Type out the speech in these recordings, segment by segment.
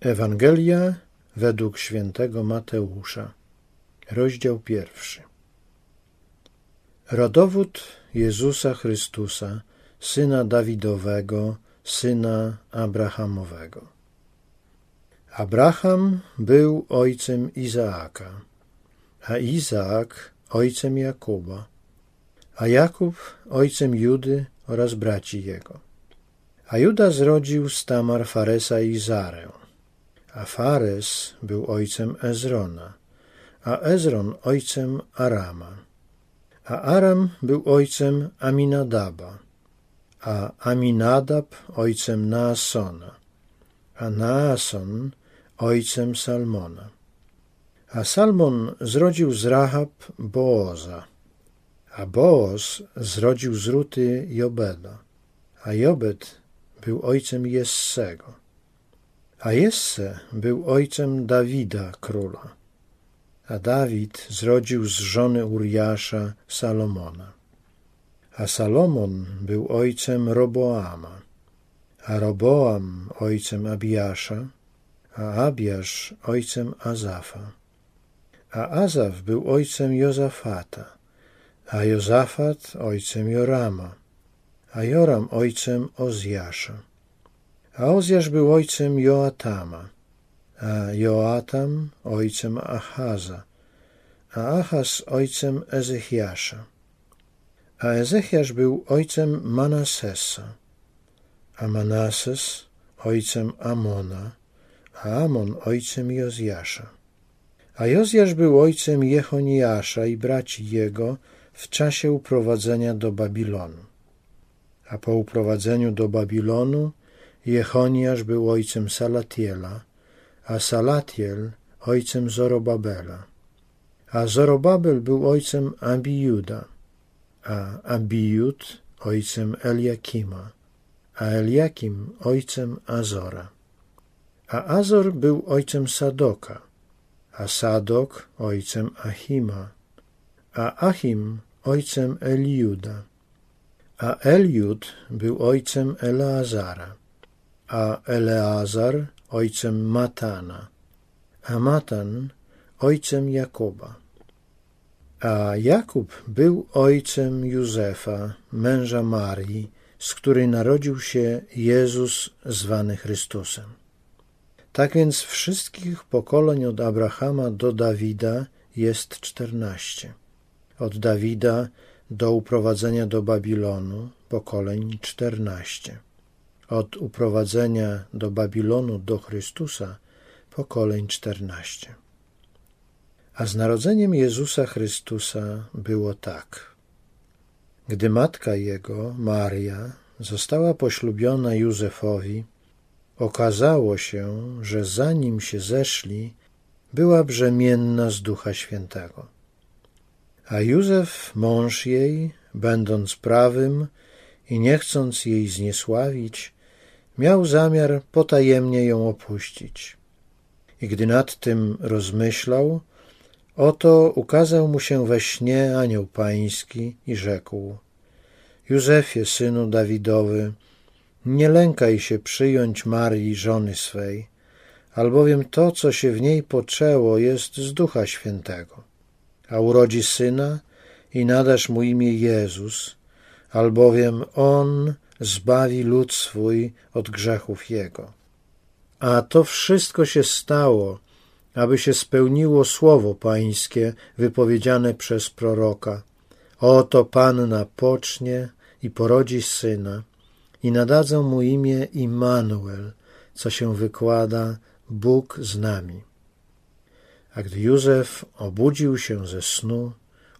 Ewangelia według świętego Mateusza, rozdział pierwszy. Rodowód Jezusa Chrystusa, syna Dawidowego, syna Abrahamowego. Abraham był ojcem Izaaka, a Izaak ojcem Jakuba, a Jakub ojcem Judy oraz braci jego. A Juda zrodził z Tamar Faresa i Zarę a Fares był ojcem Ezrona, a Ezron ojcem Arama, a Aram był ojcem Aminadaba, a Aminadab ojcem Naasona, a Naason ojcem Salmona. A Salmon zrodził z Rahab Booza, a Booz zrodził z Ruty Jobeda, a Jobed był ojcem Jessego a Jesse był ojcem Dawida króla, a Dawid zrodził z żony Uriasza Salomona. A Salomon był ojcem Roboama, a Roboam ojcem Abiasza, a Abiasz ojcem Azafa. A Azaf był ojcem Jozafata, a Jozafat ojcem Jorama, a Joram ojcem Ozjasza a Ozjasz był ojcem Joatama, a Joatam ojcem Achaza, a Achaz ojcem Ezechiasza. A Ezechiasz był ojcem Manasesa, a Manases ojcem Amona, a Amon ojcem Jozjasza. A Jozjasz był ojcem Jechoniasza i braci jego w czasie uprowadzenia do Babilonu. A po uprowadzeniu do Babilonu Jechoniasz był ojcem Salatiela, a Salatiel ojcem Zorobabela. A Zorobabel był ojcem Abijuda, a Abijud ojcem Eliakima, a Eliakim ojcem Azora. A Azor był ojcem Sadoka, a Sadok ojcem Achima, a Achim ojcem Eliuda, a Eliud był ojcem Eleazara a Eleazar ojcem Matana, a Matan ojcem Jakuba. A Jakub był ojcem Józefa, męża Marii, z której narodził się Jezus zwany Chrystusem. Tak więc wszystkich pokoleń od Abrahama do Dawida jest czternaście. Od Dawida do uprowadzenia do Babilonu pokoleń czternaście od uprowadzenia do Babilonu do Chrystusa pokoleń czternaście. A z narodzeniem Jezusa Chrystusa było tak. Gdy matka jego, Maria, została poślubiona Józefowi, okazało się, że zanim się zeszli, była brzemienna z Ducha Świętego. A Józef, mąż jej, będąc prawym i nie chcąc jej zniesławić, miał zamiar potajemnie ją opuścić. I gdy nad tym rozmyślał, oto ukazał mu się we śnie anioł pański i rzekł Józefie, synu Dawidowy, nie lękaj się przyjąć Marii, żony swej, albowiem to, co się w niej poczęło, jest z Ducha Świętego. A urodzi syna i nadasz mu imię Jezus, albowiem On zbawi lud swój od grzechów jego. A to wszystko się stało, aby się spełniło słowo pańskie wypowiedziane przez proroka. Oto Panna pocznie i porodzi syna i nadadzą mu imię Immanuel, co się wykłada Bóg z nami. A gdy Józef obudził się ze snu,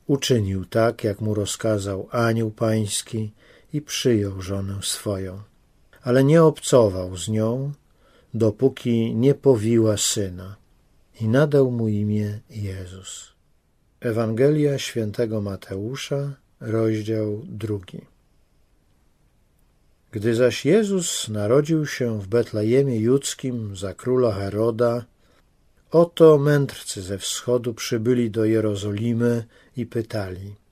uczynił tak, jak mu rozkazał anioł pański i przyjął żonę swoją, ale nie obcował z nią, dopóki nie powiła syna i nadał mu imię Jezus. Ewangelia świętego Mateusza, rozdział drugi. Gdy zaś Jezus narodził się w Betlejemie Judzkim za króla Heroda, oto mędrcy ze wschodu przybyli do Jerozolimy i pytali –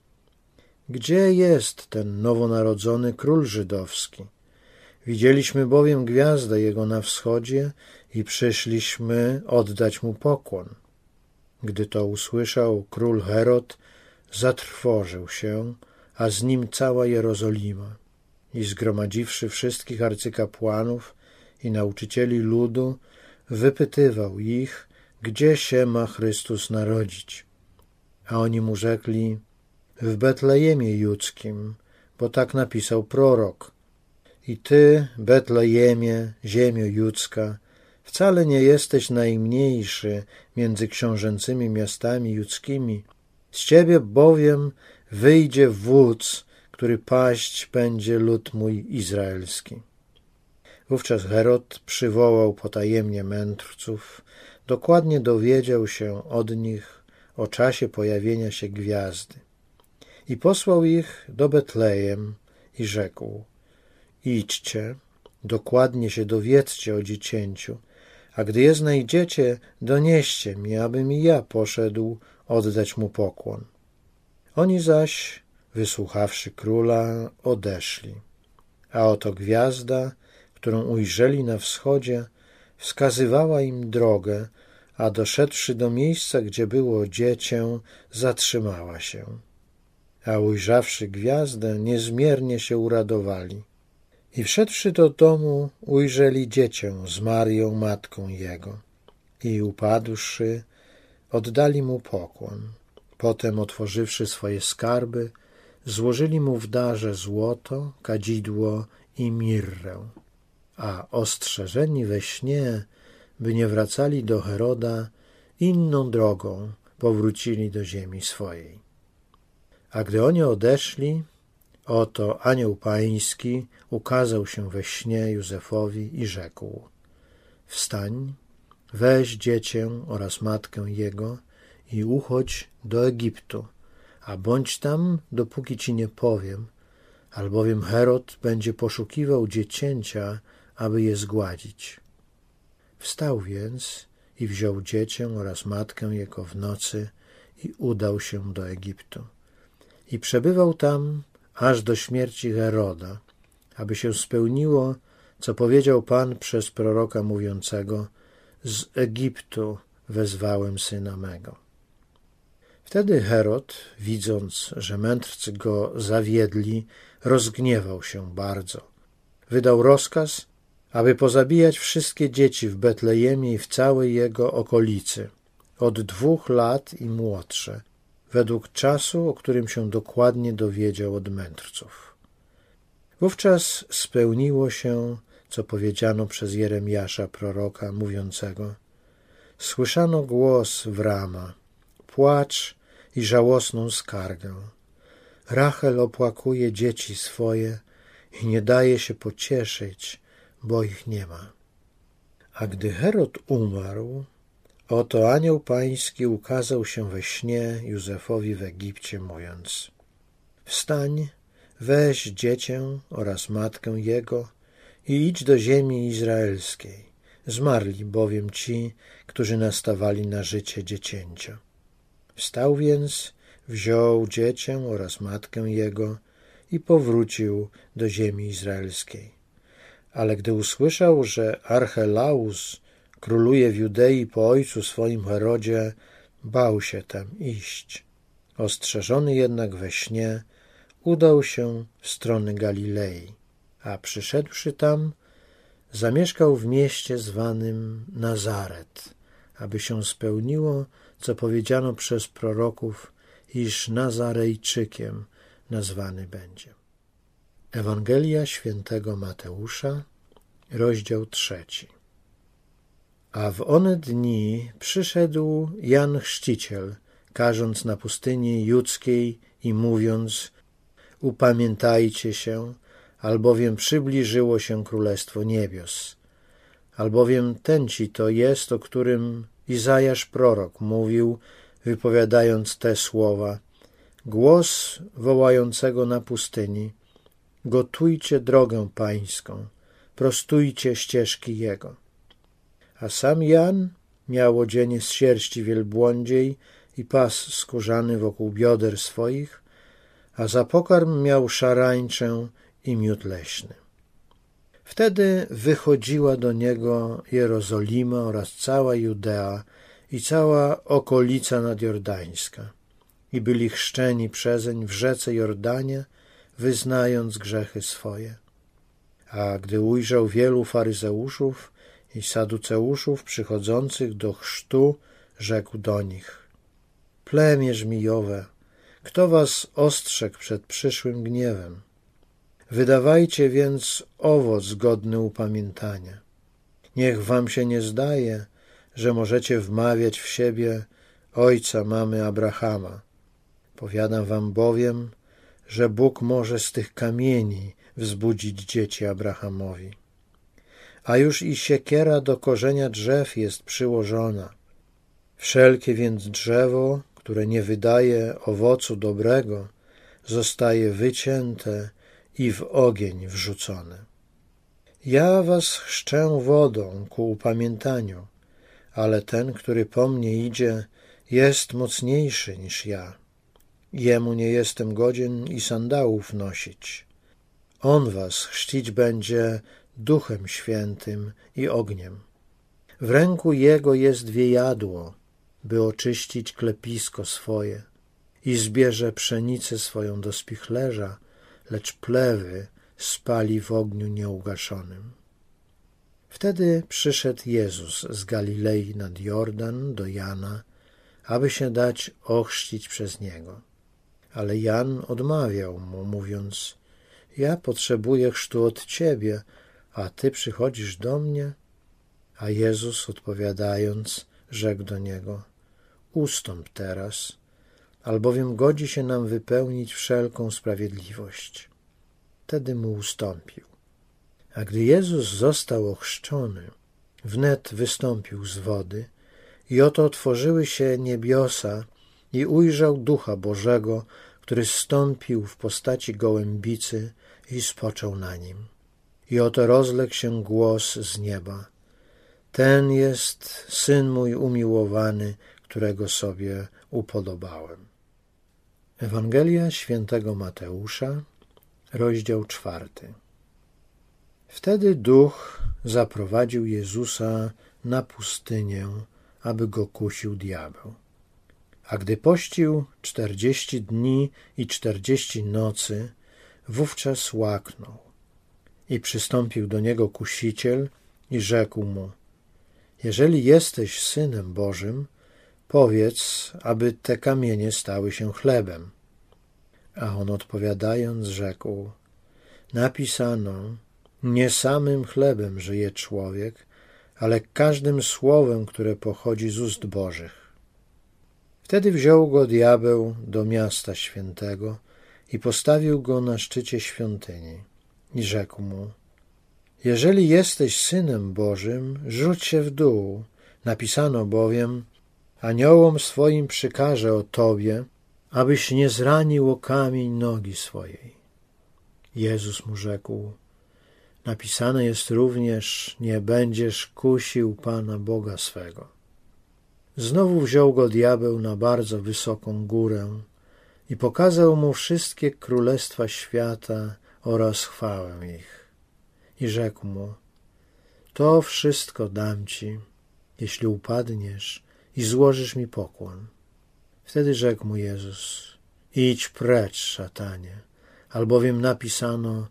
gdzie jest ten nowonarodzony król żydowski? Widzieliśmy bowiem gwiazdę Jego na wschodzie i przyszliśmy oddać Mu pokłon. Gdy to usłyszał król Herod, zatrwożył się, a z nim cała Jerozolima. I zgromadziwszy wszystkich arcykapłanów i nauczycieli ludu, wypytywał ich, gdzie się ma Chrystus narodzić. A oni mu rzekli, w Betlejemie Judzkim, bo tak napisał prorok. I ty, Betlejemie, ziemio judzka, wcale nie jesteś najmniejszy między książęcymi miastami judzkimi. Z ciebie bowiem wyjdzie wódz, który paść będzie lud mój izraelski. Wówczas Herod przywołał potajemnie mędrców, dokładnie dowiedział się od nich o czasie pojawienia się gwiazdy i posłał ich do Betlejem i rzekł idźcie, dokładnie się dowiedzcie o dziecięciu, a gdy je znajdziecie, donieście mi, abym i ja poszedł oddać mu pokłon. Oni zaś, wysłuchawszy króla, odeszli. A oto gwiazda, którą ujrzeli na wschodzie, wskazywała im drogę, a doszedłszy do miejsca, gdzie było dziecię, zatrzymała się. A ujrzawszy gwiazdę, niezmiernie się uradowali. I wszedłszy do domu, ujrzeli dziecię z Marią, matką jego. I upadłszy, oddali mu pokłon. Potem, otworzywszy swoje skarby, złożyli mu w darze złoto, kadzidło i mirrę. A ostrzeżeni we śnie, by nie wracali do Heroda, inną drogą powrócili do ziemi swojej. A gdy oni odeszli, Oto anioł pański ukazał się we śnie Józefowi i rzekł: Wstań, weź dziecię oraz matkę jego i uchodź do Egiptu, a bądź tam, dopóki ci nie powiem, albowiem Herod będzie poszukiwał dziecięcia, aby je zgładzić. Wstał więc i wziął dziecię oraz matkę jego w nocy i udał się do Egiptu. I przebywał tam aż do śmierci Heroda, aby się spełniło, co powiedział Pan przez proroka mówiącego: Z Egiptu wezwałem syna mego. Wtedy Herod, widząc, że mędrcy go zawiedli, rozgniewał się bardzo. Wydał rozkaz, aby pozabijać wszystkie dzieci w Betlejemie i w całej jego okolicy, od dwóch lat i młodsze, według czasu, o którym się dokładnie dowiedział od mędrców. Wówczas spełniło się, co powiedziano przez Jeremiasza proroka mówiącego Słyszano głos w rama, płacz i żałosną skargę. Rachel opłakuje dzieci swoje i nie daje się pocieszyć, bo ich nie ma. A gdy Herod umarł, Oto anioł pański ukazał się we śnie Józefowi w Egipcie, mówiąc Wstań, weź dziecię oraz matkę jego i idź do ziemi izraelskiej. Zmarli bowiem ci, którzy nastawali na życie dziecięcia. Wstał więc, wziął dziecię oraz matkę jego i powrócił do ziemi izraelskiej. Ale gdy usłyszał, że Archelaus króluje w Judei po ojcu swoim Herodzie, bał się tam iść. Ostrzeżony jednak we śnie, udał się w stronę Galilei, a przyszedłszy tam, zamieszkał w mieście zwanym Nazaret, aby się spełniło, co powiedziano przez proroków, iż Nazarejczykiem nazwany będzie. Ewangelia świętego Mateusza, rozdział trzeci. A w one dni przyszedł Jan Chrzciciel, każąc na pustyni judzkiej i mówiąc Upamiętajcie się, albowiem przybliżyło się Królestwo Niebios. Albowiem ten ci to jest, o którym Izajasz prorok mówił, wypowiadając te słowa. Głos wołającego na pustyni, gotujcie drogę pańską, prostujcie ścieżki Jego a sam Jan miał odzienie z sierści wielbłądziej i pas skórzany wokół bioder swoich, a za pokarm miał szarańczę i miód leśny. Wtedy wychodziła do niego Jerozolima oraz cała Judea i cała okolica nadjordańska. I byli chrzczeni przezeń w rzece Jordanie, wyznając grzechy swoje. A gdy ujrzał wielu faryzeuszów i saduceuszów przychodzących do chrztu, rzekł do nich: Plemię żmijowe, kto was ostrzegł przed przyszłym gniewem? Wydawajcie więc owoc godny upamiętania. Niech wam się nie zdaje, że możecie wmawiać w siebie ojca mamy Abrahama. Powiadam wam bowiem, że Bóg może z tych kamieni wzbudzić dzieci Abrahamowi. A już i siekiera do korzenia drzew jest przyłożona. Wszelkie więc drzewo, które nie wydaje owocu dobrego, zostaje wycięte i w ogień wrzucone. Ja was chrzczę wodą ku upamiętaniu, ale ten, który po mnie idzie, jest mocniejszy niż ja. Jemu nie jestem godzien i sandałów nosić. On was chrzcić będzie Duchem Świętym i ogniem. W ręku Jego jest wiejadło, by oczyścić klepisko swoje i zbierze pszenicę swoją do spichlerza, lecz plewy spali w ogniu nieugaszonym. Wtedy przyszedł Jezus z Galilei nad Jordan do Jana, aby się dać ochrzcić przez niego. Ale Jan odmawiał mu, mówiąc: Ja potrzebuję chrztu od ciebie, a ty przychodzisz do mnie? A Jezus odpowiadając, rzekł do niego: Ustąp teraz, albowiem godzi się nam wypełnić wszelką sprawiedliwość. Wtedy mu ustąpił. A gdy Jezus został ochrzczony, wnet wystąpił z wody i oto otworzyły się niebiosa i ujrzał Ducha Bożego, który stąpił w postaci gołębicy i spoczął na nim. I oto rozległ się głos z nieba. Ten jest Syn mój umiłowany, którego sobie upodobałem. Ewangelia świętego Mateusza, rozdział czwarty. Wtedy duch zaprowadził Jezusa na pustynię, aby go kusił diabeł. A gdy pościł czterdzieści dni i czterdzieści nocy, wówczas łaknął. I przystąpił do niego kusiciel i rzekł mu: Jeżeli jesteś synem Bożym, powiedz, aby te kamienie stały się chlebem. A on odpowiadając, rzekł: Napisano, nie samym chlebem żyje człowiek, ale każdym słowem, które pochodzi z ust Bożych. Wtedy wziął go diabeł do miasta świętego i postawił go na szczycie świątyni i rzekł mu: Jeżeli jesteś synem Bożym, rzuć się w dół. Napisano bowiem: Aniołom swoim przykaże o tobie, abyś nie zranił o kamień nogi swojej. Jezus mu rzekł: Napisane jest również: Nie będziesz kusił Pana Boga swego. Znowu wziął go diabeł na bardzo wysoką górę i pokazał mu wszystkie królestwa świata oraz chwałę ich. I rzekł mu: To wszystko dam ci, jeśli upadniesz i złożysz mi pokłon. Wtedy rzekł mu Jezus: Idź precz, szatanie, albowiem napisano: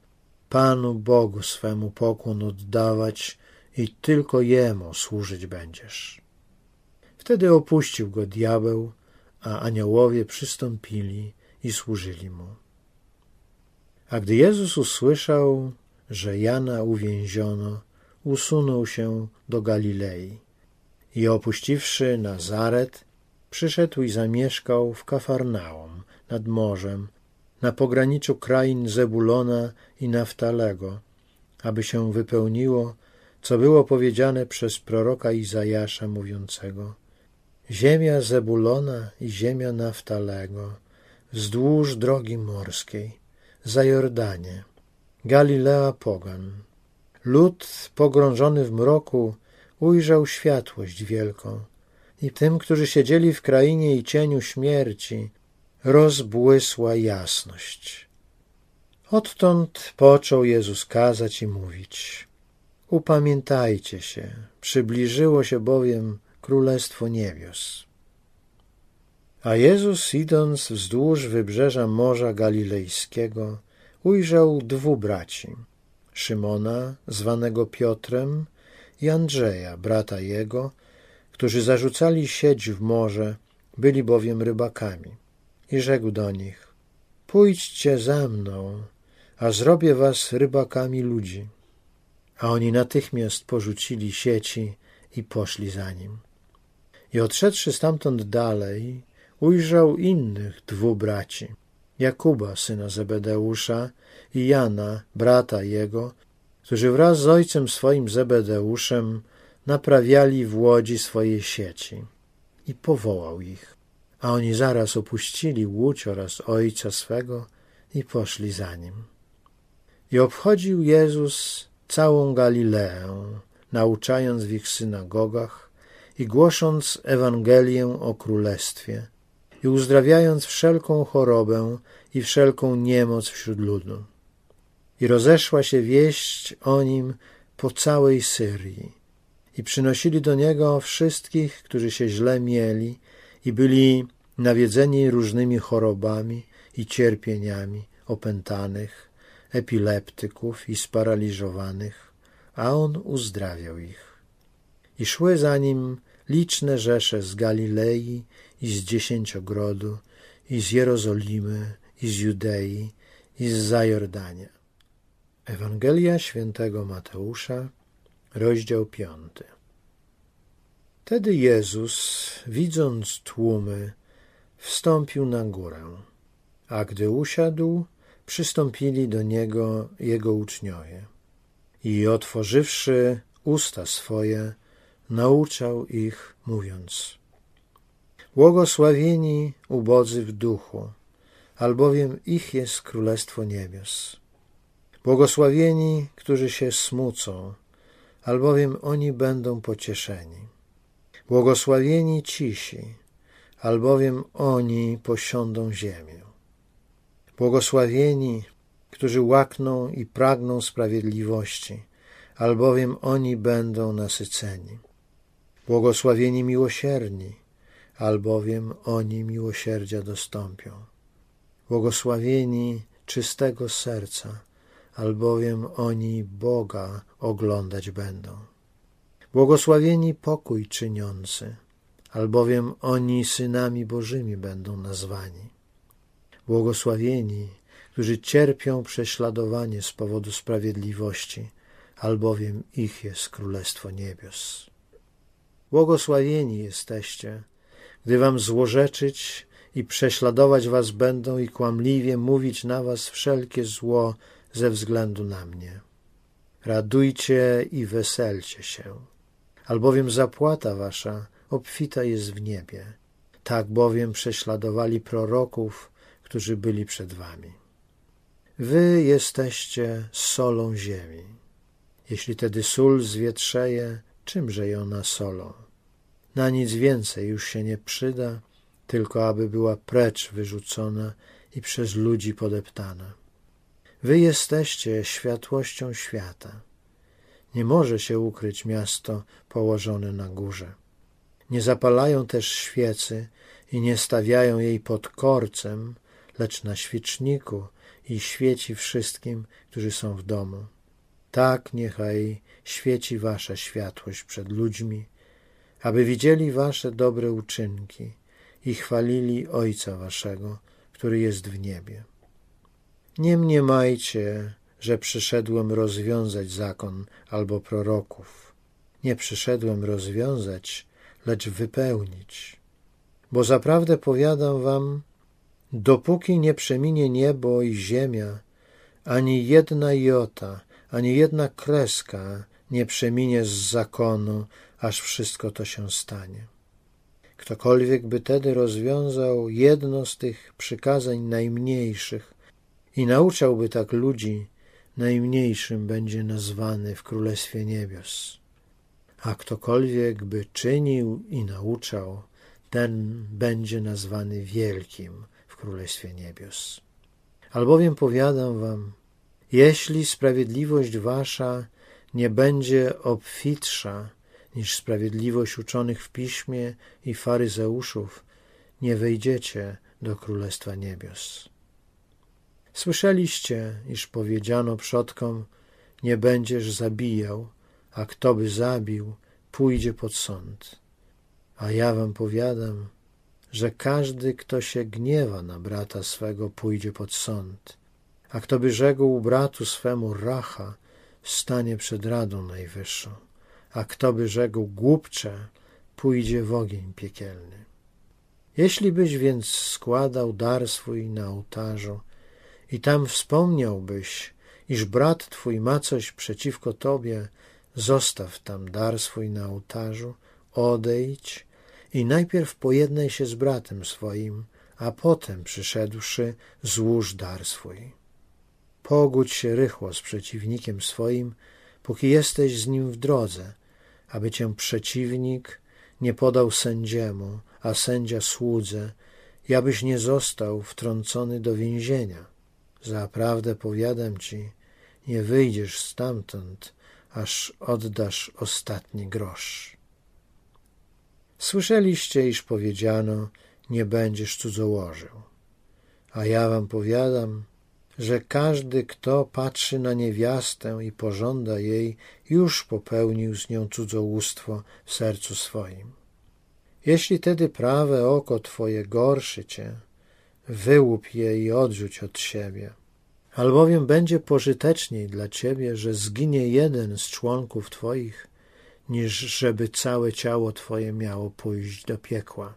Panu Bogu swemu pokłon oddawać i tylko Jemu służyć będziesz. Wtedy opuścił go diabeł, a aniołowie przystąpili i służyli mu. A gdy Jezus usłyszał, że Jana uwięziono, usunął się do Galilei i opuściwszy Nazaret, przyszedł i zamieszkał w Kafarnaum nad morzem, na pograniczu krain Zebulona i Naftalego, aby się wypełniło, co było powiedziane przez proroka Izajasza mówiącego Ziemia Zebulona i ziemia Naftalego, wzdłuż drogi morskiej, za Jordanie, Galilea pogan. Lud pogrążony w mroku ujrzał światłość wielką i tym, którzy siedzieli w krainie i cieniu śmierci, rozbłysła jasność. Odtąd począł Jezus kazać i mówić: Upamiętajcie się, przybliżyło się bowiem królestwo niebios. A Jezus, idąc wzdłuż wybrzeża Morza Galilejskiego, ujrzał dwóch braci: Szymona, zwanego Piotrem, i Andrzeja, brata jego, którzy zarzucali sieć w morze, byli bowiem rybakami. I rzekł do nich: Pójdźcie za mną, a zrobię was rybakami ludzi. A oni natychmiast porzucili sieci i poszli za nim. I odszedłszy stamtąd dalej, ujrzał innych dwóch braci, Jakuba, syna Zebedeusza i Jana, brata jego, którzy wraz z ojcem swoim Zebedeuszem naprawiali w łodzi swoje sieci. I powołał ich, a oni zaraz opuścili łódź oraz ojca swego i poszli za nim. I obchodził Jezus całą Galileę, nauczając w ich synagogach i głosząc Ewangelię o Królestwie i uzdrawiając wszelką chorobę i wszelką niemoc wśród ludu. I rozeszła się wieść o nim po całej Syrii. I przynosili do niego wszystkich, którzy się źle mieli i byli nawiedzeni różnymi chorobami i cierpieniami opętanych, epileptyków i sparaliżowanych, a on uzdrawiał ich. I szły za nim liczne rzesze z Galilei i z Dziesięciogrodu, i z Jerozolimy, i z Judei, i z Zajordania. Ewangelia świętego Mateusza, rozdział piąty. Wtedy Jezus, widząc tłumy, wstąpił na górę, a gdy usiadł, przystąpili do niego jego uczniowie. I otworzywszy usta swoje, nauczał ich, mówiąc: Błogosławieni ubodzy w duchu, albowiem ich jest królestwo niebios. Błogosławieni, którzy się smucą, albowiem oni będą pocieszeni. Błogosławieni cisi, albowiem oni posiądą ziemię. Błogosławieni, którzy łakną i pragną sprawiedliwości, albowiem oni będą nasyceni. Błogosławieni miłosierni, albowiem oni miłosierdzia dostąpią. Błogosławieni czystego serca, albowiem oni Boga oglądać będą. Błogosławieni pokój czyniący, albowiem oni synami Bożymi będą nazwani. Błogosławieni, którzy cierpią prześladowanie z powodu sprawiedliwości, albowiem ich jest Królestwo Niebios. Błogosławieni jesteście, gdy wam złorzeczyć i prześladować was będą i kłamliwie mówić na was wszelkie zło ze względu na mnie. Radujcie i weselcie się, albowiem zapłata wasza obfita jest w niebie. Tak bowiem prześladowali proroków, którzy byli przed wami. Wy jesteście solą ziemi. Jeśli tedy sól zwietrzeje, czymże ona solą? Na nic więcej już się nie przyda, tylko aby była precz wyrzucona i przez ludzi podeptana. Wy jesteście światłością świata. Nie może się ukryć miasto położone na górze. Nie zapalają też świecy i nie stawiają jej pod korcem, lecz na świeczniku i świeci wszystkim, którzy są w domu. Tak niechaj świeci wasza światłość przed ludźmi, aby widzieli wasze dobre uczynki i chwalili Ojca waszego, który jest w niebie. Nie mniemajcie, że przyszedłem rozwiązać zakon albo proroków. Nie przyszedłem rozwiązać, lecz wypełnić. Bo zaprawdę powiadam wam, dopóki nie przeminie niebo i ziemia, ani jedna jota, ani jedna kreska nie przeminie z zakonu, aż wszystko to się stanie. Ktokolwiek by tedy rozwiązał jedno z tych przykazań najmniejszych i nauczałby tak ludzi, najmniejszym będzie nazwany w Królestwie Niebios. A ktokolwiek by czynił i nauczał, ten będzie nazwany wielkim w Królestwie Niebios. Albowiem powiadam wam, Jeśli sprawiedliwość wasza nie będzie obfitsza niż sprawiedliwość uczonych w piśmie i faryzeuszów, nie wejdziecie do Królestwa Niebios. Słyszeliście, iż powiedziano przodkom, nie będziesz zabijał, a kto by zabił, pójdzie pod sąd. A ja wam powiadam, że każdy, kto się gniewa na brata swego, pójdzie pod sąd. A kto by rzekł bratu swemu racha, stanie przed Radą Najwyższą. A kto by rzekł głupcze, pójdzie w ogień piekielny. Jeśli byś więc składał dar swój na ołtarzu i tam wspomniałbyś, iż brat twój ma coś przeciwko tobie, zostaw tam dar swój na ołtarzu, odejdź i najpierw pojednaj się z bratem swoim, a potem przyszedłszy złóż dar swój. Pogódź się rychło z przeciwnikiem swoim, póki jesteś z nim w drodze, aby cię przeciwnik nie podał sędziemu, a sędzia słudze, i abyś nie został wtrącony do więzienia. Zaprawdę powiadam ci, nie wyjdziesz stamtąd, aż oddasz ostatni grosz. Słyszeliście, iż powiedziano, nie będziesz cudzołożył. A ja wam powiadam, że każdy, kto patrzy na niewiastę i pożąda jej, już popełnił z nią cudzołóstwo w sercu swoim. Jeśli tedy prawe oko twoje gorszy cię, wyłup je i odrzuć od siebie. Albowiem będzie pożyteczniej dla ciebie, że zginie jeden z członków twoich, niż żeby całe ciało twoje miało pójść do piekła.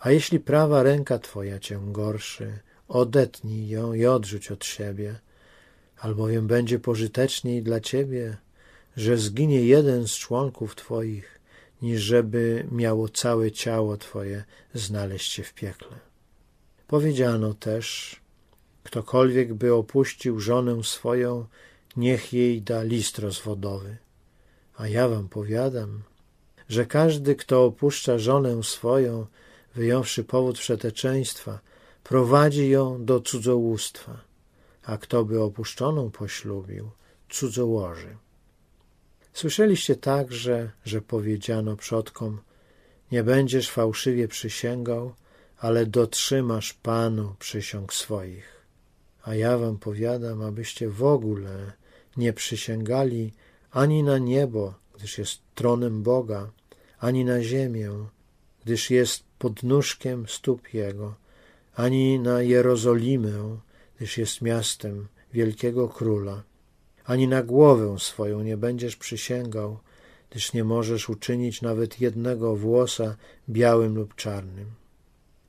A jeśli prawa ręka twoja cię gorszy, odetnij ją i odrzuć od siebie, albowiem będzie pożyteczniej dla ciebie, że zginie jeden z członków twoich, niż żeby miało całe ciało twoje znaleźć się w piekle. Powiedziano też, ktokolwiek by opuścił żonę swoją, niech jej da list rozwodowy. A ja wam powiadam, że każdy, kto opuszcza żonę swoją, wyjąwszy powód przeteczeństwa, prowadzi ją do cudzołóstwa, a kto by opuszczoną poślubił, cudzołoży. Słyszeliście także, że powiedziano przodkom, nie będziesz fałszywie przysięgał, ale dotrzymasz Panu przysiąg swoich. A ja wam powiadam, abyście w ogóle nie przysięgali ani na niebo, gdyż jest tronem Boga, ani na ziemię, gdyż jest podnóżkiem stóp Jego, ani na Jerozolimę, gdyż jest miastem wielkiego króla, ani na głowę swoją nie będziesz przysięgał, gdyż nie możesz uczynić nawet jednego włosa białym lub czarnym.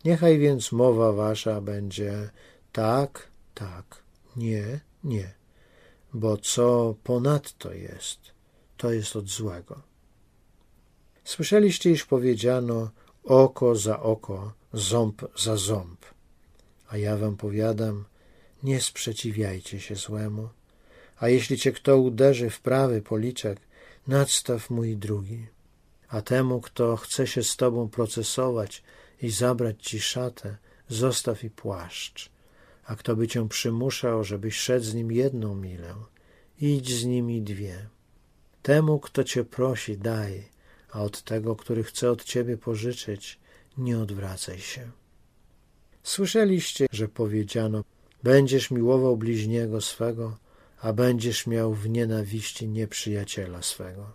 Niechaj więc mowa wasza będzie tak, tak, nie, nie, bo co ponadto jest, to jest od złego. Słyszeliście, iż powiedziano oko za oko, ząb za ząb. A ja wam powiadam, nie sprzeciwiajcie się złemu, a jeśli cię kto uderzy w prawy policzek, nadstaw mój drugi. A temu, kto chce się z tobą procesować i zabrać ci szatę, zostaw i płaszcz. A kto by cię przymuszał, żebyś szedł z nim jedną milę, idź z nimi dwie. Temu, kto cię prosi, daj, a od tego, który chce od ciebie pożyczyć, nie odwracaj się. Słyszeliście, że powiedziano, będziesz miłował bliźniego swego, a będziesz miał w nienawiści nieprzyjaciela swego.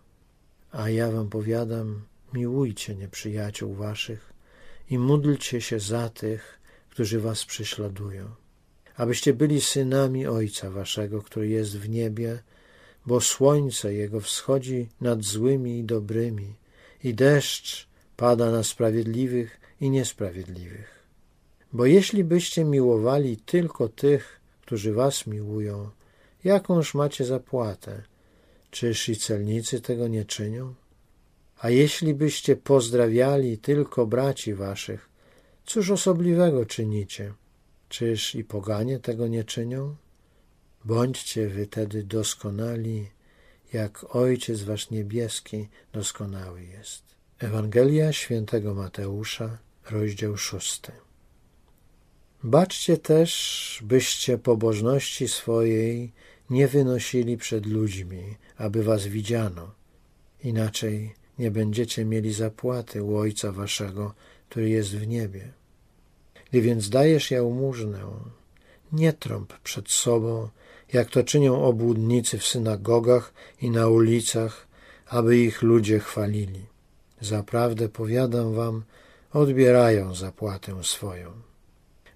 A ja wam powiadam, miłujcie nieprzyjaciół waszych i módlcie się za tych, którzy was prześladują, abyście byli synami Ojca waszego, który jest w niebie, bo słońce Jego wschodzi nad złymi i dobrymi i deszcz pada na sprawiedliwych i niesprawiedliwych. Bo jeśli byście miłowali tylko tych, którzy was miłują, jakąż macie zapłatę? Czyż i celnicy tego nie czynią? A jeśli byście pozdrawiali tylko braci waszych, cóż osobliwego czynicie? Czyż i poganie tego nie czynią? Bądźcie wy tedy doskonali, jak Ojciec wasz niebieski doskonały jest. Ewangelia świętego Mateusza, rozdział szósty. Baczcie też, byście pobożności swojej nie wynosili przed ludźmi, aby was widziano. Inaczej nie będziecie mieli zapłaty u Ojca waszego, który jest w niebie. Gdy więc dajesz jałmużnę, nie trąb przed sobą, jak to czynią obłudnicy w synagogach i na ulicach, aby ich ludzie chwalili. Zaprawdę powiadam wam, odbierają zapłatę swoją.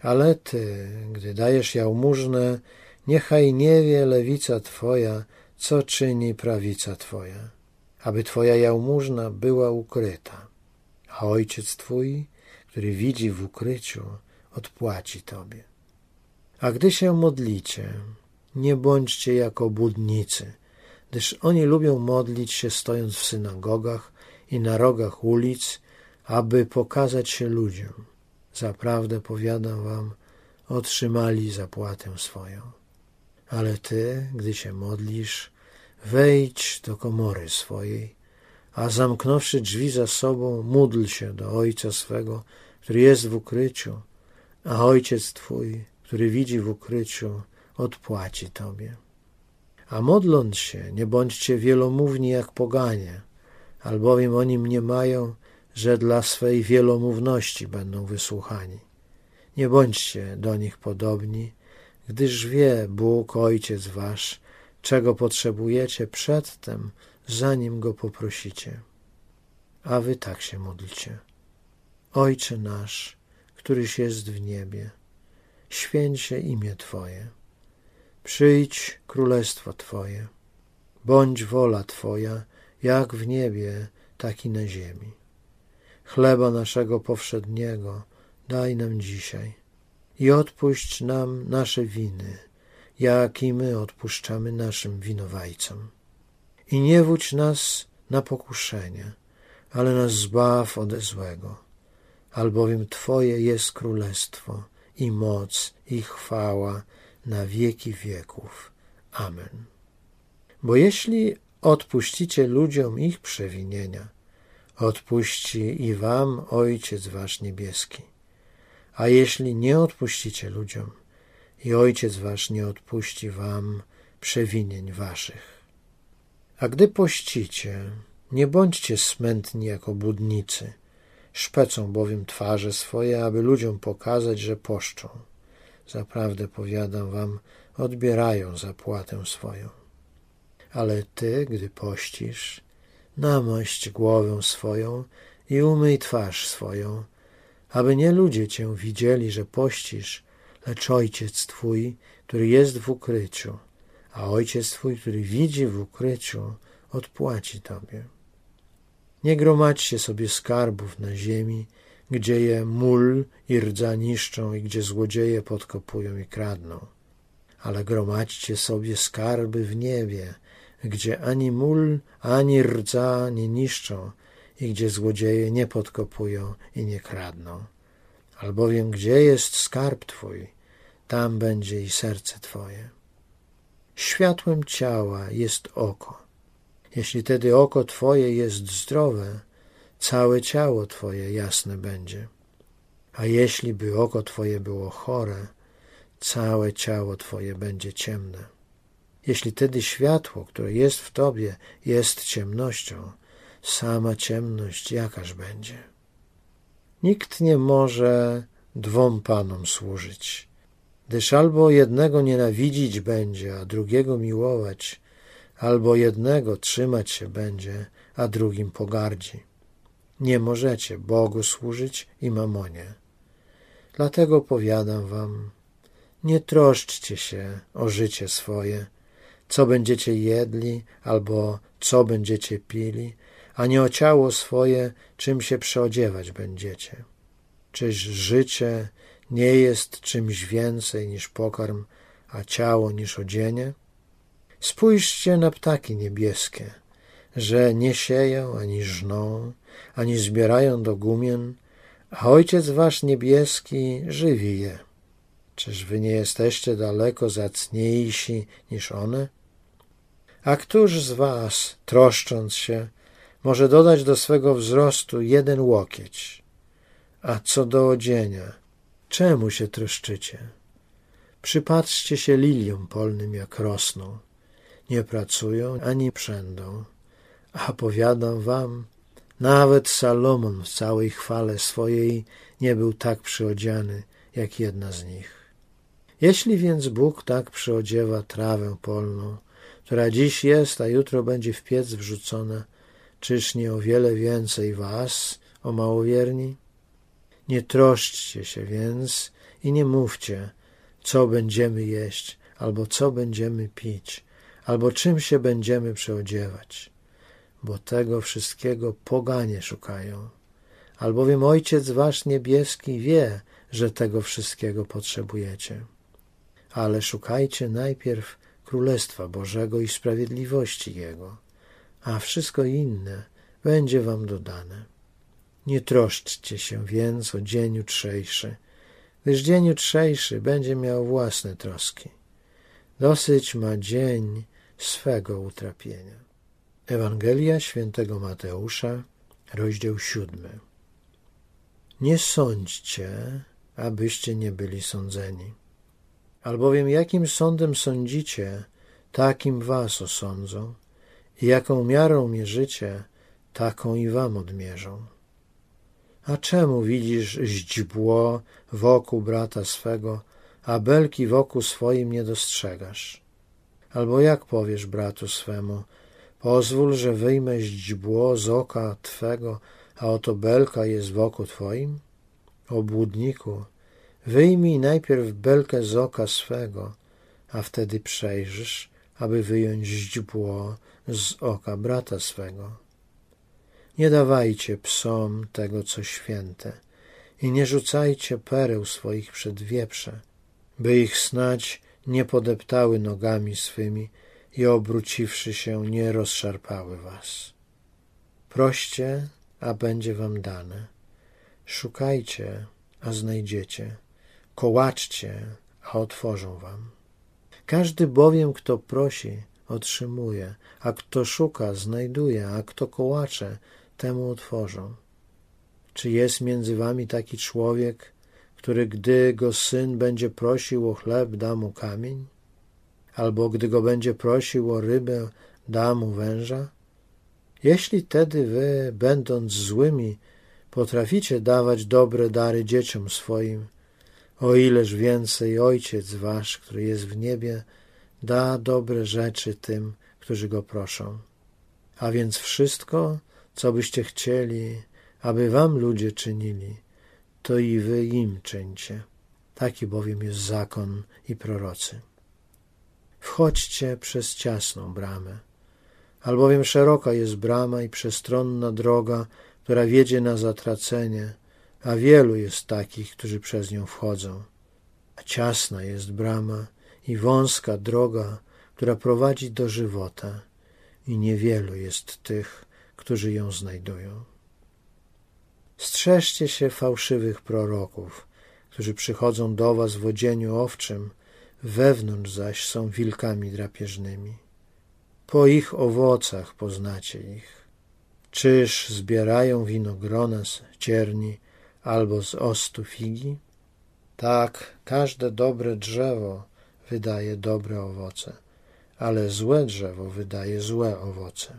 Ale ty, gdy dajesz jałmużnę, niechaj nie wie lewica twoja, co czyni prawica twoja, aby twoja jałmużna była ukryta, a ojciec twój, który widzi w ukryciu, odpłaci tobie. A gdy się modlicie, nie bądźcie jako budnicy, gdyż oni lubią modlić się stojąc w synagogach i na rogach ulic, aby pokazać się ludziom. Zaprawdę powiadam wam, otrzymali zapłatę swoją. Ale ty, gdy się modlisz, wejdź do komory swojej, a zamknąwszy drzwi za sobą, módl się do Ojca swego, który jest w ukryciu, a Ojciec Twój, który widzi w ukryciu, odpłaci Tobie. A modląc się, nie bądźcie wielomówni jak poganie, albowiem oni mniemają, że dla swej wielomówności będą wysłuchani. Nie bądźcie do nich podobni, gdyż wie Bóg, Ojciec Wasz, czego potrzebujecie przedtem, zanim Go poprosicie. A Wy tak się módlcie. Ojcze nasz, któryś jest w niebie, święć się imię Twoje. Przyjdź królestwo Twoje. Bądź wola Twoja, jak w niebie, tak i na ziemi. Chleba naszego powszedniego daj nam dzisiaj i odpuść nam nasze winy, jak i my odpuszczamy naszym winowajcom. I nie wódź nas na pokuszenie, ale nas zbaw ode złego albowiem Twoje jest królestwo i moc i chwała na wieki wieków. Amen. Bo jeśli odpuścicie ludziom ich przewinienia, odpuści i wam Ojciec Wasz niebieski. A jeśli nie odpuścicie ludziom, i Ojciec Wasz nie odpuści wam przewinień Waszych. A gdy pościcie, nie bądźcie smętni jako budnicy – Szpecą bowiem twarze swoje, aby ludziom pokazać, że poszczą. Zaprawdę powiadam wam, odbierają zapłatę swoją. Ale ty, gdy pościsz, namość głowę swoją i umyj twarz swoją, aby nie ludzie cię widzieli, że pościsz, lecz Ojciec Twój, który jest w ukryciu, a Ojciec Twój, który widzi w ukryciu, odpłaci Tobie. Nie gromadźcie sobie skarbów na ziemi, gdzie je mól i rdza niszczą i gdzie złodzieje podkopują i kradną. Ale gromadźcie sobie skarby w niebie, gdzie ani mól, ani rdza nie niszczą i gdzie złodzieje nie podkopują i nie kradną. Albowiem gdzie jest skarb Twój, tam będzie i serce Twoje. Światłem ciała jest oko. Jeśli tedy oko Twoje jest zdrowe, całe ciało Twoje jasne będzie. A jeśli by oko Twoje było chore, całe ciało Twoje będzie ciemne. Jeśli tedy światło, które jest w Tobie, jest ciemnością, sama ciemność jakaż będzie. Nikt nie może dwom panom służyć, gdyż albo jednego nienawidzić będzie, a drugiego miłować, albo jednego trzymać się będzie, a drugim pogardzi. Nie możecie Bogu służyć i mamonie. Dlatego powiadam wam, nie troszczcie się o życie swoje, co będziecie jedli albo co będziecie pili, ani o ciało swoje, czym się przeodziewać będziecie. Czyż życie nie jest czymś więcej niż pokarm, a ciało niż odzienie? Spójrzcie na ptaki niebieskie, że nie sieją, ani żną, ani zbierają do gumien, a Ojciec Wasz niebieski żywi je. Czyż Wy nie jesteście daleko zacniejsi niż one? A któż z Was, troszcząc się, może dodać do swego wzrostu jeden łokieć? A co do odzienia, Czemu się troszczycie? Przypatrzcie się liliom polnym, jak rosną. Nie pracują ani przędą. A powiadam wam, nawet Salomon w całej chwale swojej nie był tak przyodziany, jak jedna z nich. Jeśli więc Bóg tak przyodziewa trawę polną, która dziś jest, a jutro będzie w piec wrzucona, czyż nie o wiele więcej was, o małowierni? Nie troszczcie się więc i nie mówcie, co będziemy jeść, albo co będziemy pić, albo czym się będziemy przeodziewać, bo tego wszystkiego poganie szukają. Albowiem Ojciec Wasz Niebieski wie, że tego wszystkiego potrzebujecie. Ale szukajcie najpierw Królestwa Bożego i sprawiedliwości Jego, a wszystko inne będzie Wam dodane. Nie troszczcie się więc o dzień jutrzejszy, gdyż dzień jutrzejszy będzie miał własne troski. Dosyć ma dzień swego utrapienia. Ewangelia świętego Mateusza, rozdział siódmy. Nie sądźcie, abyście nie byli sądzeni. Albowiem jakim sądem sądzicie, takim was osądzą, i jaką miarą mierzycie, taką i wam odmierzą. A czemu widzisz źdźbło wokół brata swego, a belki wokół swoim nie dostrzegasz? Albo jak powiesz bratu swemu, pozwól, że wyjmę źdźbło z oka twego, a oto belka jest wokół twoim? Obłudniku, wyjmij najpierw belkę z oka swego, a wtedy przejrzysz, aby wyjąć źdźbło z oka brata swego. Nie dawajcie psom tego, co święte i nie rzucajcie pereł swoich przed wieprze, by ich snać nie podeptały nogami swymi i obróciwszy się nie rozszarpały was. Proście, a będzie wam dane. Szukajcie, a znajdziecie. Kołaczcie, a otworzą wam. Każdy bowiem, kto prosi, otrzymuje, a kto szuka, znajduje, a kto kołacze, temu otworzą. Czy jest między wami taki człowiek, który gdy go syn będzie prosił o chleb, da mu kamień? Albo gdy go będzie prosił o rybę, da mu węża? Jeśli tedy wy, będąc złymi, potraficie dawać dobre dary dzieciom swoim, o ileż więcej Ojciec wasz, który jest w niebie, da dobre rzeczy tym, którzy go proszą. A więc wszystko, co byście chcieli, aby wam ludzie czynili, to i wy im czyńcie. Taki bowiem jest zakon i prorocy. Wchodźcie przez ciasną bramę, albowiem szeroka jest brama i przestronna droga, która wiedzie na zatracenie, a wielu jest takich, którzy przez nią wchodzą. A ciasna jest brama i wąska droga, która prowadzi do żywota, i niewielu jest tych, którzy ją znajdują. Strzeżcie się fałszywych proroków, którzy przychodzą do was w odzieniu owczym, wewnątrz zaś są wilkami drapieżnymi. Po ich owocach poznacie ich. Czyż zbierają winogrona z cierni albo z ostu figi? Tak, każde dobre drzewo wydaje dobre owoce, ale złe drzewo wydaje złe owoce.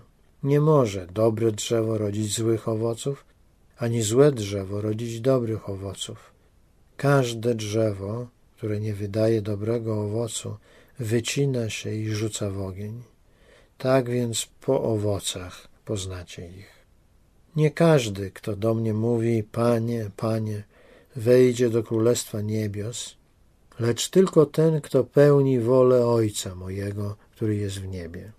Nie może dobre drzewo rodzić złych owoców, ani złe drzewo rodzić dobrych owoców. Każde drzewo, które nie wydaje dobrego owocu, wycina się i rzuca w ogień. Tak więc po owocach poznacie ich. Nie każdy, kto do mnie mówi, Panie, Panie, wejdzie do Królestwa Niebios, lecz tylko ten, kto pełni wolę Ojca mojego, który jest w niebie.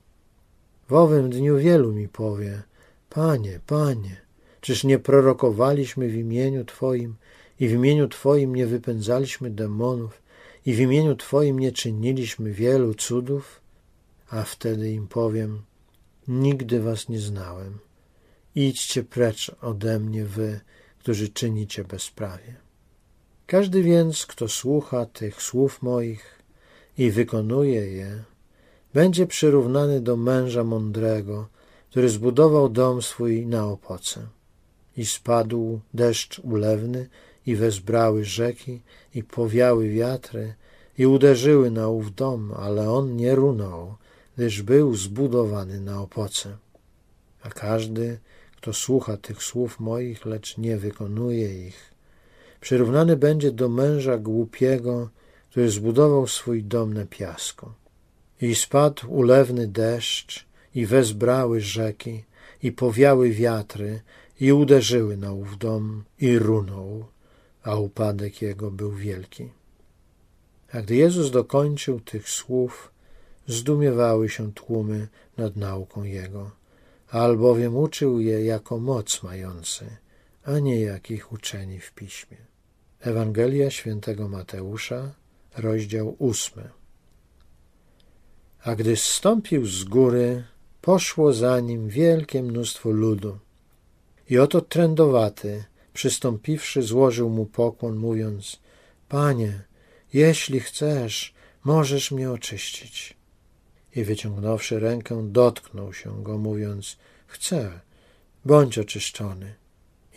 W owym dniu wielu mi powie, Panie, Panie, czyż nie prorokowaliśmy w imieniu Twoim i w imieniu Twoim nie wypędzaliśmy demonów i w imieniu Twoim nie czyniliśmy wielu cudów? A wtedy im powiem, nigdy Was nie znałem. Idźcie precz ode mnie wy, którzy czynicie bezprawie. Każdy więc, kto słucha tych słów moich i wykonuje je, będzie przyrównany do męża mądrego, który zbudował dom swój na opoce. I spadł deszcz ulewny, i wezbrały rzeki i powiały wiatry i uderzyły na ów dom, ale on nie runął, gdyż był zbudowany na opoce. A każdy, kto słucha tych słów moich, lecz nie wykonuje ich, przyrównany będzie do męża głupiego, który zbudował swój dom na piasku. I spadł ulewny deszcz, i wezbrały rzeki, i powiały wiatry, i uderzyły na ów dom, i runął, a upadek jego był wielki. A gdy Jezus dokończył tych słów, zdumiewały się tłumy nad nauką Jego, albowiem uczył je jako moc mający, a nie jak ich uczeni w Piśmie. Ewangelia świętego Mateusza, rozdział ósmy. A gdy zstąpił z góry, poszło za nim wielkie mnóstwo ludu. I oto trędowaty, przystąpiwszy, złożył mu pokłon, mówiąc: Panie, jeśli chcesz, możesz mnie oczyścić. I wyciągnąwszy rękę, dotknął się go, mówiąc: Chcę, bądź oczyszczony.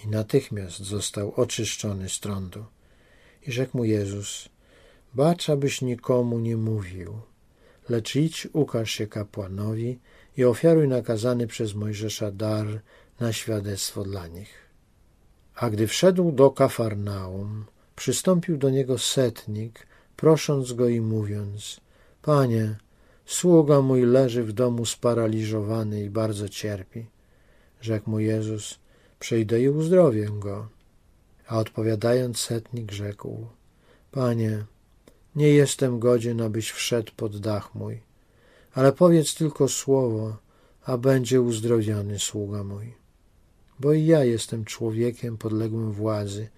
I natychmiast został oczyszczony z trądu. I rzekł mu Jezus: Bacz, abyś nikomu nie mówił, lecz idź, ukaż się kapłanowi i ofiaruj nakazany przez Mojżesza dar na świadectwo dla nich. A gdy wszedł do Kafarnaum, przystąpił do niego setnik, prosząc go i mówiąc: Panie, sługa mój leży w domu sparaliżowany i bardzo cierpi. Rzekł mu Jezus: Przyjdę i uzdrowię go. A odpowiadając setnik rzekł: Panie, nie jestem godzien, abyś wszedł pod dach mój, ale powiedz tylko słowo, a będzie uzdrowiony sługa mój. Bo i ja jestem człowiekiem podległym władzy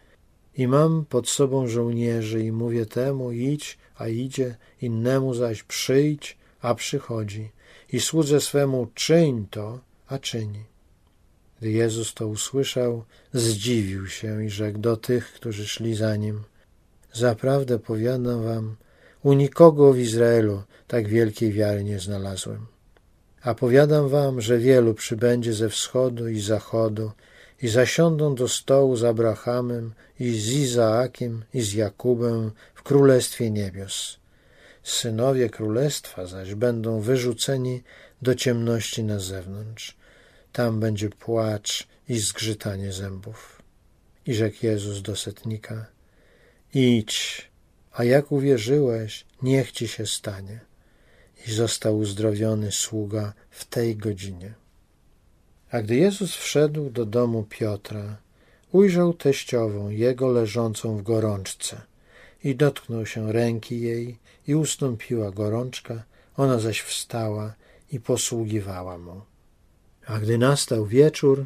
i mam pod sobą żołnierzy i mówię temu idź, a idzie, innemu zaś przyjdź, a przychodzi i słudze swemu czyń to, a czyni. Gdy Jezus to usłyszał, zdziwił się i rzekł do tych, którzy szli za nim: Zaprawdę powiadam wam, u nikogo w Izraelu tak wielkiej wiary nie znalazłem. A powiadam wam, że wielu przybędzie ze wschodu i zachodu i zasiądą do stołu z Abrahamem i z Izaakiem i z Jakubem w Królestwie Niebios. Synowie Królestwa zaś będą wyrzuceni do ciemności na zewnątrz. Tam będzie płacz i zgrzytanie zębów. I rzekł Jezus do setnika, idź, a jak uwierzyłeś, niech ci się stanie. I został uzdrowiony sługa w tej godzinie. A gdy Jezus wszedł do domu Piotra, ujrzał teściową, jego leżącą w gorączce i dotknął się ręki jej i ustąpiła gorączka, ona zaś wstała i posługiwała mu. A gdy nastał wieczór,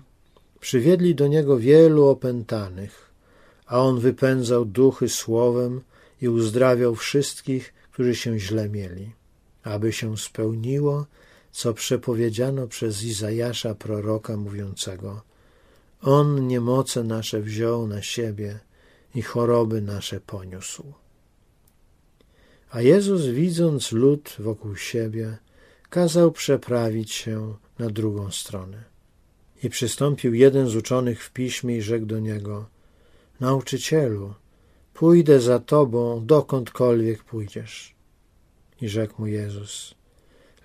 przywiedli do niego wielu opętanych, a on wypędzał duchy słowem i uzdrawiał wszystkich, którzy się źle mieli, aby się spełniło, co przepowiedziano przez Izajasza proroka mówiącego On niemoce nasze wziął na siebie i choroby nasze poniósł. A Jezus, widząc lud wokół siebie, kazał przeprawić się na drugą stronę. I przystąpił jeden z uczonych w piśmie i rzekł do niego: Nauczycielu, pójdę za tobą, dokądkolwiek pójdziesz. I rzekł mu Jezus: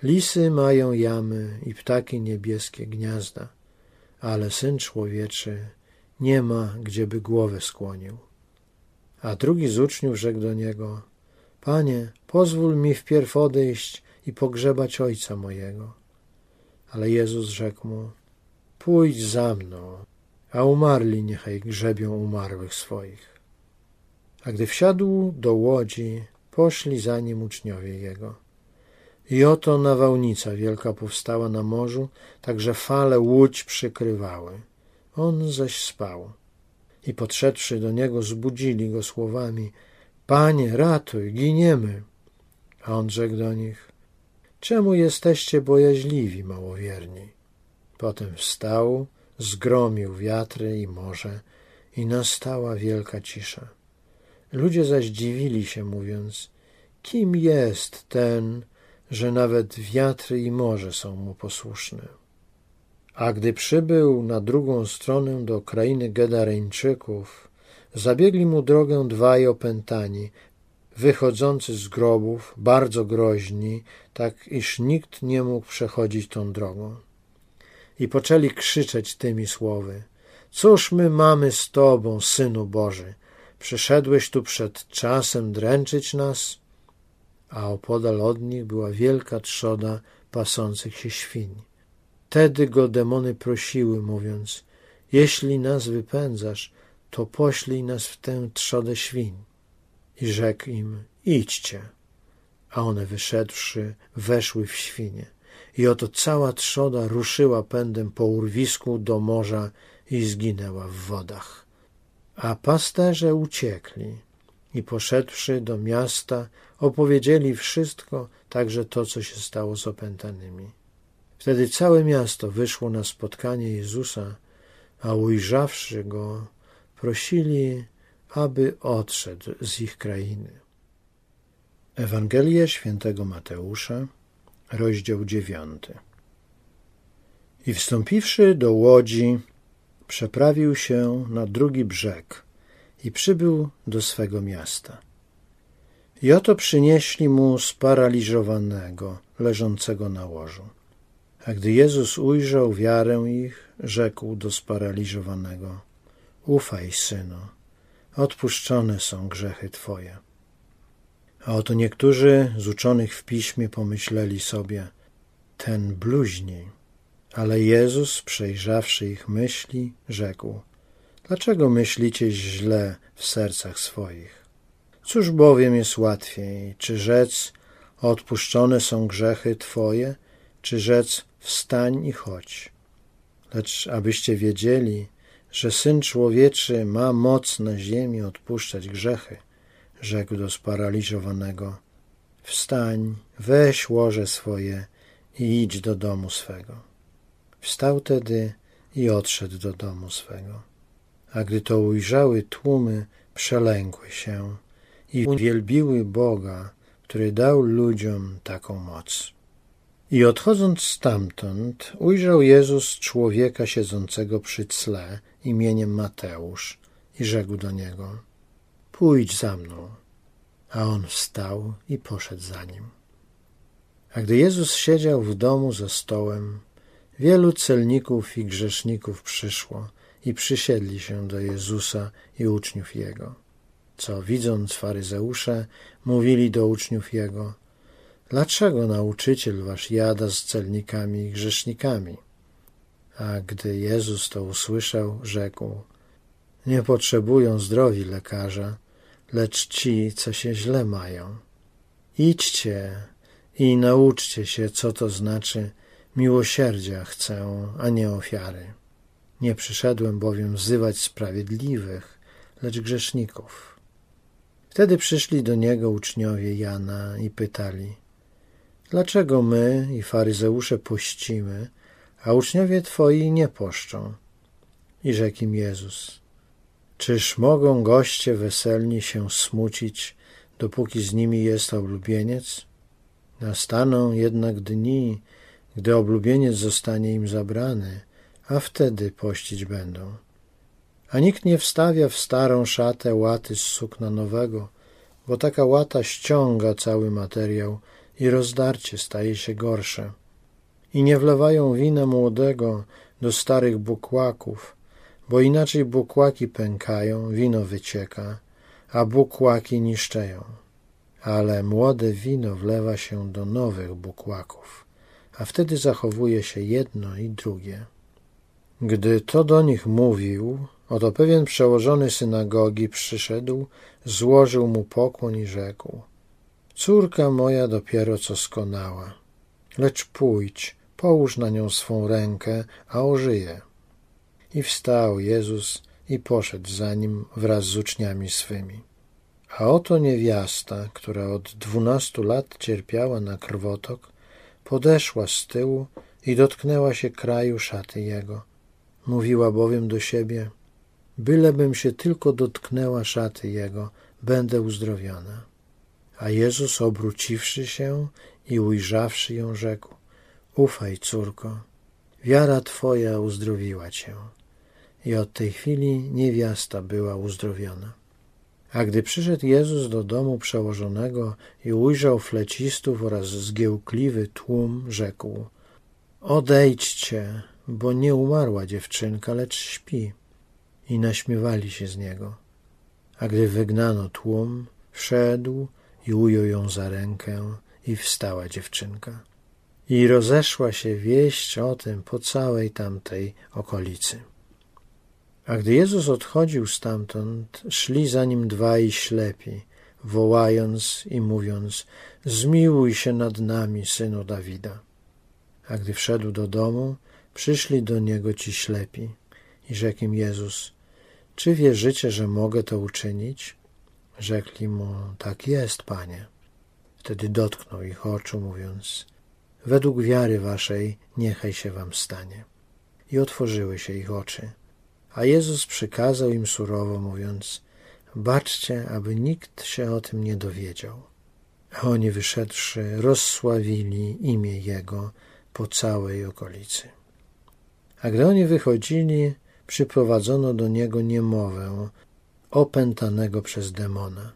Lisy mają jamy i ptaki niebieskie gniazda, ale syn człowieczy nie ma, gdzieby głowę skłonił. A drugi z uczniów rzekł do niego: Panie, pozwól mi wpierw odejść i pogrzebać ojca mojego. Ale Jezus rzekł mu: Pójdź za mną, a umarli niechaj grzebią umarłych swoich. A gdy wsiadł do łodzi, poszli za nim uczniowie jego. I oto nawałnica wielka powstała na morzu, tak że fale łódź przykrywały. On zaś spał. I podszedłszy do niego, zbudzili go słowami: Panie, ratuj, giniemy. A on rzekł do nich: Czemu jesteście bojaźliwi, małowierni? Potem wstał, zgromił wiatry i morze, i nastała wielka cisza. Ludzie zaś dziwili się, mówiąc: Kim jest ten, że nawet wiatry i morze są mu posłuszne? A gdy przybył na drugą stronę do krainy Gedareńczyków, zabiegli mu drogę dwaj opętani, wychodzący z grobów, bardzo groźni, tak iż nikt nie mógł przechodzić tą drogą. I poczęli krzyczeć tymi słowy: Cóż my mamy z Tobą, Synu Boży? Przyszedłeś tu przed czasem dręczyć nas? A opodal od nich była wielka trzoda pasących się świń. Wtedy go demony prosiły, mówiąc: Jeśli nas wypędzasz, to poślij nas w tę trzodę świń. I rzekł im: Idźcie. A one wyszedłszy, weszły w świnie. I oto cała trzoda ruszyła pędem po urwisku do morza i zginęła w wodach. A pasterze uciekli i poszedłszy do miasta, opowiedzieli wszystko, także to, co się stało z opętanymi. Wtedy całe miasto wyszło na spotkanie Jezusa, a ujrzawszy go, prosili, aby odszedł z ich krainy. Ewangelia świętego Mateusza, rozdział dziewiąty. I wstąpiwszy do łodzi, przeprawił się na drugi brzeg i przybył do swego miasta. I oto przynieśli mu sparaliżowanego, leżącego na łożu. A gdy Jezus ujrzał wiarę ich, rzekł do sparaliżowanego: Ufaj, synu, odpuszczone są grzechy twoje. A oto niektórzy z uczonych w piśmie pomyśleli sobie: Ten bluźni. Ale Jezus, przejrzawszy ich myśli, rzekł: Dlaczego myślicie źle w sercach swoich? Cóż bowiem jest łatwiej, czy rzec: Odpuszczone są grzechy Twoje, czy rzec: Wstań i chodź. Lecz abyście wiedzieli, że Syn Człowieczy ma moc na ziemi odpuszczać grzechy, rzekł do sparaliżowanego: Wstań, weź łoże swoje i idź do domu swego. Wstał tedy i odszedł do domu swego. A gdy to ujrzały tłumy, przelękły się i uwielbiły Boga, który dał ludziom taką moc. I odchodząc stamtąd, ujrzał Jezus człowieka siedzącego przy cle imieniem Mateusz i rzekł do niego: Pójdź za mną. A on wstał i poszedł za nim. A gdy Jezus siedział w domu za stołem, wielu celników i grzeszników przyszło i przysiedli się do Jezusa i uczniów Jego. Co widząc faryzeusze, mówili do uczniów Jego – Dlaczego nauczyciel wasz jada z celnikami i grzesznikami? A gdy Jezus to usłyszał, rzekł: Nie potrzebują zdrowi lekarza, lecz ci, co się źle mają. Idźcie i nauczcie się, co to znaczy miłosierdzia chcę, a nie ofiary. Nie przyszedłem bowiem wzywać sprawiedliwych, lecz grzeszników. Wtedy przyszli do niego uczniowie Jana i pytali: Dlaczego my i faryzeusze pościmy, a uczniowie Twoi nie poszczą? I rzekł im Jezus, czyż mogą goście weselni się smucić, dopóki z nimi jest oblubieniec? Nastaną jednak dni, gdy oblubieniec zostanie im zabrany, a wtedy pościć będą. A nikt nie wstawia w starą szatę łaty z sukna nowego, bo taka łata ściąga cały materiał, i rozdarcie staje się gorsze. I nie wlewają wina młodego do starych bukłaków, bo inaczej bukłaki pękają, wino wycieka, a bukłaki niszczeją. Ale młode wino wlewa się do nowych bukłaków, a wtedy zachowuje się jedno i drugie. Gdy to do nich mówił, oto pewien przełożony synagogi przyszedł, złożył mu pokłon i rzekł – Córka moja dopiero co skonała, lecz pójdź, połóż na nią swą rękę, a ożyje. I wstał Jezus i poszedł za nim wraz z uczniami swymi. A oto niewiasta, która od dwunastu lat cierpiała na krwotok, podeszła z tyłu i dotknęła się kraju szaty jego. Mówiła bowiem do siebie, bylebym się tylko dotknęła szaty jego, będę uzdrowiona. A Jezus obróciwszy się i ujrzawszy ją, rzekł: Ufaj, córko, wiara twoja uzdrowiła cię. i od tej chwili niewiasta była uzdrowiona. A gdy przyszedł Jezus do domu przełożonego i ujrzał flecistów oraz zgiełkliwy tłum, rzekł: Odejdźcie, bo nie umarła dziewczynka, lecz śpi. I naśmiewali się z niego. A gdy wygnano tłum, wszedł i ujął ją za rękę i wstała dziewczynka. I rozeszła się wieść o tym po całej tamtej okolicy. A gdy Jezus odchodził stamtąd, szli za nim dwaj ślepi, wołając i mówiąc: Zmiłuj się nad nami, synu Dawida. A gdy wszedł do domu, przyszli do niego ci ślepi i rzekł im Jezus: Czy wierzycie, że mogę to uczynić? Rzekli mu: Tak jest, panie. Wtedy dotknął ich oczu, mówiąc: Według wiary waszej niechaj się wam stanie. I otworzyły się ich oczy a Jezus przykazał im surowo, mówiąc: Baczcie, aby nikt się o tym nie dowiedział. A oni wyszedłszy, rozsławili imię Jego po całej okolicy. A gdy oni wychodzili, przyprowadzono do niego niemowę, opętanego przez demona.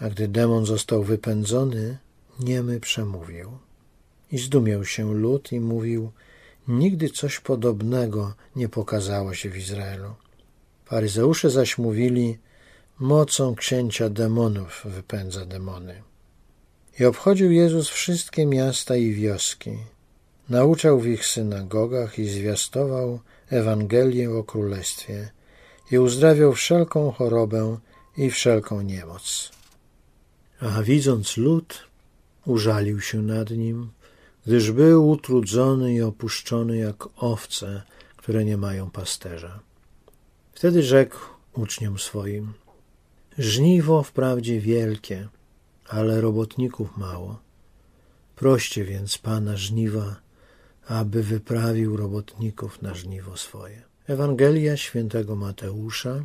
A gdy demon został wypędzony, niemy przemówił. I zdumiał się lud i mówił – Nigdy coś podobnego nie pokazało się w Izraelu. Faryzeusze zaś mówili, mocą księcia demonów wypędza demony. I obchodził Jezus wszystkie miasta i wioski. Nauczał w ich synagogach i zwiastował Ewangelię o Królestwie i uzdrawiał wszelką chorobę i wszelką niemoc. A widząc lud, użalił się nad nim gdyż był utrudzony i opuszczony jak owce, które nie mają pasterza. Wtedy rzekł uczniom swoim: Żniwo wprawdzie wielkie, ale robotników mało. Proście więc Pana żniwa, aby wyprawił robotników na żniwo swoje. Ewangelia świętego Mateusza,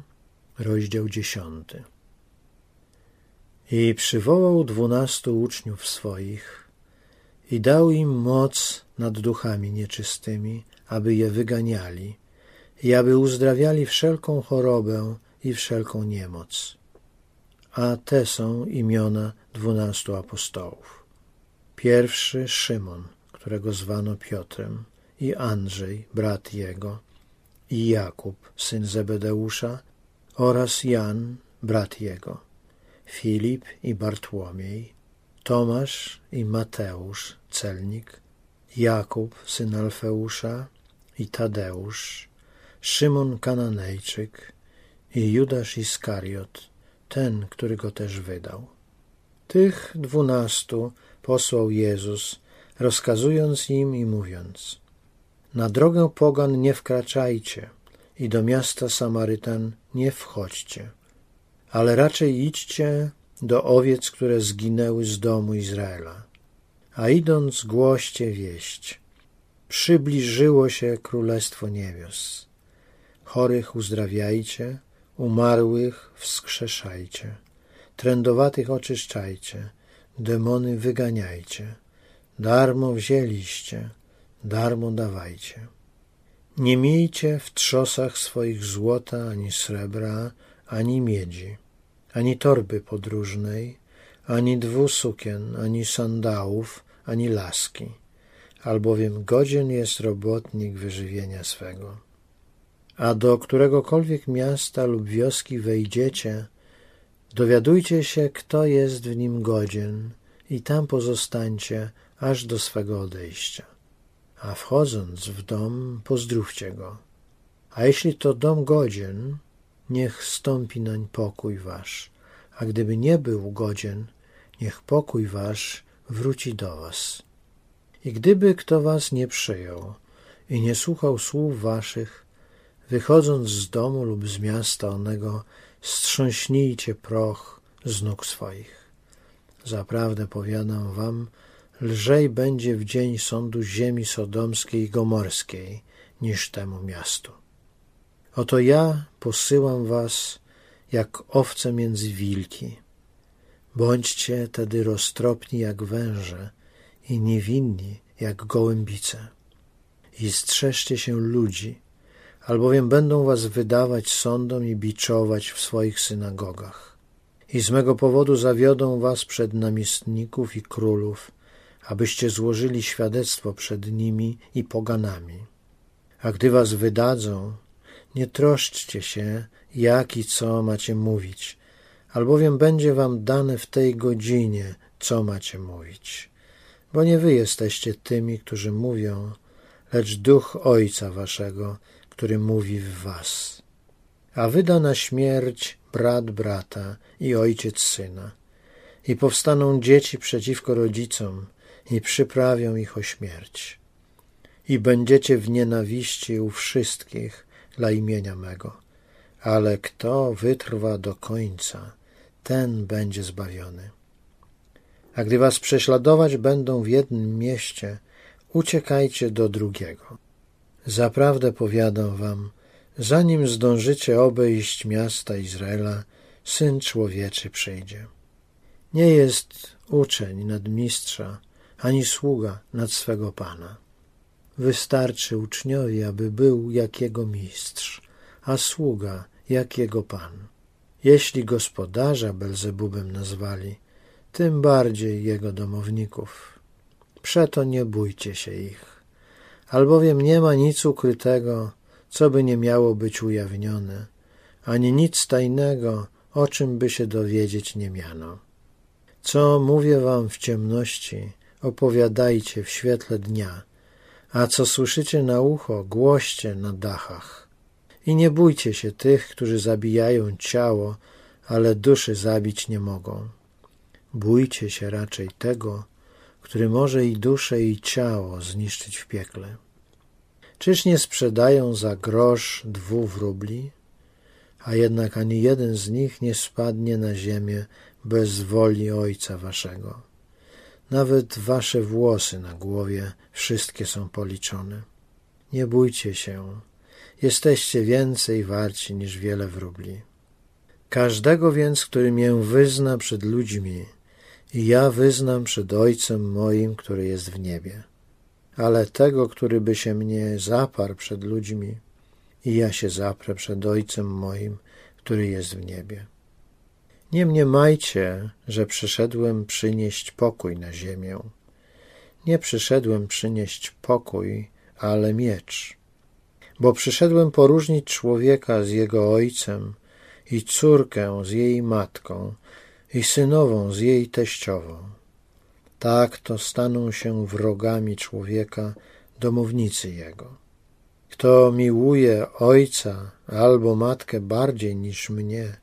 rozdział dziesiąty. I przywołał dwunastu uczniów swoich i dał im moc nad duchami nieczystymi, aby je wyganiali i aby uzdrawiali wszelką chorobę i wszelką niemoc. A te są imiona dwunastu apostołów. Pierwszy Szymon, którego zwano Piotrem, i Andrzej, brat jego, i Jakub, syn Zebedeusza, oraz Jan, brat jego, Filip i Bartłomiej, Tomasz i Mateusz, celnik, Jakub, syn Alfeusza i Tadeusz, Szymon Kananejczyk i Judasz Iskariot, ten, który go też wydał. Tych dwunastu posłał Jezus, rozkazując im i mówiąc: Na drogę pogan nie wkraczajcie i do miasta Samarytan nie wchodźcie, ale raczej idźcie do owiec, które zginęły z domu Izraela. A idąc, głoście wieść. Przybliżyło się Królestwo Niebios. Chorych uzdrawiajcie, umarłych wskrzeszajcie, trędowatych oczyszczajcie, demony wyganiajcie. Darmo wzięliście, darmo dawajcie. Nie miejcie w trzosach swoich złota ani srebra, ani miedzi ani torby podróżnej, ani dwu sukien, ani sandałów, ani laski, albowiem godzien jest robotnik wyżywienia swego. A do któregokolwiek miasta lub wioski wejdziecie, dowiadujcie się, kto jest w nim godzien i tam pozostańcie aż do swego odejścia. A wchodząc w dom, pozdrówcie go. A jeśli to dom godzien, niech stąpi nań pokój wasz, a gdyby nie był godzien, niech pokój wasz wróci do was. I gdyby kto was nie przyjął i nie słuchał słów waszych, wychodząc z domu lub z miasta onego, strząśnijcie proch z nóg swoich. Zaprawdę powiadam wam, lżej będzie w dzień sądu ziemi sodomskiej i gomorskiej niż temu miastu. Oto ja posyłam was jak owce między wilki. Bądźcie tedy roztropni jak węże i niewinni jak gołębice. I strzeżcie się ludzi, albowiem będą was wydawać sądom i biczować w swoich synagogach. I z mego powodu zawiodą was przed namiestników i królów, abyście złożyli świadectwo przed nimi i poganami. A gdy was wydadzą, nie troszczcie się, jak i co macie mówić, albowiem będzie wam dane w tej godzinie, co macie mówić. Bo nie wy jesteście tymi, którzy mówią, lecz duch Ojca waszego, który mówi w was. A wyda na śmierć brat brata i ojciec syna. I powstaną dzieci przeciwko rodzicom i przyprawią ich o śmierć. I będziecie w nienawiści u wszystkich dla imienia mego. Ale kto wytrwa do końca, ten będzie zbawiony. A gdy was prześladować będą w jednym mieście, uciekajcie do drugiego. Zaprawdę powiadam wam, zanim zdążycie obejść miasta Izraela, Syn Człowieczy przyjdzie. Nie jest uczeń nad mistrza, ani sługa nad swego Pana. Wystarczy uczniowi, aby był jak jego mistrz, a sługa jak jego Pan. Jeśli gospodarza Belzebubem nazwali, tym bardziej jego domowników. Przeto nie bójcie się ich albowiem nie ma nic ukrytego, co by nie miało być ujawnione, ani nic tajnego, o czym by się dowiedzieć nie miano. Co mówię wam w ciemności, opowiadajcie w świetle dnia, a co słyszycie na ucho, głoście na dachach. I nie bójcie się tych, którzy zabijają ciało, ale duszy zabić nie mogą. Bójcie się raczej tego, który może i duszę, i ciało zniszczyć w piekle. Czyż nie sprzedają za grosz dwóch rubli? A jednak ani jeden z nich nie spadnie na ziemię bez woli Ojca Waszego. Nawet Wasze włosy na głowie wszystkie są policzone. Nie bójcie się, jesteście więcej warci niż wiele wróbli. Każdego więc, który mię wyzna przed ludźmi, i ja wyznam przed Ojcem moim, który jest w niebie ale tego, który by się mnie zaparł przed ludźmi, i ja się zaprę przed Ojcem moim, który jest w niebie. Nie mniemajcie, że przyszedłem przynieść pokój na ziemię. Nie przyszedłem przynieść pokój, ale miecz. Bo przyszedłem poróżnić człowieka z jego ojcem i córkę z jej matką i synową z jej teściową tak to staną się wrogami człowieka domownicy jego. Kto miłuje ojca albo matkę bardziej niż mnie,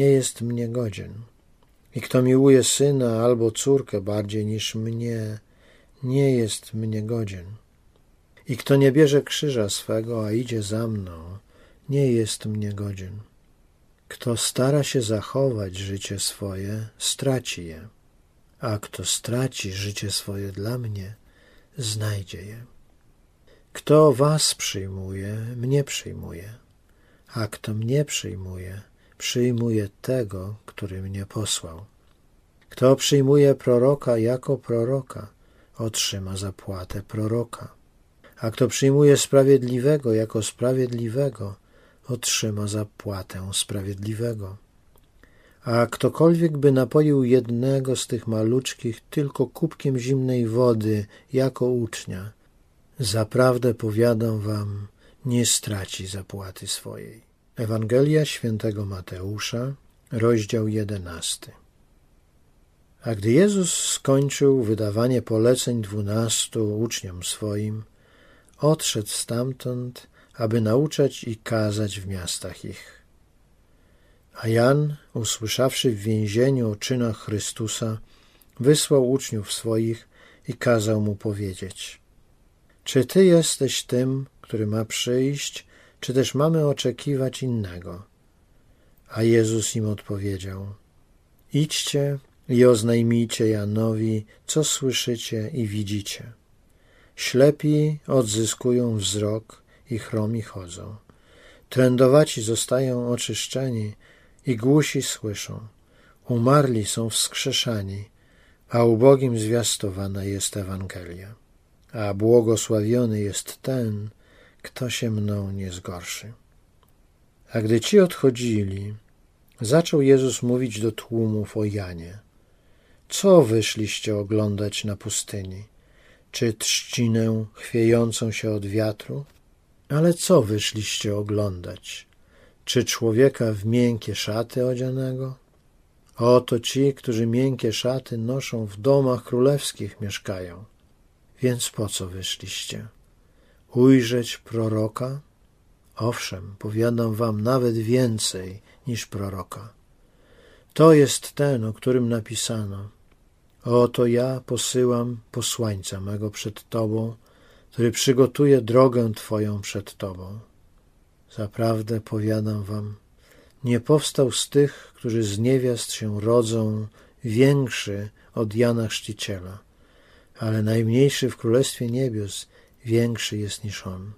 nie jest mnie godzien. I kto miłuje syna albo córkę bardziej niż mnie, nie jest mnie godzien. I kto nie bierze krzyża swego, a idzie za mną, nie jest mnie godzien. Kto stara się zachować życie swoje, straci je a kto straci życie swoje dla mnie, znajdzie je. Kto was przyjmuje, mnie przyjmuje, a kto mnie przyjmuje, przyjmuje tego, który mnie posłał. Kto przyjmuje proroka jako proroka, otrzyma zapłatę proroka, a kto przyjmuje sprawiedliwego jako sprawiedliwego, otrzyma zapłatę sprawiedliwego. A ktokolwiek by napoił jednego z tych maluczkich tylko kubkiem zimnej wody jako ucznia, zaprawdę powiadam wam, nie straci zapłaty swojej. Ewangelia świętego Mateusza, rozdział jedenasty. A gdy Jezus skończył wydawanie poleceń dwunastu uczniom swoim, odszedł stamtąd, aby nauczać i kazać w miastach ich. A Jan, usłyszawszy w więzieniu o czynach Chrystusa, wysłał uczniów swoich i kazał mu powiedzieć: Czy ty jesteś tym, który ma przyjść, czy też mamy oczekiwać innego? A Jezus im odpowiedział: Idźcie i oznajmijcie Janowi, co słyszycie i widzicie. Ślepi odzyskują wzrok i chromi chodzą. Trędowaci zostają oczyszczeni, i głusi słyszą. Umarli są wskrzeszani, a ubogim zwiastowana jest Ewangelia. A błogosławiony jest ten, kto się mną nie zgorszy. A gdy ci odchodzili, zaczął Jezus mówić do tłumów o Janie. Co wyszliście oglądać na pustyni? Czy trzcinę chwiejącą się od wiatru? Ale co wyszliście oglądać? Czy człowieka w miękkie szaty odzianego? Oto ci, którzy miękkie szaty noszą w domach królewskich mieszkają. Więc po co wyszliście? Ujrzeć proroka? Owszem, powiadam wam nawet więcej niż proroka. To jest ten, o którym napisano. Oto ja posyłam posłańca mego przed Tobą, który przygotuje drogę Twoją przed Tobą. Zaprawdę powiadam Wam, nie powstał z tych, którzy z niewiast się rodzą, większy od Jana Chrzciciela, ale najmniejszy w Królestwie Niebios większy jest niż on.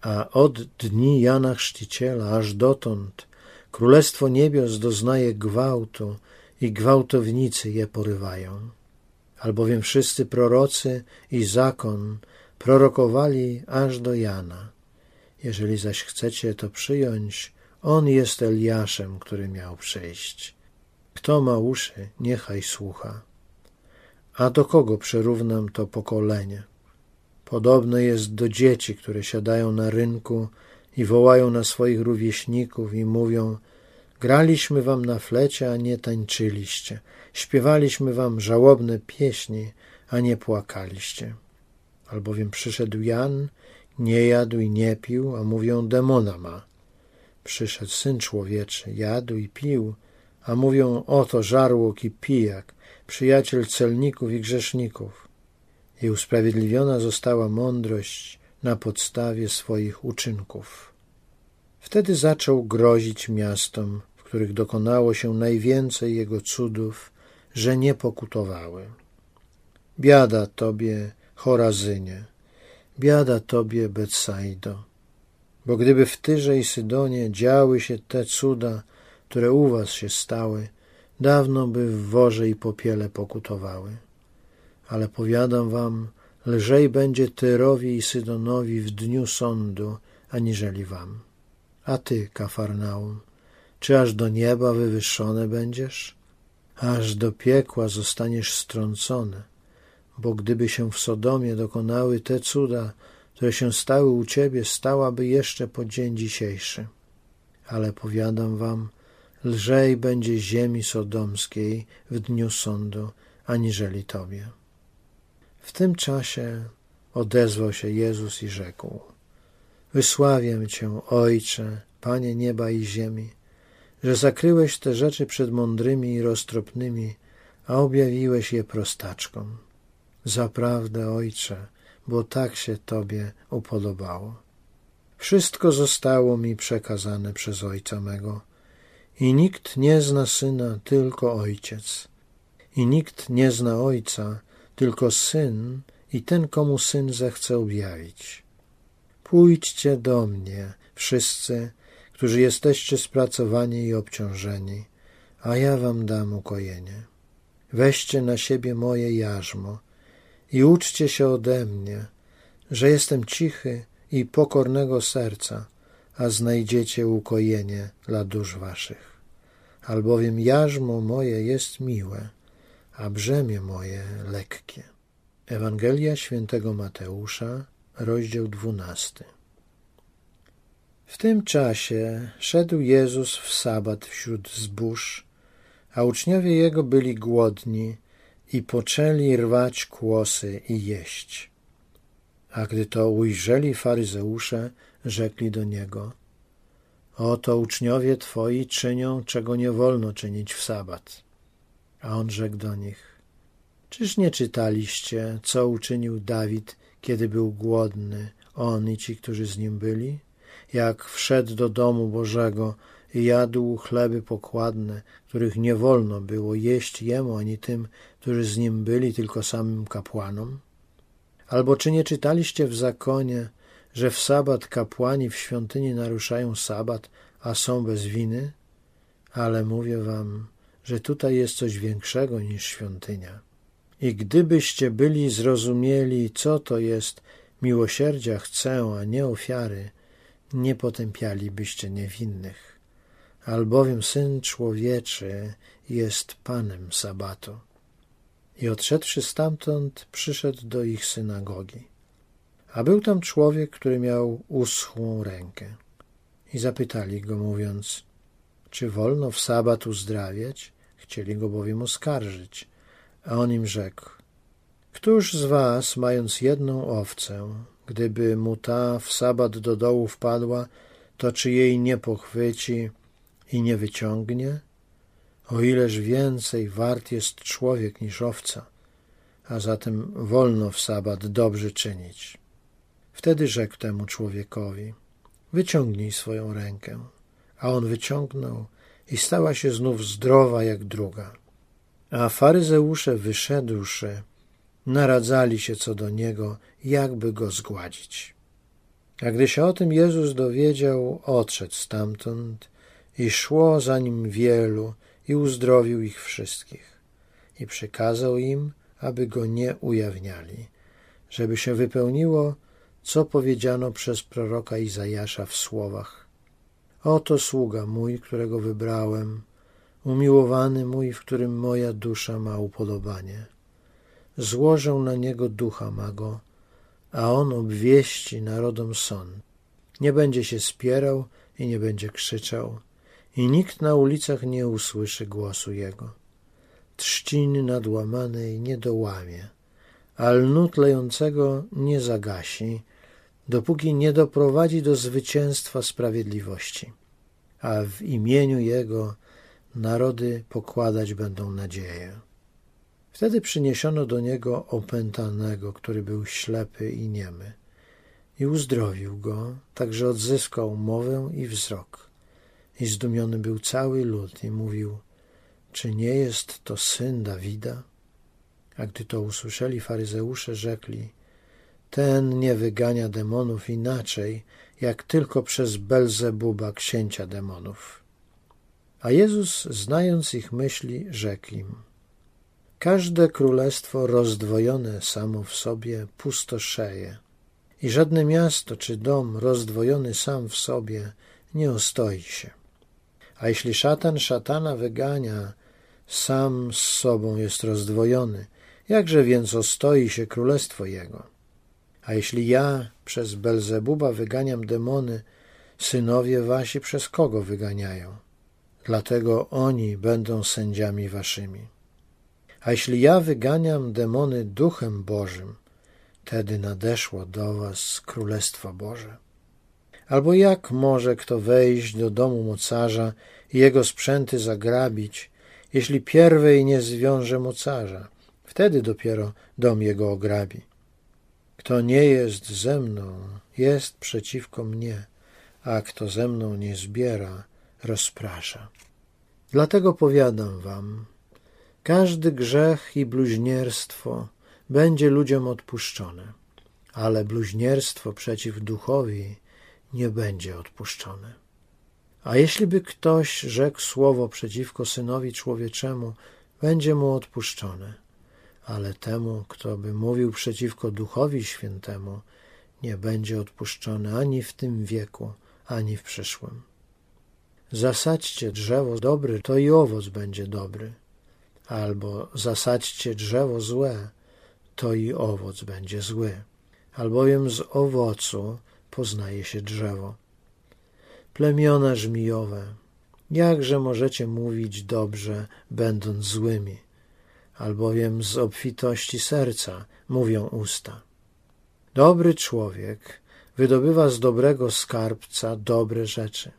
A od dni Jana Chrzciciela aż dotąd Królestwo Niebios doznaje gwałtu i gwałtownicy je porywają. Albowiem wszyscy prorocy i zakon prorokowali aż do Jana. Jeżeli zaś chcecie to przyjąć, on jest Eliaszem, który miał przyjść. Kto ma uszy, niechaj słucha. A do kogo przyrównam to pokolenie? Podobne jest do dzieci, które siadają na rynku i wołają na swoich rówieśników i mówią: Graliśmy wam na flecie, a nie tańczyliście. Śpiewaliśmy wam żałobne pieśni, a nie płakaliście. Albowiem przyszedł Jan, nie jadł i nie pił, a mówią demona ma. Przyszedł Syn Człowieczy, jadł i pił, a mówią oto żarłok i pijak, przyjaciel celników i grzeszników. I usprawiedliwiona została mądrość na podstawie swoich uczynków. Wtedy zaczął grozić miastom, w których dokonało się najwięcej jego cudów, że nie pokutowały. Biada tobie, Chorazynie, biada tobie, Betsaido, bo gdyby w Tyrze i Sydonie działy się te cuda, które u was się stały, dawno by w worze i popiele pokutowały. Ale powiadam wam, lżej będzie Tyrowi i Sydonowi w dniu sądu, aniżeli wam. A ty, Kafarnaum, czy aż do nieba wywyższone będziesz? Aż do piekła zostaniesz strącony, bo gdyby się w Sodomie dokonały te cuda, które się stały u ciebie, stałaby jeszcze po dzień dzisiejszy. Ale powiadam wam, lżej będzie ziemi sodomskiej w dniu sądu, aniżeli tobie. W tym czasie odezwał się Jezus i rzekł: Wysławiam Cię, Ojcze, Panie nieba i ziemi, że zakryłeś te rzeczy przed mądrymi i roztropnymi, a objawiłeś je prostaczkom. Zaprawdę, Ojcze, bo tak się Tobie upodobało. Wszystko zostało mi przekazane przez Ojca mego i nikt nie zna Syna, tylko Ojciec. I nikt nie zna Ojca, tylko Syn i ten, komu Syn zechce objawić. Pójdźcie do mnie, wszyscy, którzy jesteście spracowani i obciążeni, a ja wam dam ukojenie. Weźcie na siebie moje jarzmo i uczcie się ode mnie, że jestem cichy i pokornego serca, a znajdziecie ukojenie dla dusz waszych. Albowiem jarzmo moje jest miłe, a brzemię moje lekkie. Ewangelia świętego Mateusza, rozdział dwunasty. W tym czasie szedł Jezus w sabat wśród zbóż, a uczniowie Jego byli głodni i poczęli rwać kłosy i jeść. A gdy to ujrzeli faryzeusze, rzekli do Niego, Oto uczniowie Twoi czynią, czego nie wolno czynić w sabat. A On rzekł do nich, Czyż nie czytaliście, co uczynił Dawid, kiedy był głodny, on i ci, którzy z nim byli? jak wszedł do domu Bożego i jadł chleby pokładne, których nie wolno było jeść jemu ani tym, którzy z nim byli, tylko samym kapłanom? Albo czy nie czytaliście w zakonie, że w sabat kapłani w świątyni naruszają sabat, a są bez winy? Ale mówię wam, że tutaj jest coś większego niż świątynia. I gdybyście byli zrozumieli, co to jest Miłosierdzia chcę, a nie ofiary, nie potępialibyście niewinnych, albowiem Syn Człowieczy jest Panem Sabatu. I odszedłszy stamtąd, przyszedł do ich synagogi. A był tam człowiek, który miał uschłą rękę. I zapytali go, mówiąc, czy wolno w sabat uzdrawiać? Chcieli go bowiem oskarżyć. A on im rzekł, któż z was, mając jedną owcę, gdyby mu ta w sabat do dołu wpadła, to czy jej nie pochwyci i nie wyciągnie? O ileż więcej wart jest człowiek niż owca, a zatem wolno w sabat dobrze czynić. Wtedy rzekł temu człowiekowi, wyciągnij swoją rękę. A on wyciągnął i stała się znów zdrowa jak druga. A faryzeusze wyszedłszy, naradzali się co do niego, jakby go zgładzić. A gdy się o tym Jezus dowiedział, odszedł stamtąd i szło za nim wielu i uzdrowił ich wszystkich. I przykazał im, aby go nie ujawniali, żeby się wypełniło, co powiedziano przez proroka Izajasza w słowach. Oto sługa mój, którego wybrałem, umiłowany mój, w którym moja dusza ma upodobanie. Złożę na niego ducha mago, a on obwieści narodom sąd. Nie będzie się spierał i nie będzie krzyczał, i nikt na ulicach nie usłyszy głosu jego. Trzciny nadłamanej nie dołamie, a lnu nie zagasi, dopóki nie doprowadzi do zwycięstwa sprawiedliwości, a w imieniu Jego narody pokładać będą nadzieję. Wtedy przyniesiono do niego opętanego, który był ślepy i niemy, i uzdrowił go, tak że odzyskał mowę i wzrok. I zdumiony był cały lud i mówił, czy nie jest to syn Dawida? A gdy to usłyszeli faryzeusze, rzekli, ten nie wygania demonów inaczej, jak tylko przez Belzebuba, księcia demonów. A Jezus, znając ich myśli, rzekł im, Każde królestwo rozdwojone samo w sobie pustoszeje i żadne miasto czy dom rozdwojony sam w sobie nie ostoi się. A jeśli szatan szatana wygania, sam z sobą jest rozdwojony, jakże więc ostoi się królestwo jego? A jeśli ja przez Belzebuba wyganiam demony, synowie wasi przez kogo wyganiają? Dlatego oni będą sędziami waszymi. A jeśli ja wyganiam demony duchem Bożym, wtedy nadeszło do was Królestwo Boże. Albo jak może kto wejść do domu mocarza i jego sprzęty zagrabić, jeśli pierwej nie zwiąże mocarza? Wtedy dopiero dom jego ograbi. Kto nie jest ze mną, jest przeciwko mnie, a kto ze mną nie zbiera, rozprasza. Dlatego powiadam wam, każdy grzech i bluźnierstwo będzie ludziom odpuszczone, ale bluźnierstwo przeciw duchowi nie będzie odpuszczone. A jeśli by ktoś rzekł słowo przeciwko synowi człowieczemu, będzie mu odpuszczone ale temu, kto by mówił przeciwko Duchowi Świętemu, nie będzie odpuszczony ani w tym wieku, ani w przyszłym. Zasadźcie drzewo dobry, to i owoc będzie dobry, albo zasadźcie drzewo złe, to i owoc będzie zły, albowiem z owocu poznaje się drzewo. Plemiona żmijowe, jakże możecie mówić dobrze, będąc złymi? Albowiem z obfitości serca mówią usta. Dobry człowiek wydobywa z dobrego skarbca dobre rzeczy,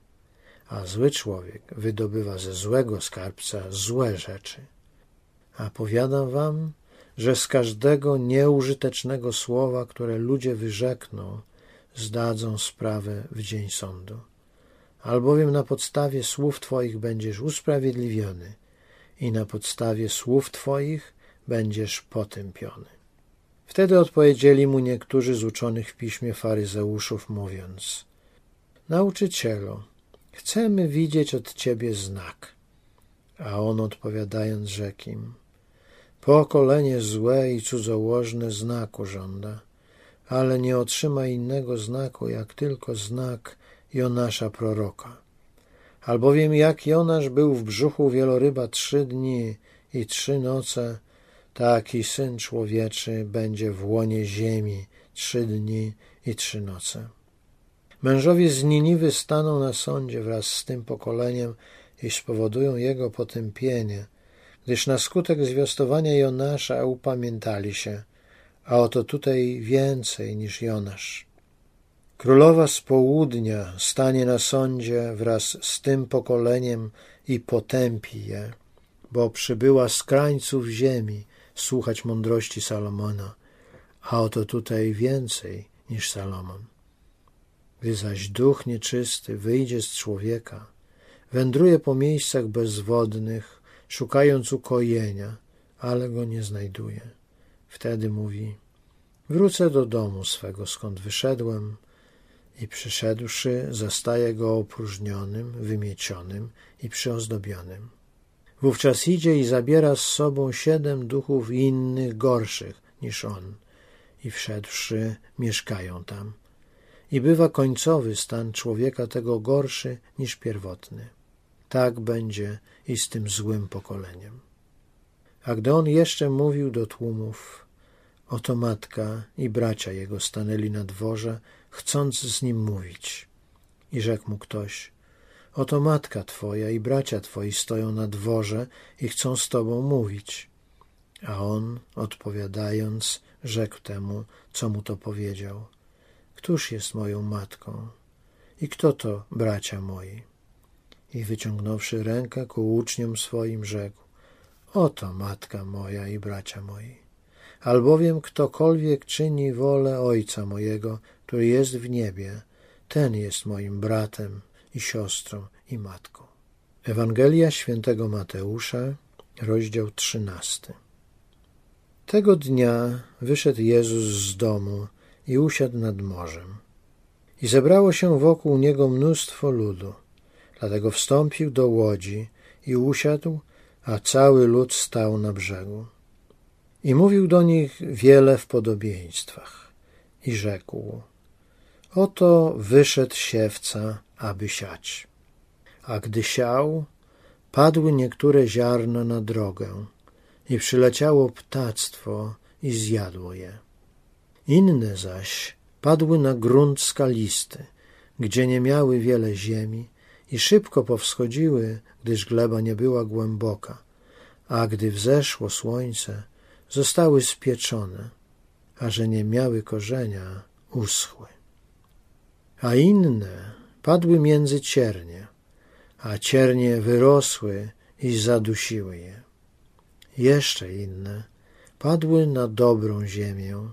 a zły człowiek wydobywa ze złego skarbca złe rzeczy. A powiadam wam, że z każdego nieużytecznego słowa, które ludzie wyrzekną, zdadzą sprawę w dzień sądu. Albowiem na podstawie słów Twoich będziesz usprawiedliwiony, i na podstawie słów Twoich będziesz potępiony. Wtedy odpowiedzieli mu niektórzy z uczonych w piśmie faryzeuszów, mówiąc: Nauczycielu, chcemy widzieć od Ciebie znak. A on odpowiadając, rzekł im: Pokolenie złe i cudzołożne znaku żąda. ale nie otrzyma innego znaku, jak tylko znak Jonasza proroka. Albowiem jak Jonasz był w brzuchu wieloryba trzy dni i trzy noce, taki Syn Człowieczy będzie w łonie ziemi trzy dni i trzy noce. Mężowie z Niniwy staną na sądzie wraz z tym pokoleniem i spowodują jego potępienie, gdyż na skutek zwiastowania Jonasza upamiętali się, a oto tutaj więcej niż Jonasz. Królowa z południa stanie na sądzie wraz z tym pokoleniem i potępi je, bo przybyła z krańców ziemi słuchać mądrości Salomona, a oto tutaj więcej niż Salomon. Gdy zaś duch nieczysty wyjdzie z człowieka, wędruje po miejscach bezwodnych, szukając ukojenia, ale go nie znajduje. Wtedy mówi: Wrócę do domu swego, skąd wyszedłem, i przyszedłszy, zastaje go opróżnionym, wymiecionym i przyozdobionym. Wówczas idzie i zabiera z sobą siedem duchów innych, gorszych niż on, i wszedłszy, mieszkają tam. I bywa końcowy stan człowieka tego gorszy niż pierwotny. Tak będzie i z tym złym pokoleniem. A gdy on jeszcze mówił do tłumów, oto matka i bracia jego stanęli na dworze, chcąc z nim mówić. I rzekł mu ktoś, oto matka twoja i bracia twoi stoją na dworze i chcą z tobą mówić. A on, odpowiadając, rzekł temu, co mu to powiedział. Któż jest moją matką? I kto to bracia moi? I wyciągnąwszy rękę ku uczniom swoim, rzekł, oto matka moja i bracia moi. Albowiem ktokolwiek czyni wolę Ojca mojego, który jest w niebie, ten jest moim bratem i siostrą i matką. Ewangelia świętego Mateusza, rozdział trzynasty. Tego dnia wyszedł Jezus z domu i usiadł nad morzem. I zebrało się wokół niego mnóstwo ludu. Dlatego wstąpił do łodzi i usiadł, a cały lud stał na brzegu. I mówił do nich wiele w podobieństwach. I rzekł: Oto wyszedł siewca, aby siać. A gdy siał, padły niektóre ziarna na drogę i przyleciało ptactwo i zjadło je. Inne zaś padły na grunt skalisty, gdzie nie miały wiele ziemi i szybko powschodziły, gdyż gleba nie była głęboka, a gdy wzeszło słońce, zostały spieczone, a że nie miały korzenia, uschły. A inne padły między ciernie, a ciernie wyrosły i zadusiły je. Jeszcze inne padły na dobrą ziemię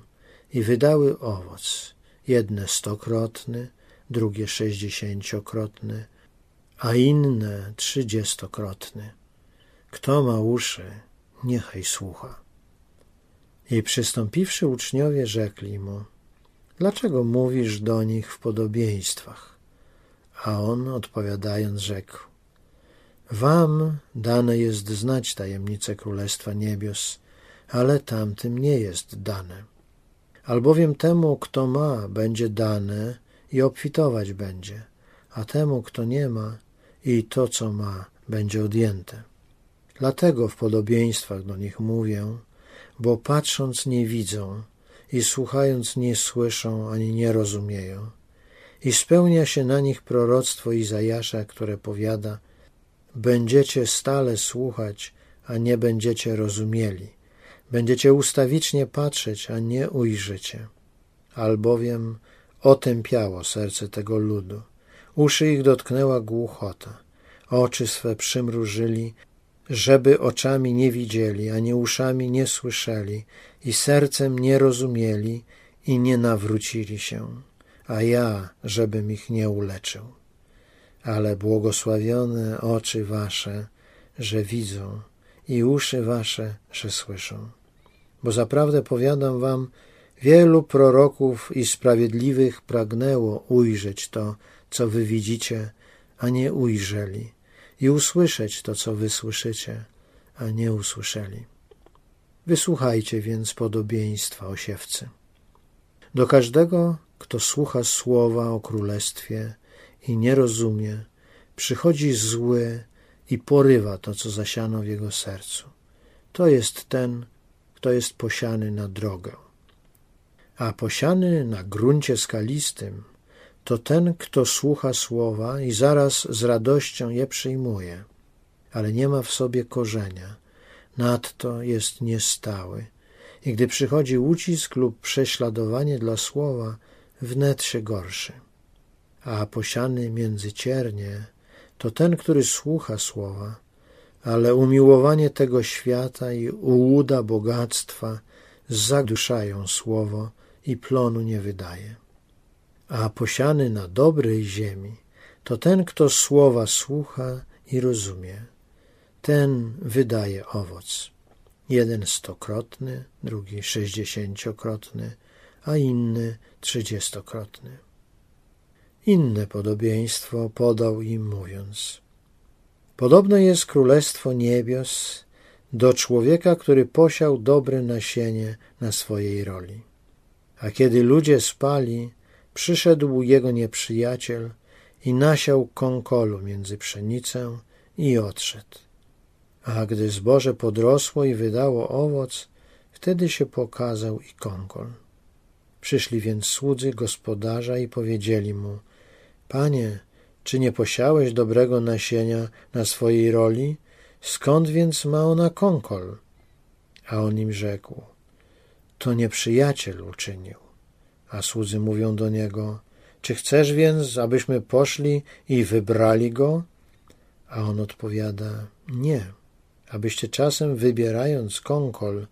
i wydały owoc, jedne stokrotny, drugie sześćdziesięciokrotny, a inne trzydziestokrotny. Kto ma uszy, niechaj słucha. I przystąpiwszy uczniowie rzekli mu, dlaczego mówisz do nich w podobieństwach? A on odpowiadając rzekł, Wam dane jest znać tajemnicę Królestwa Niebios, ale tamtym nie jest dane. Albowiem temu, kto ma, będzie dane i obfitować będzie, a temu, kto nie ma, i to, co ma, będzie odjęte. Dlatego w podobieństwach do nich mówię, bo patrząc nie widzą i słuchając nie słyszą ani nie rozumieją. I spełnia się na nich proroctwo Izajasza, które powiada – Będziecie stale słuchać, a nie będziecie rozumieli. Będziecie ustawicznie patrzeć, a nie ujrzycie. Albowiem otępiało serce tego ludu. Uszy ich dotknęła głuchota. Oczy swe przymrużyli, żeby oczami nie widzieli, ani uszami nie słyszeli, i sercem nie rozumieli i nie nawrócili się, a ja, żebym ich nie uleczył ale błogosławione oczy wasze, że widzą i uszy wasze, że słyszą. Bo zaprawdę powiadam wam, wielu proroków i sprawiedliwych pragnęło ujrzeć to, co wy widzicie, a nie ujrzeli, i usłyszeć to, co wy słyszycie, a nie usłyszeli. Wysłuchajcie więc podobieństwa osiewcy. Do każdego, kto słucha słowa o królestwie i nie rozumie, przychodzi zły i porywa to, co zasiano w jego sercu. To jest ten, kto jest posiany na drogę. A posiany na gruncie skalistym to ten, kto słucha słowa i zaraz z radością je przyjmuje, ale nie ma w sobie korzenia, nadto jest niestały i gdy przychodzi ucisk lub prześladowanie dla słowa, wnet się gorszy. A posiany między ciernie to ten, który słucha słowa, ale umiłowanie tego świata i ułuda bogactwa zaduszają słowo i plonu nie wydaje. A posiany na dobrej ziemi to ten, kto słowa słucha i rozumie. Ten wydaje owoc. Jeden stokrotny, drugi sześćdziesięciokrotny, a inny trzydziestokrotny. Inne podobieństwo podał im mówiąc: Podobne jest królestwo niebios do człowieka, który posiał dobre nasienie na swojej roli. A kiedy ludzie spali, przyszedł jego nieprzyjaciel i nasiał konkolu między pszenicę i odszedł. A gdy zboże podrosło i wydało owoc, wtedy się pokazał i konkol. Przyszli więc słudzy gospodarza i powiedzieli mu: Panie, czy nie posiałeś dobrego nasienia na swojej roli? Skąd więc ma ona konkol? A on im rzekł: To nieprzyjaciel uczynił. A słudzy mówią do niego: Czy chcesz więc, abyśmy poszli i wybrali go? A on odpowiada: Nie, abyście czasem wybierając konkol,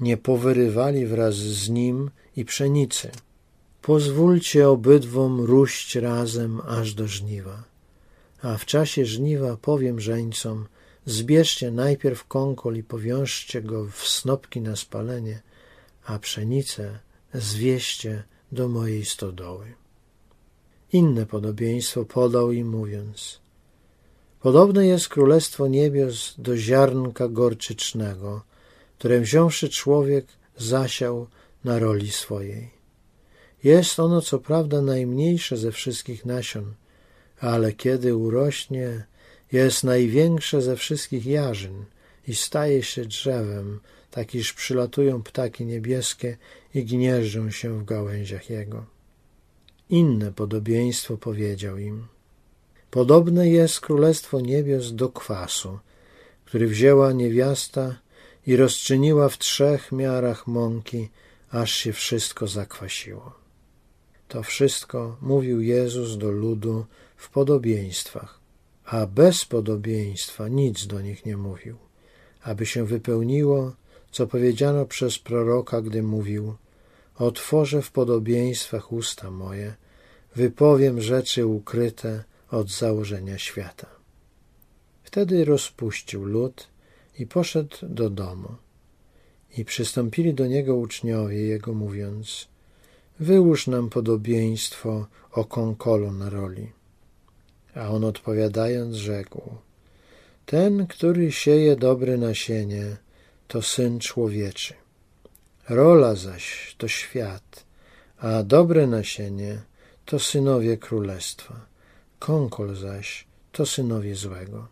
nie powyrywali wraz z nim i pszenicy. Pozwólcie obydwom róść razem aż do żniwa. A w czasie żniwa powiem żeńcom, zbierzcie najpierw konkol i powiążcie go w snopki na spalenie, a pszenicę zwieście do mojej stodoły. Inne podobieństwo podał im mówiąc, podobne jest królestwo niebios do ziarnka gorczycznego, które wziąwszy człowiek zasiał na roli swojej. Jest ono co prawda najmniejsze ze wszystkich nasion, ale kiedy urośnie, jest największe ze wszystkich jarzyn i staje się drzewem, tak iż przylatują ptaki niebieskie i gnieżdżą się w gałęziach jego. Inne podobieństwo powiedział im. Podobne jest królestwo niebios do kwasu, który wzięła niewiasta i rozczyniła w trzech miarach mąki, aż się wszystko zakwasiło. To wszystko mówił Jezus do ludu w podobieństwach, a bez podobieństwa nic do nich nie mówił, aby się wypełniło, co powiedziano przez proroka, gdy mówił: Otworzę w podobieństwach usta moje, wypowiem rzeczy ukryte od założenia świata. Wtedy rozpuścił lud i poszedł do domu. I przystąpili do niego uczniowie jego, mówiąc: Wyłóż nam podobieństwo o konkolu na roli. A on odpowiadając rzekł, ten, który sieje dobre nasienie, to Syn Człowieczy. Rola zaś to świat, a dobre nasienie to synowie królestwa. Konkol zaś to synowie złego.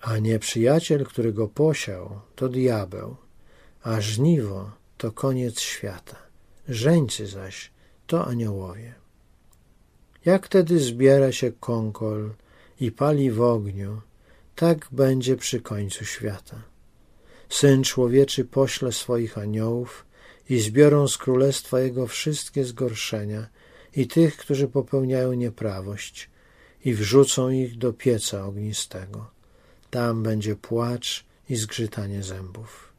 A nieprzyjaciel, który go posiał, to diabeł, a żniwo to koniec świata żeńcy zaś to aniołowie. Jak wtedy zbiera się konkol i pali w ogniu, tak będzie przy końcu świata. Syn człowieczy pośle swoich aniołów i zbiorą z królestwa jego wszystkie zgorszenia i tych, którzy popełniają nieprawość i wrzucą ich do pieca ognistego. Tam będzie płacz i zgrzytanie zębów.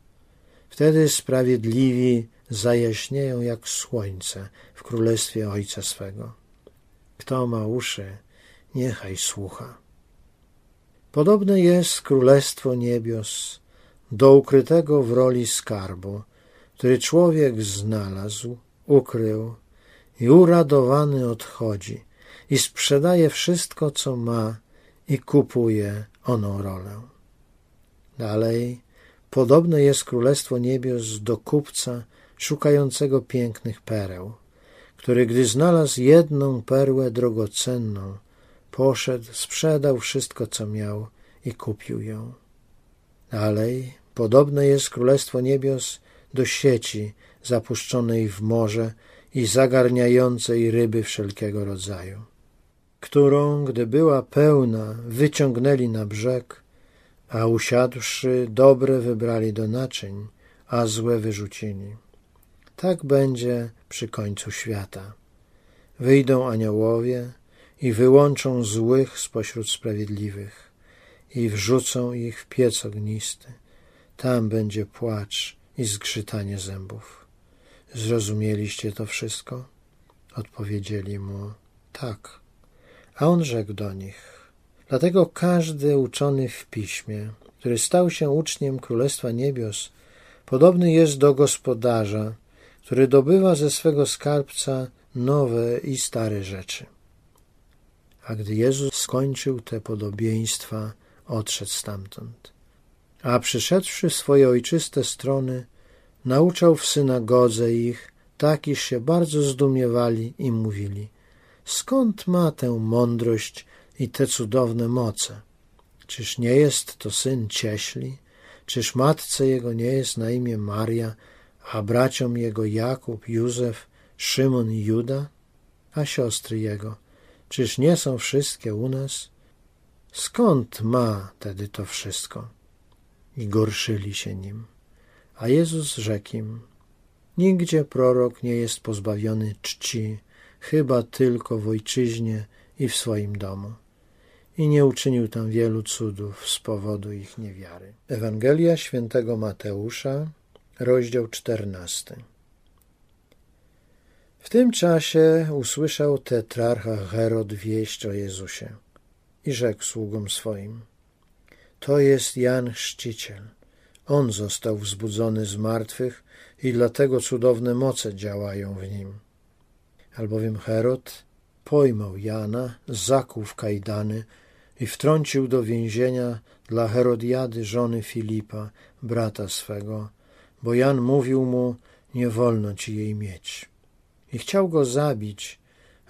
Wtedy sprawiedliwi zajaśnieją jak słońce w królestwie Ojca swego. Kto ma uszy, niechaj słucha. Podobne jest królestwo niebios do ukrytego w roli skarbu, który człowiek znalazł, ukrył i uradowany odchodzi i sprzedaje wszystko, co ma i kupuje oną rolę. Dalej, podobne jest królestwo niebios do kupca, szukającego pięknych pereł, który gdy znalazł jedną perłę drogocenną, poszedł, sprzedał wszystko, co miał i kupił ją. Dalej, podobne jest Królestwo Niebios do sieci zapuszczonej w morze i zagarniającej ryby wszelkiego rodzaju, którą, gdy była pełna, wyciągnęli na brzeg, a usiadłszy, dobre wybrali do naczyń, a złe wyrzucili. Tak będzie przy końcu świata. Wyjdą aniołowie i wyłączą złych spośród sprawiedliwych i wrzucą ich w piec ognisty. Tam będzie płacz i zgrzytanie zębów. Zrozumieliście to wszystko? Odpowiedzieli mu tak. A on rzekł do nich: Dlatego każdy uczony w piśmie, który stał się uczniem Królestwa Niebios, podobny jest do gospodarza, który dobywa ze swego skarbca nowe i stare rzeczy. A gdy Jezus skończył te podobieństwa, odszedł stamtąd. A przyszedłszy swoje ojczyste strony, nauczał w synagodze ich, tak iż się bardzo zdumiewali i mówili, skąd ma tę mądrość i te cudowne moce? Czyż nie jest to syn cieśli? Czyż matce jego nie jest na imię Maria, a braciom jego Jakub, Józef, Szymon i Juda? A siostry jego, czyż nie są wszystkie u nas? Skąd ma tedy to wszystko? I gorszyli się nim. A Jezus rzekł im, nigdzie prorok nie jest pozbawiony czci, chyba tylko w ojczyźnie i w swoim domu. I nie uczynił tam wielu cudów z powodu ich niewiary. Ewangelia świętego Mateusza, rozdział czternasty. W tym czasie usłyszał tetrarcha Herod wieść o Jezusie i rzekł sługom swoim: To jest Jan Chrzciciel. On został wzbudzony z martwych i dlatego cudowne moce działają w nim. Albowiem Herod pojmał Jana, zakuł w kajdany i wtrącił do więzienia dla Herodiady, żony Filipa, brata swego, bo Jan mówił mu, nie wolno ci jej mieć. I chciał go zabić,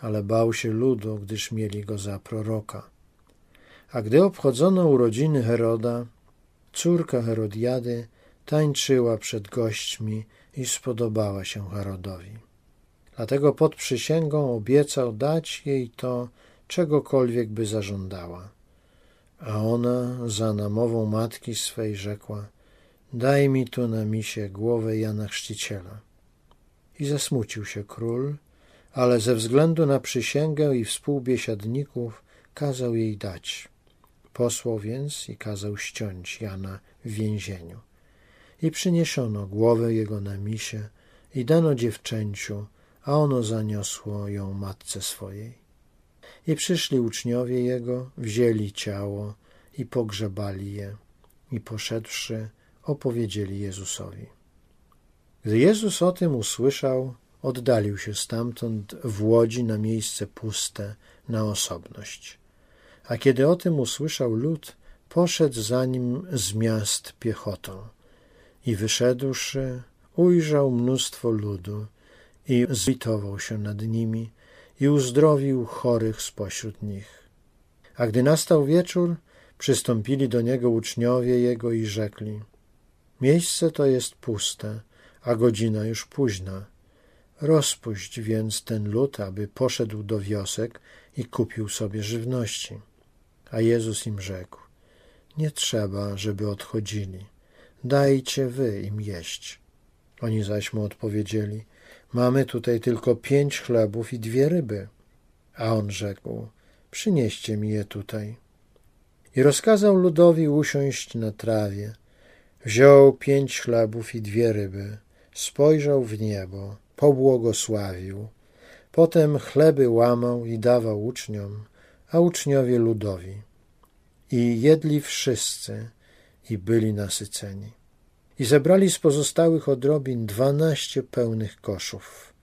ale bał się ludu, gdyż mieli go za proroka. A gdy obchodzono urodziny Heroda, córka Herodiady tańczyła przed gośćmi i spodobała się Herodowi. Dlatego pod przysięgą obiecał dać jej to, czegokolwiek by zażądała. A ona za namową matki swej rzekła – daj mi tu na misie głowę Jana Chrzciciela. I zasmucił się król, ale ze względu na przysięgę i współbiesiadników kazał jej dać. Posłał więc i kazał ściąć Jana w więzieniu. I przyniesiono głowę jego na misie i dano dziewczęciu, a ono zaniosło ją matce swojej. I przyszli uczniowie jego, wzięli ciało i pogrzebali je, i poszedłszy, opowiedzieli Jezusowi. Gdy Jezus o tym usłyszał, oddalił się stamtąd w łodzi na miejsce puste, na osobność. A kiedy o tym usłyszał lud, poszedł za nim z miast piechotą i wyszedłszy, ujrzał mnóstwo ludu i zlitował się nad nimi i uzdrowił chorych spośród nich. A gdy nastał wieczór, przystąpili do niego uczniowie jego i rzekli – Miejsce to jest puste, a godzina już późna. Rozpuść więc ten lud, aby poszedł do wiosek i kupił sobie żywności. A Jezus im rzekł: Nie trzeba, żeby odchodzili. Dajcie wy im jeść. Oni zaś mu odpowiedzieli: Mamy tutaj tylko pięć chlebów i dwie ryby. A on rzekł: Przynieście mi je tutaj. I rozkazał ludowi usiąść na trawie Wziął pięć chlebów i dwie ryby, spojrzał w niebo, pobłogosławił. Potem chleby łamał i dawał uczniom, a uczniowie ludowi. I jedli wszyscy i byli nasyceni. I zebrali z pozostałych odrobin dwanaście pełnych koszów.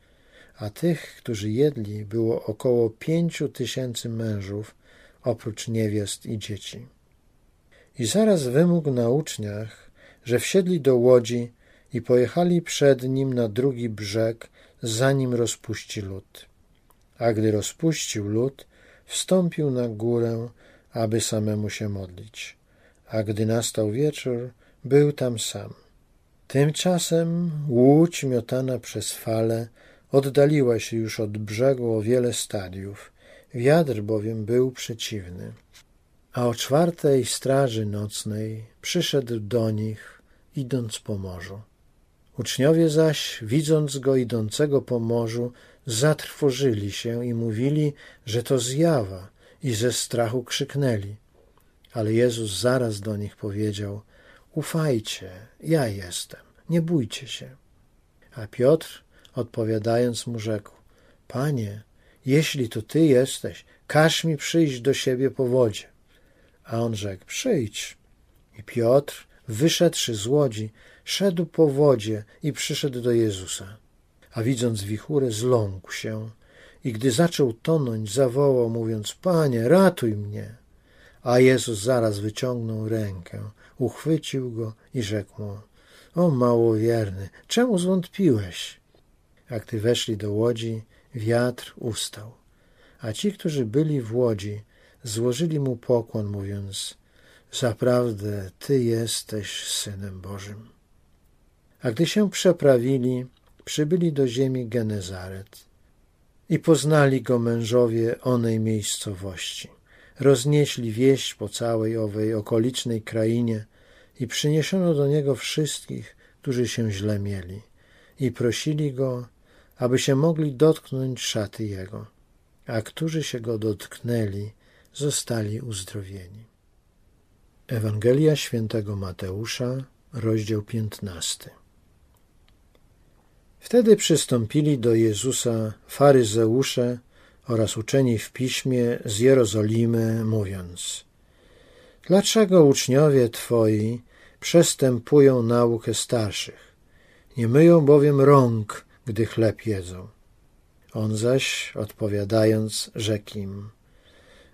A tych, którzy jedli, było około pięciu tysięcy mężów, oprócz niewiast i dzieci. I zaraz wymógł na uczniach, że wsiedli do łodzi i pojechali przed nim na drugi brzeg zanim rozpuści lud. A gdy rozpuścił lud, wstąpił na górę, aby samemu się modlić. A gdy nastał wieczór, był tam sam. Tymczasem łódź miotana przez fale oddaliła się już od brzegu o wiele stadiów, wiatr bowiem był przeciwny. A o czwartej straży nocnej przyszedł do nich, idąc po morzu. Uczniowie zaś, widząc go idącego po morzu, zatrwożyli się i mówili, że to zjawa, i ze strachu krzyknęli. Ale Jezus zaraz do nich powiedział: Ufajcie, ja jestem, nie bójcie się. A Piotr, odpowiadając mu, rzekł: Panie, jeśli to ty jesteś, każ mi przyjść do siebie po wodzie. A on rzekł: Przyjdź. I Piotr, wyszedłszy z łodzi, szedł po wodzie i przyszedł do Jezusa. A widząc wichurę, zląkł się i gdy zaczął tonąć, zawołał, mówiąc: Panie, ratuj mnie. A Jezus zaraz wyciągnął rękę, uchwycił go i rzekł mu: O małowierny, czemu zwątpiłeś? A gdy weszli do łodzi, wiatr ustał. A ci, którzy byli w łodzi, złożyli mu pokłon, mówiąc: Zaprawdę Ty jesteś synem Bożym. A gdy się przeprawili, przybyli do ziemi Genezaret i poznali go mężowie onej miejscowości. Roznieśli wieść po całej owej okolicznej krainie i przyniesiono do niego wszystkich, którzy się źle mieli i prosili go, aby się mogli dotknąć szaty jego, a którzy się go dotknęli, zostali uzdrowieni. Ewangelia świętego Mateusza, rozdział 15. Wtedy przystąpili do Jezusa faryzeusze oraz uczeni w piśmie z Jerozolimy, mówiąc: Dlaczego uczniowie twoi przestępują naukę starszych? Nie myją bowiem rąk, gdy chleb jedzą. On zaś, odpowiadając, rzekł im: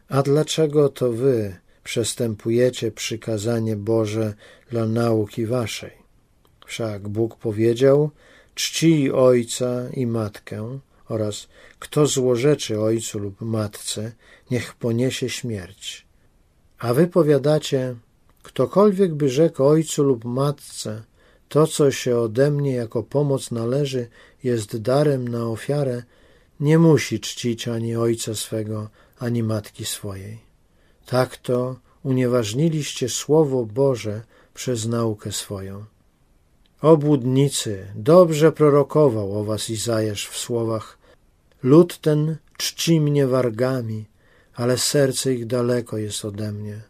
A dlaczego to wy przestępujecie przykazanie Boże dla nauki waszej? Wszak Bóg powiedział: czcij ojca i matkę oraz kto złorzeczy ojcu lub matce, niech poniesie śmierć. A wy powiadacie, ktokolwiek by rzekł ojcu lub matce, to, co się ode mnie jako pomoc należy, jest darem na ofiarę, nie musi czcić ani ojca swego, ani matki swojej. Tak to unieważniliście Słowo Boże przez naukę swoją. Obłudnicy, dobrze prorokował o was Izajasz w słowach Lud ten czci mnie wargami, ale serce ich daleko jest ode mnie.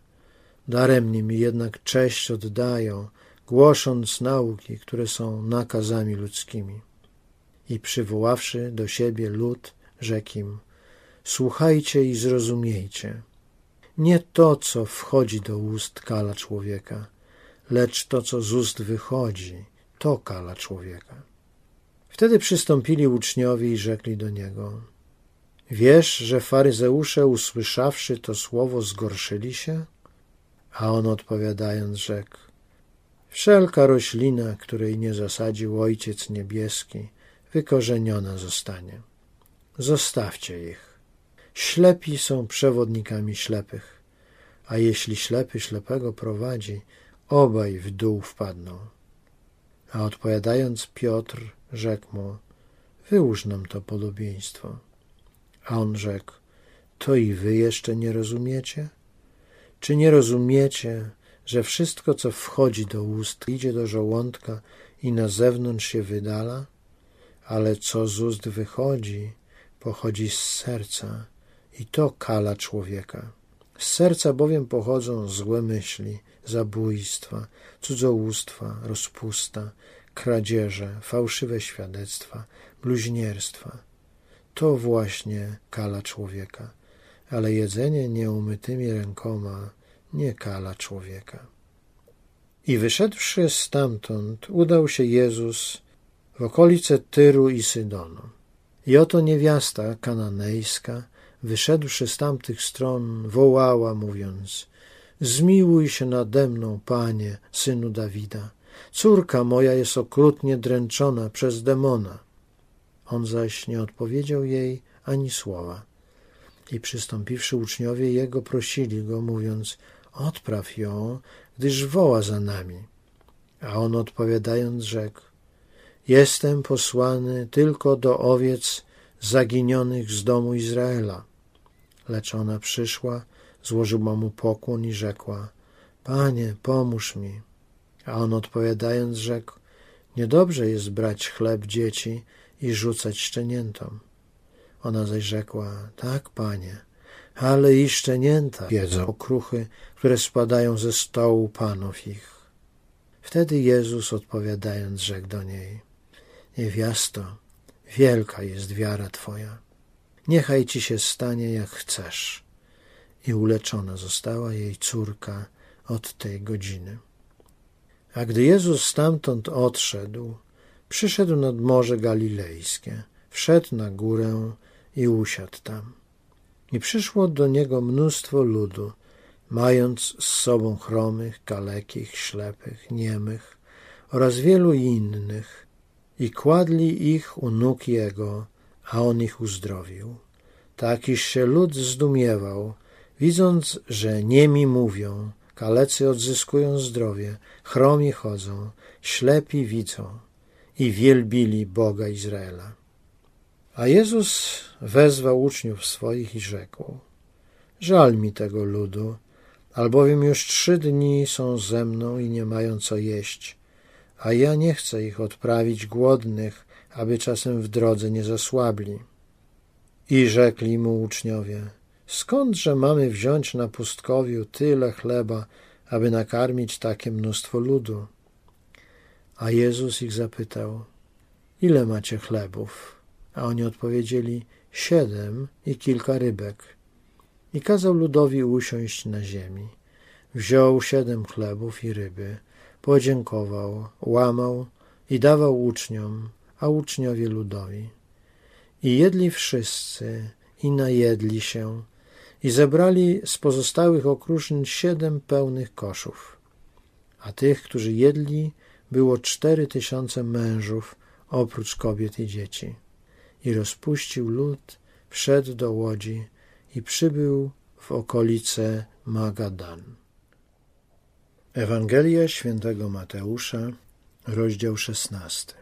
Daremnie mi jednak cześć oddają, głosząc nauki, które są nakazami ludzkimi. I przywoławszy do siebie lud, rzekł im, słuchajcie i zrozumiejcie. Nie to, co wchodzi do ust kala człowieka, lecz to, co z ust wychodzi, to człowieka. Wtedy przystąpili uczniowie i rzekli do niego: Wiesz, że faryzeusze, usłyszawszy to słowo, zgorszyli się? A on odpowiadając, rzekł: Wszelka roślina, której nie zasadził Ojciec Niebieski, wykorzeniona zostanie. Zostawcie ich. Ślepi są przewodnikami ślepych, a jeśli ślepy ślepego prowadzi, obaj w dół wpadną. A odpowiadając Piotr, rzekł mu, wyłóż nam to podobieństwo. A on rzekł, to i wy jeszcze nie rozumiecie? Czy nie rozumiecie, że wszystko, co wchodzi do ust, idzie do żołądka i na zewnątrz się wydala? Ale co z ust wychodzi, pochodzi z serca i to kala człowieka. Z serca bowiem pochodzą złe myśli, zabójstwa, cudzołóstwa, rozpusta, kradzieże, fałszywe świadectwa, bluźnierstwa. To właśnie kala człowieka, ale jedzenie nieumytymi rękoma nie kala człowieka. I wyszedłszy stamtąd, udał się Jezus w okolice Tyru i Sydonu. I oto niewiasta kananejska, wyszedłszy z tamtych stron, wołała, mówiąc: Zmiłuj się nade mną, panie, synu Dawida. Córka moja jest okrutnie dręczona przez demona. On zaś nie odpowiedział jej ani słowa. I przystąpiwszy uczniowie jego prosili go, mówiąc, odpraw ją, gdyż woła za nami. A on odpowiadając rzekł, jestem posłany tylko do owiec zaginionych z domu Izraela. Lecz ona przyszła, złożyła mu pokłon i rzekła, Panie, pomóż mi. A on odpowiadając rzekł, niedobrze jest brać chleb dzieci i rzucać szczeniętom. Ona zaś rzekła, tak, panie, ale i szczenięta jedzą okruchy, które spadają ze stołu panów ich. Wtedy Jezus odpowiadając rzekł do niej, niewiasto, wielka jest wiara twoja. Niechaj ci się stanie jak chcesz. I uleczona została jej córka od tej godziny. A gdy Jezus stamtąd odszedł, przyszedł nad Morze Galilejskie, wszedł na górę i usiadł tam. I przyszło do niego mnóstwo ludu, mając z sobą chromych, kalekich, ślepych, niemych oraz wielu innych, i kładli ich u nóg jego, a on ich uzdrowił. Tak iż się lud zdumiewał, widząc, że niemi mówią, kalecy odzyskują zdrowie, chromi chodzą, ślepi widzą i wielbili Boga Izraela. A Jezus wezwał uczniów swoich i rzekł: Żal mi tego ludu, albowiem już trzy dni są ze mną i nie mają co jeść, a ja nie chcę ich odprawić głodnych, aby czasem w drodze nie zasłabli. I rzekli mu uczniowie: Skądże mamy wziąć na pustkowiu tyle chleba, aby nakarmić takie mnóstwo ludu? A Jezus ich zapytał: Ile macie chlebów? A oni odpowiedzieli: Siedem i kilka rybek. I kazał ludowi usiąść na ziemi. Wziął siedem chlebów i ryby, podziękował, łamał i dawał uczniom, a uczniowie ludowi. I jedli wszyscy i najedli się i zebrali z pozostałych okruszyn siedem pełnych koszów. A tych, którzy jedli, było cztery tysiące mężów, oprócz kobiet i dzieci. I rozpuścił lud, wszedł do łodzi i przybył w okolice Magadan. Ewangelia świętego Mateusza, rozdział szesnasty.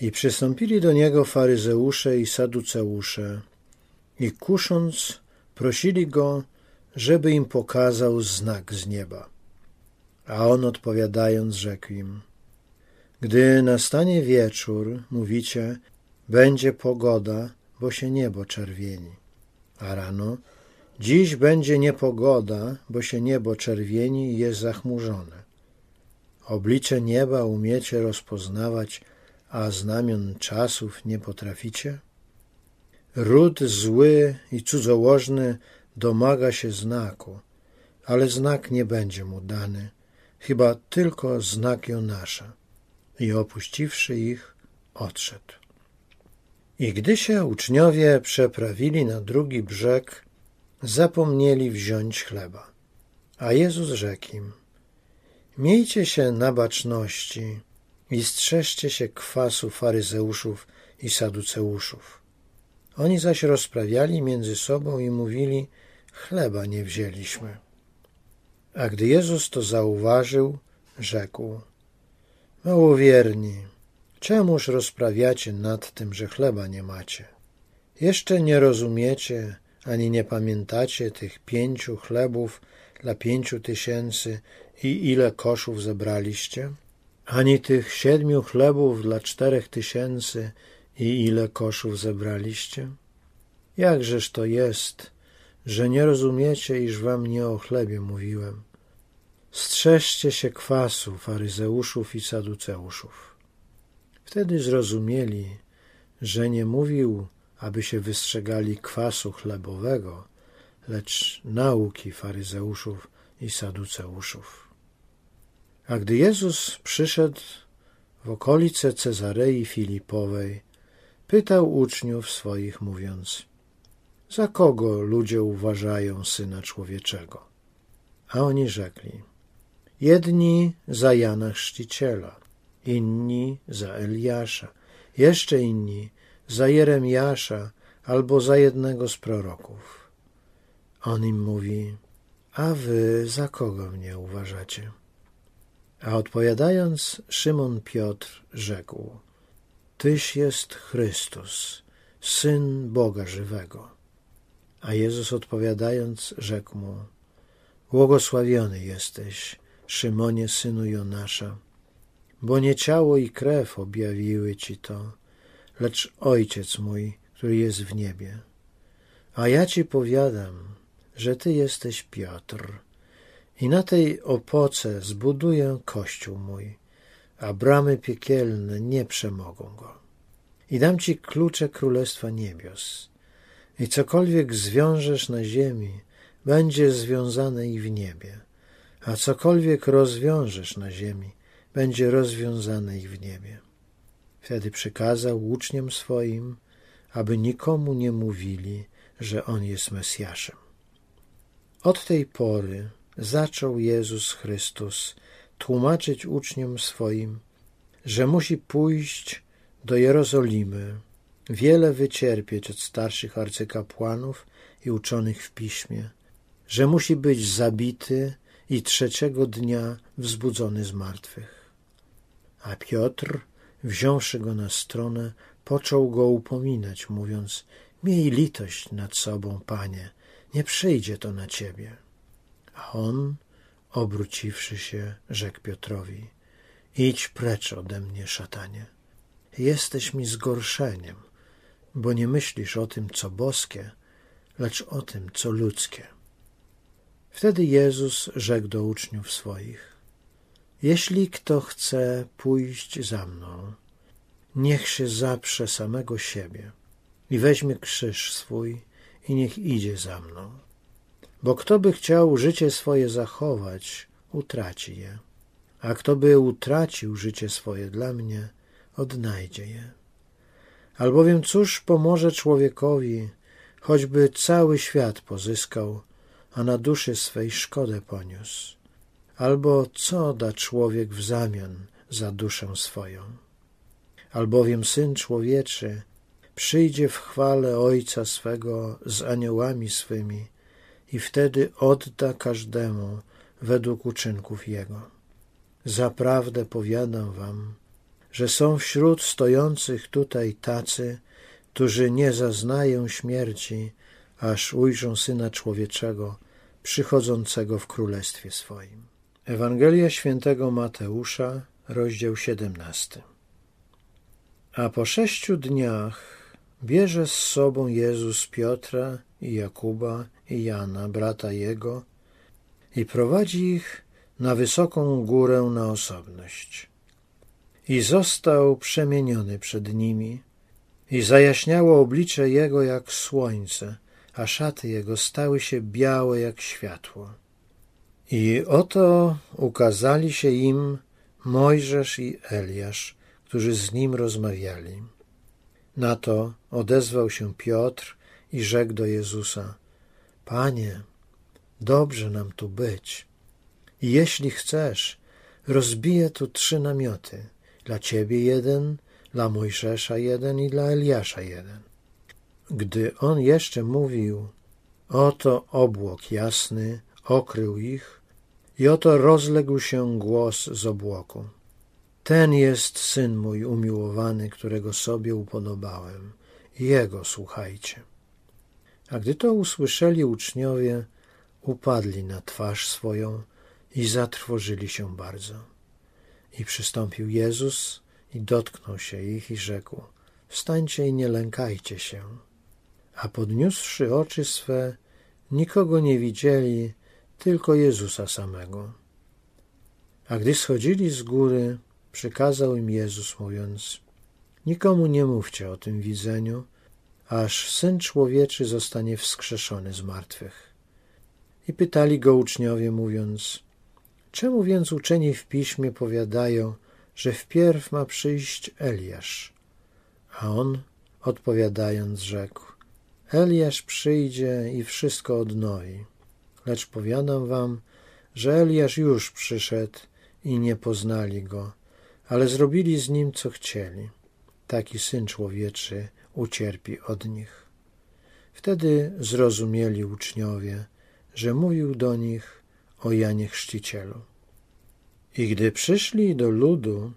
I przystąpili do niego faryzeusze i saduceusze i kusząc prosili go, żeby im pokazał znak z nieba. A on odpowiadając rzekł im, gdy nastanie wieczór, mówicie, będzie pogoda, bo się niebo czerwieni. A rano, dziś będzie niepogoda, bo się niebo czerwieni i jest zachmurzone. Oblicze nieba umiecie rozpoznawać, a znamion czasów nie potraficie? Ród zły i cudzołożny domaga się znaku, ale znak nie będzie mu dany, chyba tylko znak Jonasza. I opuściwszy ich, odszedł. I gdy się uczniowie przeprawili na drugi brzeg, zapomnieli wziąć chleba. A Jezus rzekł im, miejcie się na baczności i strzeżcie się kwasu faryzeuszów i saduceuszów. Oni zaś rozprawiali między sobą i mówili, chleba nie wzięliśmy. A gdy Jezus to zauważył, rzekł, małowierni, czemuż rozprawiacie nad tym, że chleba nie macie? Jeszcze nie rozumiecie, ani nie pamiętacie tych pięciu chlebów dla pięciu tysięcy i ile koszów zebraliście? Ani tych siedmiu chlebów dla czterech tysięcy i ile koszów zebraliście? Jakżeż to jest, że nie rozumiecie, iż wam nie o chlebie mówiłem? Strzeżcie się kwasu faryzeuszów i saduceuszów. Wtedy zrozumieli, że nie mówił, aby się wystrzegali kwasu chlebowego, lecz nauki faryzeuszów i saduceuszów. A gdy Jezus przyszedł w okolice Cezarei Filipowej, pytał uczniów swoich, mówiąc: Za kogo ludzie uważają syna człowieczego? A oni rzekli: Jedni za Jana Chrzciciela, inni za Eliasza, jeszcze inni za Jeremiasza albo za jednego z proroków. On im mówi, a wy za kogo mnie uważacie? A odpowiadając, Szymon Piotr rzekł, Tyś jest Chrystus, Syn Boga żywego. A Jezus odpowiadając, rzekł mu, Błogosławiony jesteś, Szymonie, synu Jonasza, bo nie ciało i krew objawiły ci to, lecz Ojciec mój, który jest w niebie. A ja ci powiadam, że ty jesteś Piotr i na tej opoce zbuduję kościół mój, a bramy piekielne nie przemogą go. I dam ci klucze Królestwa Niebios. I cokolwiek zwiążesz na ziemi, będzie związane i w niebie, a cokolwiek rozwiążesz na ziemi, będzie rozwiązane i w niebie. Wtedy przykazał uczniom swoim, aby nikomu nie mówili, że On jest Mesjaszem. Od tej pory zaczął Jezus Chrystus tłumaczyć uczniom swoim, że musi pójść do Jerozolimy, wiele wycierpieć od starszych arcykapłanów i uczonych w piśmie, że musi być zabity i trzeciego dnia wzbudzony z martwych. A Piotr, wziąwszy go na stronę, począł go upominać, mówiąc: Miej litość nad sobą, panie, nie przyjdzie to na ciebie. A on, obróciwszy się, rzekł Piotrowi: Idź precz ode mnie, szatanie. Jesteś mi zgorszeniem, bo nie myślisz o tym, co boskie, lecz o tym, co ludzkie. Wtedy Jezus rzekł do uczniów swoich: Jeśli kto chce pójść za mną, niech się zaprze samego siebie i weźmie krzyż swój i niech idzie za mną. Bo kto by chciał życie swoje zachować, utraci je, a kto by utracił życie swoje dla mnie, odnajdzie je. Albowiem cóż pomoże człowiekowi, choćby cały świat pozyskał, a na duszy swej szkodę poniósł? Albo co da człowiek w zamian za duszę swoją? Albowiem Syn Człowieczy przyjdzie w chwale Ojca swego z aniołami swymi i wtedy odda każdemu według uczynków Jego. Zaprawdę powiadam wam, że są wśród stojących tutaj tacy, którzy nie zaznają śmierci, aż ujrzą Syna Człowieczego przychodzącego w Królestwie swoim. Ewangelia świętego Mateusza, rozdział 17. A po sześciu dniach Bierze z sobą Jezus Piotra Jakuba i Jana, brata jego, i prowadzi ich na wysoką górę na osobność. I został przemieniony przed nimi, i zajaśniało oblicze jego jak słońce, a szaty jego stały się białe jak światło. I oto ukazali się im Mojżesz i Eliasz, którzy z nim rozmawiali. Na to odezwał się Piotr i rzekł do Jezusa: Panie, dobrze nam tu być. I jeśli chcesz, rozbiję tu trzy namioty: dla ciebie jeden, dla Mojżesza jeden i dla Eliasza jeden. Gdy on jeszcze mówił, oto obłok jasny okrył ich, i oto rozległ się głos z obłoku. Ten jest syn mój umiłowany, którego sobie upodobałem. Jego słuchajcie. A gdy to usłyszeli uczniowie, upadli na twarz swoją i zatrwożyli się bardzo. I przystąpił Jezus i dotknął się ich i rzekł: Wstańcie i nie lękajcie się. A podniósłszy oczy swe, nikogo nie widzieli, tylko Jezusa samego. A gdy schodzili z góry, przykazał im Jezus, mówiąc: Nikomu nie mówcie o tym widzeniu, aż syn człowieczy zostanie wskrzeszony z martwych. I pytali go uczniowie, mówiąc: Czemu więc uczeni w piśmie powiadają, że wpierw ma przyjść Eliasz? A on, odpowiadając, rzekł: Eliasz przyjdzie i wszystko odnoi. Lecz powiadam wam, że Eliasz już przyszedł i nie poznali go ale zrobili z nim, co chcieli. taki Syn Człowieczy ucierpi od nich. Wtedy zrozumieli uczniowie, że mówił do nich o Janie Chrzcicielu. I gdy przyszli do ludu,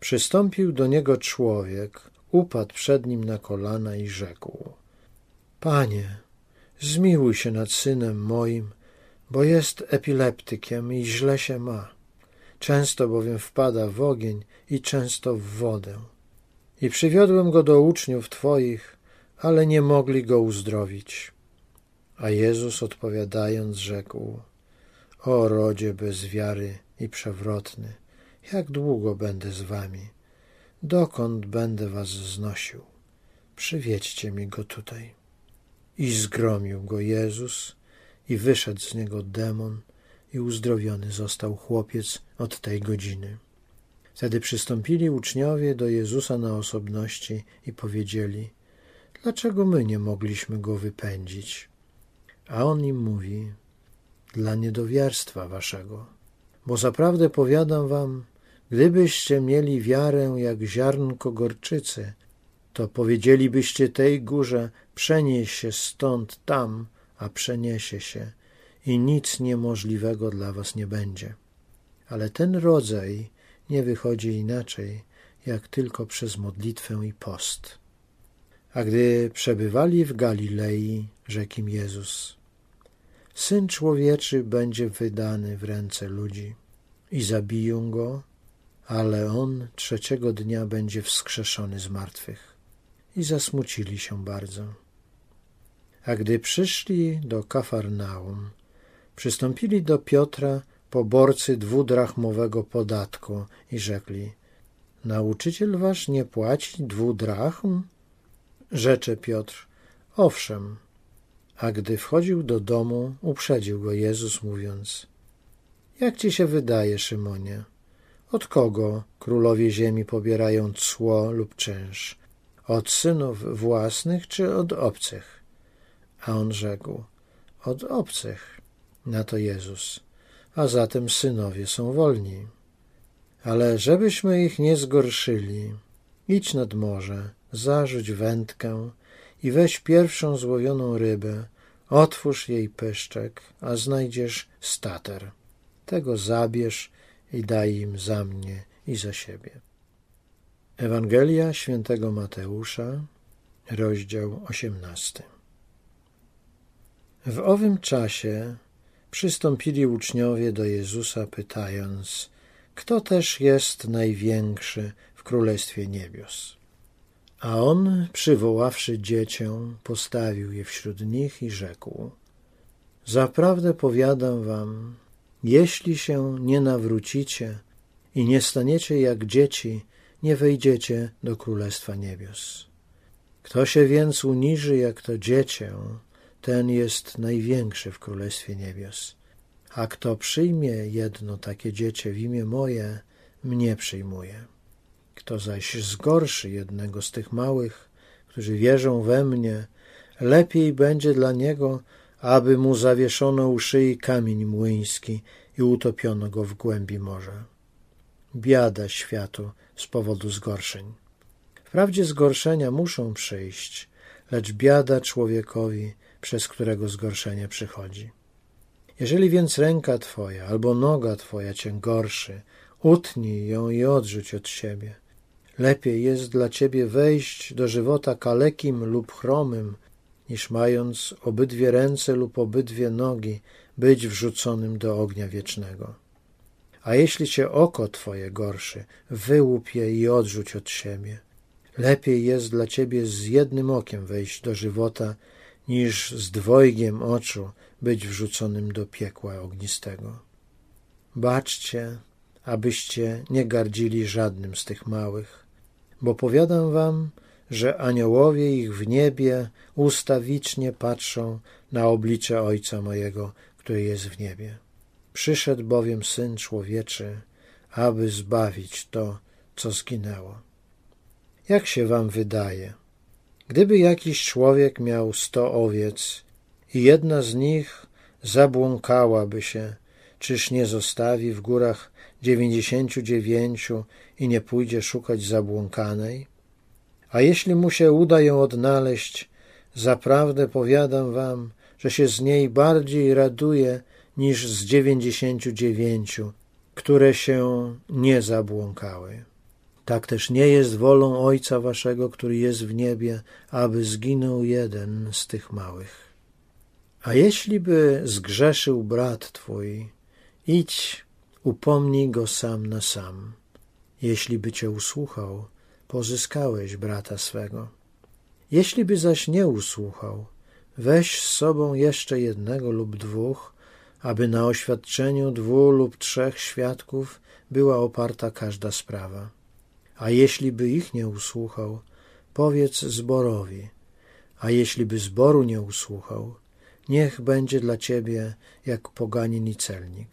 przystąpił do niego człowiek, upadł przed nim na kolana i rzekł: Panie, zmiłuj się nad synem moim, bo jest epileptykiem i źle się ma. Często bowiem wpada w ogień i często w wodę. I przywiodłem go do uczniów Twoich, ale nie mogli go uzdrowić. A Jezus odpowiadając rzekł, O rodzie bez wiary i przewrotny, jak długo będę z wami? Dokąd będę was znosił? Przywiedźcie mi go tutaj. I zgromił go Jezus i wyszedł z niego demon i uzdrowiony został chłopiec od tej godziny. Wtedy przystąpili uczniowie do Jezusa na osobności i powiedzieli: Dlaczego my nie mogliśmy go wypędzić? A on im mówi: Dla niedowiarstwa waszego. Bo zaprawdę powiadam wam, gdybyście mieli wiarę jak ziarnko gorczycy, to powiedzielibyście tej górze: Przenieś się stąd tam, a przeniesie się, i nic niemożliwego dla was nie będzie. Ale ten rodzaj nie wychodzi inaczej, jak tylko przez modlitwę i post. A gdy przebywali w Galilei, rzekł im Jezus, Syn człowieczy będzie wydany w ręce ludzi i zabiją go, ale on trzeciego dnia będzie wskrzeszony z martwych. I zasmucili się bardzo. A gdy przyszli do Kafarnaum, przystąpili do Piotra poborcy dwudrachmowego podatku i rzekli: Nauczyciel wasz nie płaci dwudrachm? Rzecze Piotr: Owszem. A gdy wchodził do domu, uprzedził go Jezus, mówiąc: Jak ci się wydaje, Szymonie? Od kogo królowie ziemi pobierają cło lub czynsz? Od synów własnych czy od obcych? A on rzekł: Od obcych. Na to Jezus: A zatem synowie są wolni. Ale żebyśmy ich nie zgorszyli, idź nad morze, zarzuć wędkę i weź pierwszą złowioną rybę, otwórz jej pyszczek, a znajdziesz stater. Tego zabierz i daj im za mnie i za siebie. Ewangelia świętego Mateusza, rozdział osiemnasty. W owym czasie przystąpili uczniowie do Jezusa, pytając, kto też jest największy w Królestwie Niebios. A on, przywoławszy dziecię, postawił je wśród nich i rzekł: Zaprawdę powiadam wam, jeśli się nie nawrócicie i nie staniecie jak dzieci, nie wejdziecie do Królestwa Niebios. Kto się więc uniży jak to dziecię, ten jest największy w Królestwie Niebios. A kto przyjmie jedno takie dziecię w imię moje, mnie przyjmuje. Kto zaś zgorszy jednego z tych małych, którzy wierzą we mnie, lepiej będzie dla niego, aby mu zawieszono u szyi kamień młyński i utopiono go w głębi morza. Biada światu z powodu zgorszeń. Wprawdzie zgorszenia muszą przyjść, lecz biada człowiekowi, przez którego zgorszenie przychodzi. Jeżeli więc ręka Twoja albo noga Twoja Cię gorszy, utnij ją i odrzuć od siebie. Lepiej jest dla Ciebie wejść do żywota kalekim lub chromym, niż mając obydwie ręce lub obydwie nogi być wrzuconym do ognia wiecznego. A jeśli Cię oko Twoje gorszy, wyłup je i odrzuć od siebie. Lepiej jest dla Ciebie z jednym okiem wejść do żywota, niż z dwojgiem oczu być wrzuconym do piekła ognistego. Baczcie, abyście nie gardzili żadnym z tych małych, bo powiadam wam, że aniołowie ich w niebie ustawicznie patrzą na oblicze Ojca mojego, który jest w niebie. Przyszedł bowiem Syn Człowieczy, aby zbawić to, co zginęło. Jak się wam wydaje? Gdyby jakiś człowiek miał sto owiec i jedna z nich zabłąkałaby się, czyż nie zostawi w górach dziewięćdziesięciu dziewięciu i nie pójdzie szukać zabłąkanej? A jeśli mu się uda ją odnaleźć, zaprawdę powiadam wam, że się z niej bardziej raduje niż z dziewięćdziesięciu dziewięciu, które się nie zabłąkały. Tak też nie jest wolą Ojca Waszego, który jest w niebie, aby zginął jeden z tych małych. A jeśli by zgrzeszył brat Twój, idź, upomnij go sam na sam. Jeśli by Cię usłuchał, pozyskałeś brata swego. Jeśli by zaś nie usłuchał, weź z sobą jeszcze jednego lub dwóch, aby na oświadczeniu dwóch lub trzech świadków była oparta każda sprawa. A jeśli by ich nie usłuchał, powiedz zborowi, a jeśli by zboru nie usłuchał, niech będzie dla ciebie jak poganin i celnik.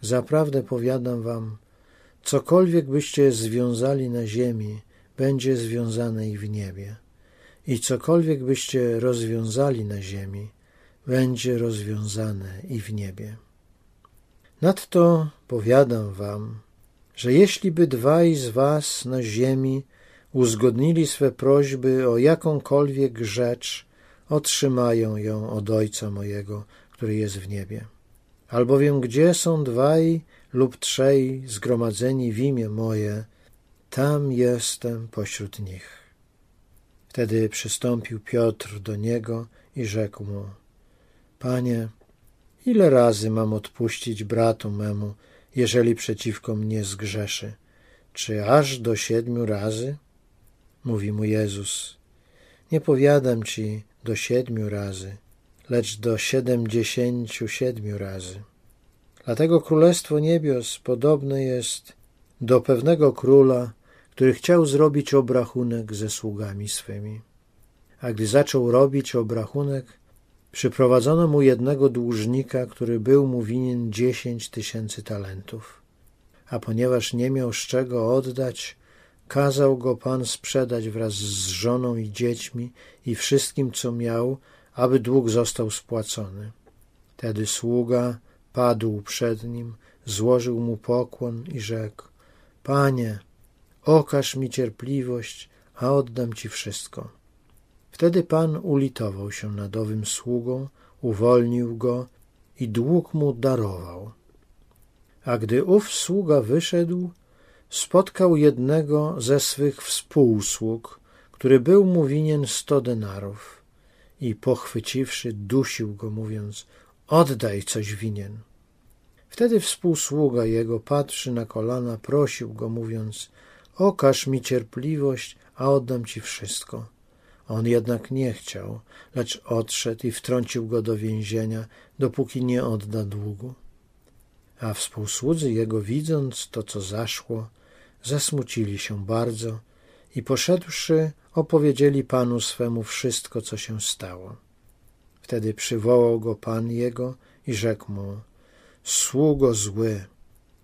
Zaprawdę powiadam wam, cokolwiek byście związali na ziemi, będzie związane i w niebie. I cokolwiek byście rozwiązali na ziemi, będzie rozwiązane i w niebie. Nadto powiadam wam, że jeśli by dwaj z was na ziemi uzgodnili swe prośby o jakąkolwiek rzecz, otrzymają ją od Ojca mojego, który jest w niebie. Albowiem gdzie są dwaj lub trzej zgromadzeni w imię moje, tam jestem pośród nich. Wtedy przystąpił Piotr do niego i rzekł mu, Panie, ile razy mam odpuścić bratu memu, jeżeli przeciwko mnie zgrzeszy? Czy aż do siedmiu razy? Mówi mu Jezus, nie powiadam ci do siedmiu razy, lecz do siedemdziesięciu siedmiu razy. Dlatego Królestwo Niebios podobne jest do pewnego króla, który chciał zrobić obrachunek ze sługami swymi. A gdy zaczął robić obrachunek, przyprowadzono mu jednego dłużnika, który był mu winien dziesięć tysięcy talentów. A ponieważ nie miał z czego oddać, kazał go Pan sprzedać wraz z żoną i dziećmi i wszystkim, co miał, aby dług został spłacony. Wtedy sługa padł przed nim, złożył mu pokłon i rzekł: Panie, okaż mi cierpliwość, a oddam ci wszystko. Wtedy Pan ulitował się nad owym sługą, uwolnił go i dług mu darował. A gdy ów sługa wyszedł, spotkał jednego ze swych współsług, który był mu winien sto denarów i pochwyciwszy, dusił go, mówiąc, oddaj coś winien. Wtedy współsługa jego patrzy na kolana, prosił go, mówiąc, okaż mi cierpliwość, a oddam ci wszystko. On jednak nie chciał, lecz odszedł i wtrącił go do więzienia, dopóki nie odda długu. A współsłudzy jego, widząc to, co zaszło, zasmucili się bardzo i poszedłszy, opowiedzieli panu swemu wszystko, co się stało. Wtedy przywołał go pan jego i rzekł mu: Sługo zły,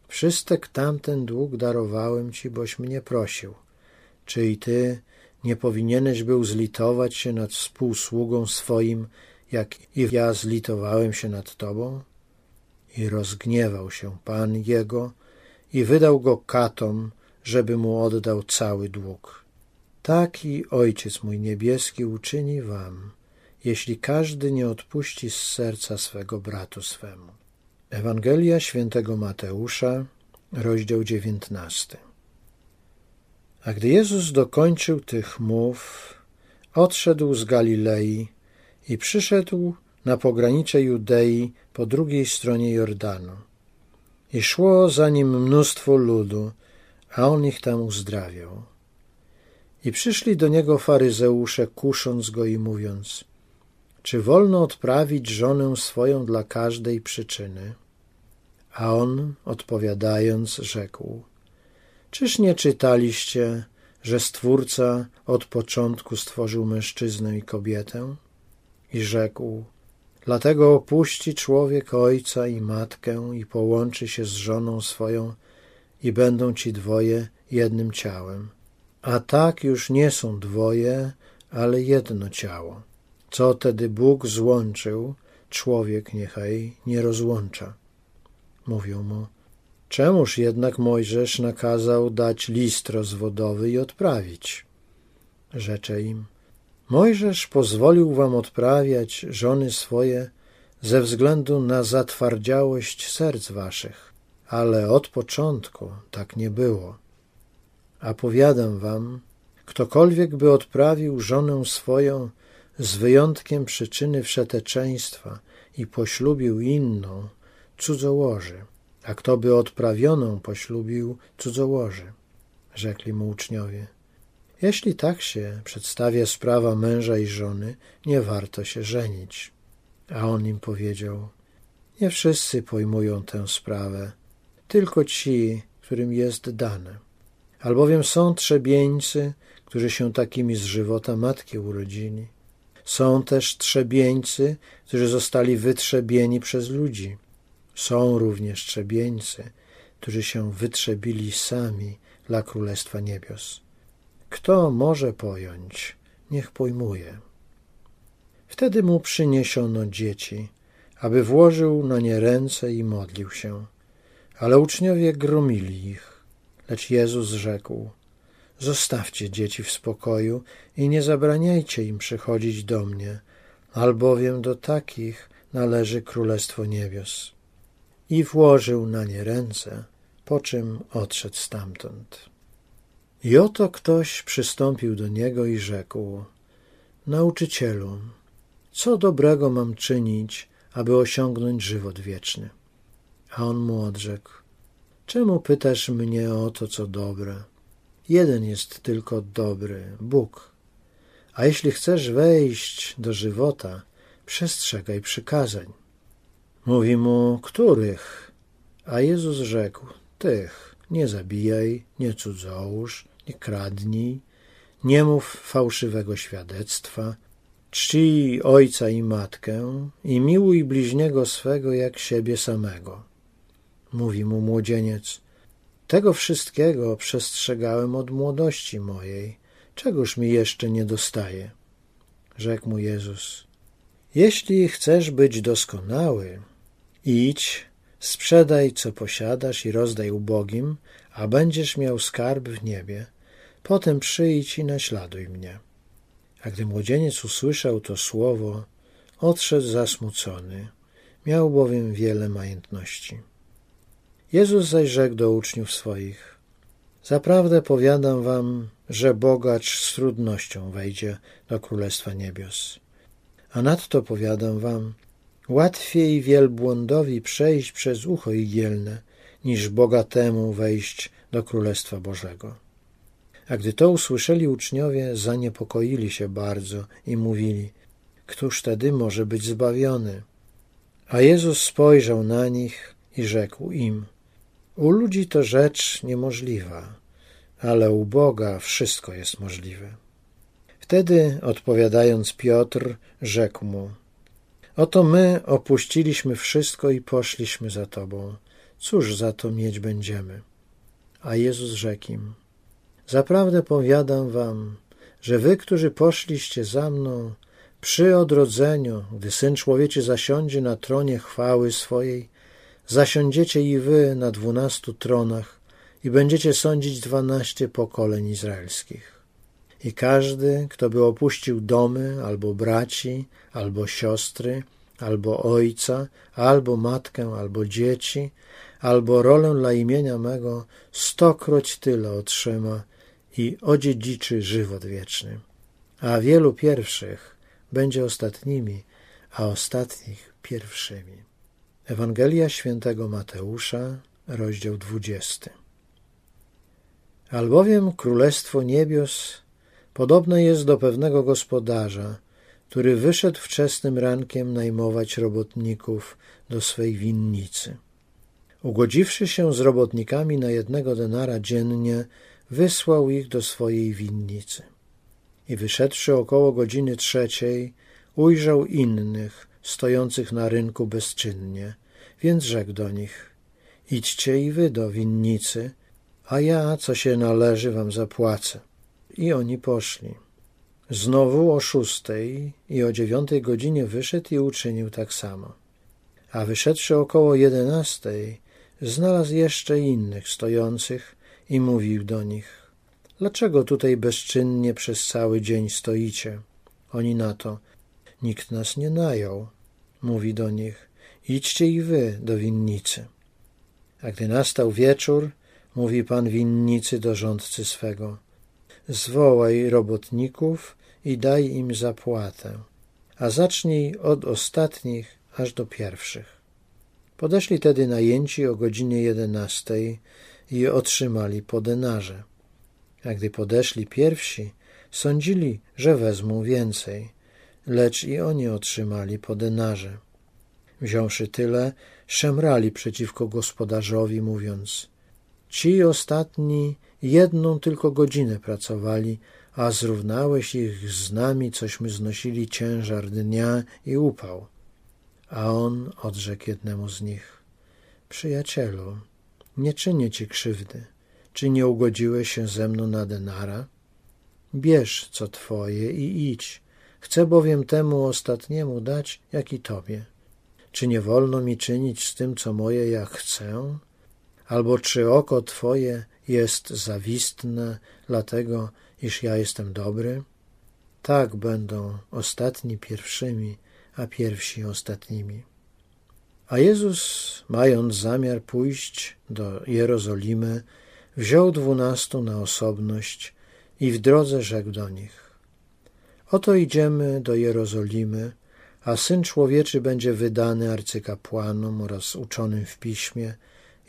wszystek tamten dług darowałem ci, boś mnie prosił. Czy i ty nie powinieneś był zlitować się nad współsługą swoim, jak i ja zlitowałem się nad tobą? I rozgniewał się pan jego i wydał go katom, żeby mu oddał cały dług. Tak i Ojciec mój niebieski uczyni wam, jeśli każdy nie odpuści z serca swego bratu swemu. Ewangelia świętego Mateusza, rozdział dziewiętnasty. A gdy Jezus dokończył tych mów, odszedł z Galilei i przyszedł na pogranicze Judei po drugiej stronie Jordanu. I szło za nim mnóstwo ludu, a on ich tam uzdrawiał. I przyszli do niego faryzeusze, kusząc go i mówiąc, czy wolno odprawić żonę swoją dla każdej przyczyny? A on, odpowiadając, rzekł, czyż nie czytaliście, że Stwórca od początku stworzył mężczyznę i kobietę? I rzekł, dlatego opuści człowiek ojca i matkę i połączy się z żoną swoją i będą ci dwoje jednym ciałem. A tak już nie są dwoje, ale jedno ciało. Co tedy Bóg złączył, człowiek niechaj nie rozłącza. Mówią mu, czemuż jednak Mojżesz nakazał dać list rozwodowy i odprawić? Rzecze im, Mojżesz pozwolił wam odprawiać żony swoje ze względu na zatwardziałość serc waszych, ale od początku tak nie było. A powiadam wam, ktokolwiek by odprawił żonę swoją z wyjątkiem przyczyny wszeteczeństwa i poślubił inną, cudzołoży, a kto by odprawioną poślubił, cudzołoży, rzekli mu uczniowie. Jeśli tak się przedstawia sprawa męża i żony, nie warto się żenić. A on im powiedział, nie wszyscy pojmują tę sprawę, tylko ci, którym jest dane. Albowiem są trzebieńcy, którzy się takimi z żywota matki urodzili. Są też trzebieńcy, którzy zostali wytrzebieni przez ludzi. Są również trzebieńcy, którzy się wytrzebili sami dla Królestwa Niebios. Kto może pojąć, niech pojmuje. Wtedy mu przyniesiono dzieci, aby włożył na nie ręce i modlił się. Ale uczniowie gromili ich. Lecz Jezus rzekł: Zostawcie dzieci w spokoju i nie zabraniajcie im przychodzić do mnie, albowiem do takich należy Królestwo Niebios. I włożył na nie ręce, po czym odszedł stamtąd. I oto ktoś przystąpił do niego i rzekł: Nauczycielu, co dobrego mam czynić, aby osiągnąć żywot wieczny? A on mu odrzekł: Czemu pytasz mnie o to, co dobre? Jeden jest tylko dobry Bóg. A jeśli chcesz wejść do żywota, przestrzegaj przykazań. Mówi mu, których? A Jezus rzekł, tych. Nie zabijaj, nie cudzołóż, nie kradnij, nie mów fałszywego świadectwa, czcij ojca i matkę i miłuj bliźniego swego jak siebie samego. Mówi mu młodzieniec, tego wszystkiego przestrzegałem od młodości mojej, czegoż mi jeszcze nie dostaje. Rzekł mu Jezus, jeśli chcesz być doskonały, idź, sprzedaj co posiadasz i rozdaj ubogim, a będziesz miał skarb w niebie – Potem przyjdź i naśladuj mnie. A gdy młodzieniec usłyszał to słowo, odszedł zasmucony. Miał bowiem wiele majątności. Jezus zaś rzekł do uczniów swoich: Zaprawdę powiadam wam, że bogacz z trudnością wejdzie do Królestwa Niebios. A nadto powiadam wam, łatwiej wielbłądowi przejść przez ucho igielne, niż bogatemu wejść do Królestwa Bożego. A gdy to usłyszeli uczniowie, zaniepokoili się bardzo i mówili, któż tedy może być zbawiony? A Jezus spojrzał na nich i rzekł im, u ludzi to rzecz niemożliwa, ale u Boga wszystko jest możliwe. Wtedy, odpowiadając Piotr, rzekł mu, Oto my opuściliśmy wszystko i poszliśmy za Tobą. Cóż za to mieć będziemy? A Jezus rzekł im, Zaprawdę powiadam wam, że wy, którzy poszliście za mną, przy odrodzeniu, gdy Syn Człowieczy zasiądzie na tronie chwały swojej, zasiądziecie i wy na dwunastu tronach i będziecie sądzić dwanaście pokoleń izraelskich. I każdy, kto by opuścił domy, albo braci, albo siostry, albo ojca, albo matkę, albo dzieci, albo rolę dla imienia mego, stokroć tyle otrzyma i odziedziczy żywot wieczny. A wielu pierwszych będzie ostatnimi, a ostatnich pierwszymi. Ewangelia świętego Mateusza, rozdział 20. Albowiem Królestwo Niebios podobne jest do pewnego gospodarza, który wyszedł wczesnym rankiem najmować robotników do swej winnicy. Ugodziwszy się z robotnikami na jednego denara dziennie, wysłał ich do swojej winnicy. I wyszedłszy około godziny trzeciej, ujrzał innych, stojących na rynku bezczynnie, więc rzekł do nich, idźcie i wy do winnicy, a ja, co się należy, wam zapłacę. I oni poszli. Znowu o szóstej i o dziewiątej godzinie wyszedł i uczynił tak samo. A wyszedłszy około jedenastej, znalazł jeszcze innych stojących i mówił do nich: Dlaczego tutaj bezczynnie przez cały dzień stoicie? Oni na to, nikt nas nie najął. Mówi do nich, idźcie i wy do winnicy. A gdy nastał wieczór, mówi pan winnicy do rządcy swego, zwołaj robotników i daj im zapłatę, a zacznij od ostatnich aż do pierwszych. Podeszli tedy najęci o godzinie jedenastej i otrzymali po denarze. A gdy podeszli pierwsi, sądzili, że wezmą więcej, lecz i oni otrzymali po denarze. Wziąwszy tyle, szemrali przeciwko gospodarzowi, mówiąc: Ci ostatni jedną tylko godzinę pracowali, a zrównałeś ich z nami, cośmy znosili ciężar dnia i upał. A on odrzekł jednemu z nich: Przyjacielu, nie czynię ci krzywdy. Czy nie ugodziłeś się ze mną na denara? Bierz co twoje i idź. Chcę bowiem temu ostatniemu dać, jak i tobie. Czy nie wolno mi czynić z tym, co moje, jak chcę? Albo czy oko twoje jest zawistne, dlatego, iż ja jestem dobry? Tak będą ostatni pierwszymi, a pierwsi ostatnimi. A Jezus, mając zamiar pójść do Jerozolimy, wziął dwunastu na osobność i w drodze rzekł do nich: Oto idziemy do Jerozolimy, a syn człowieczy będzie wydany arcykapłanom oraz uczonym w piśmie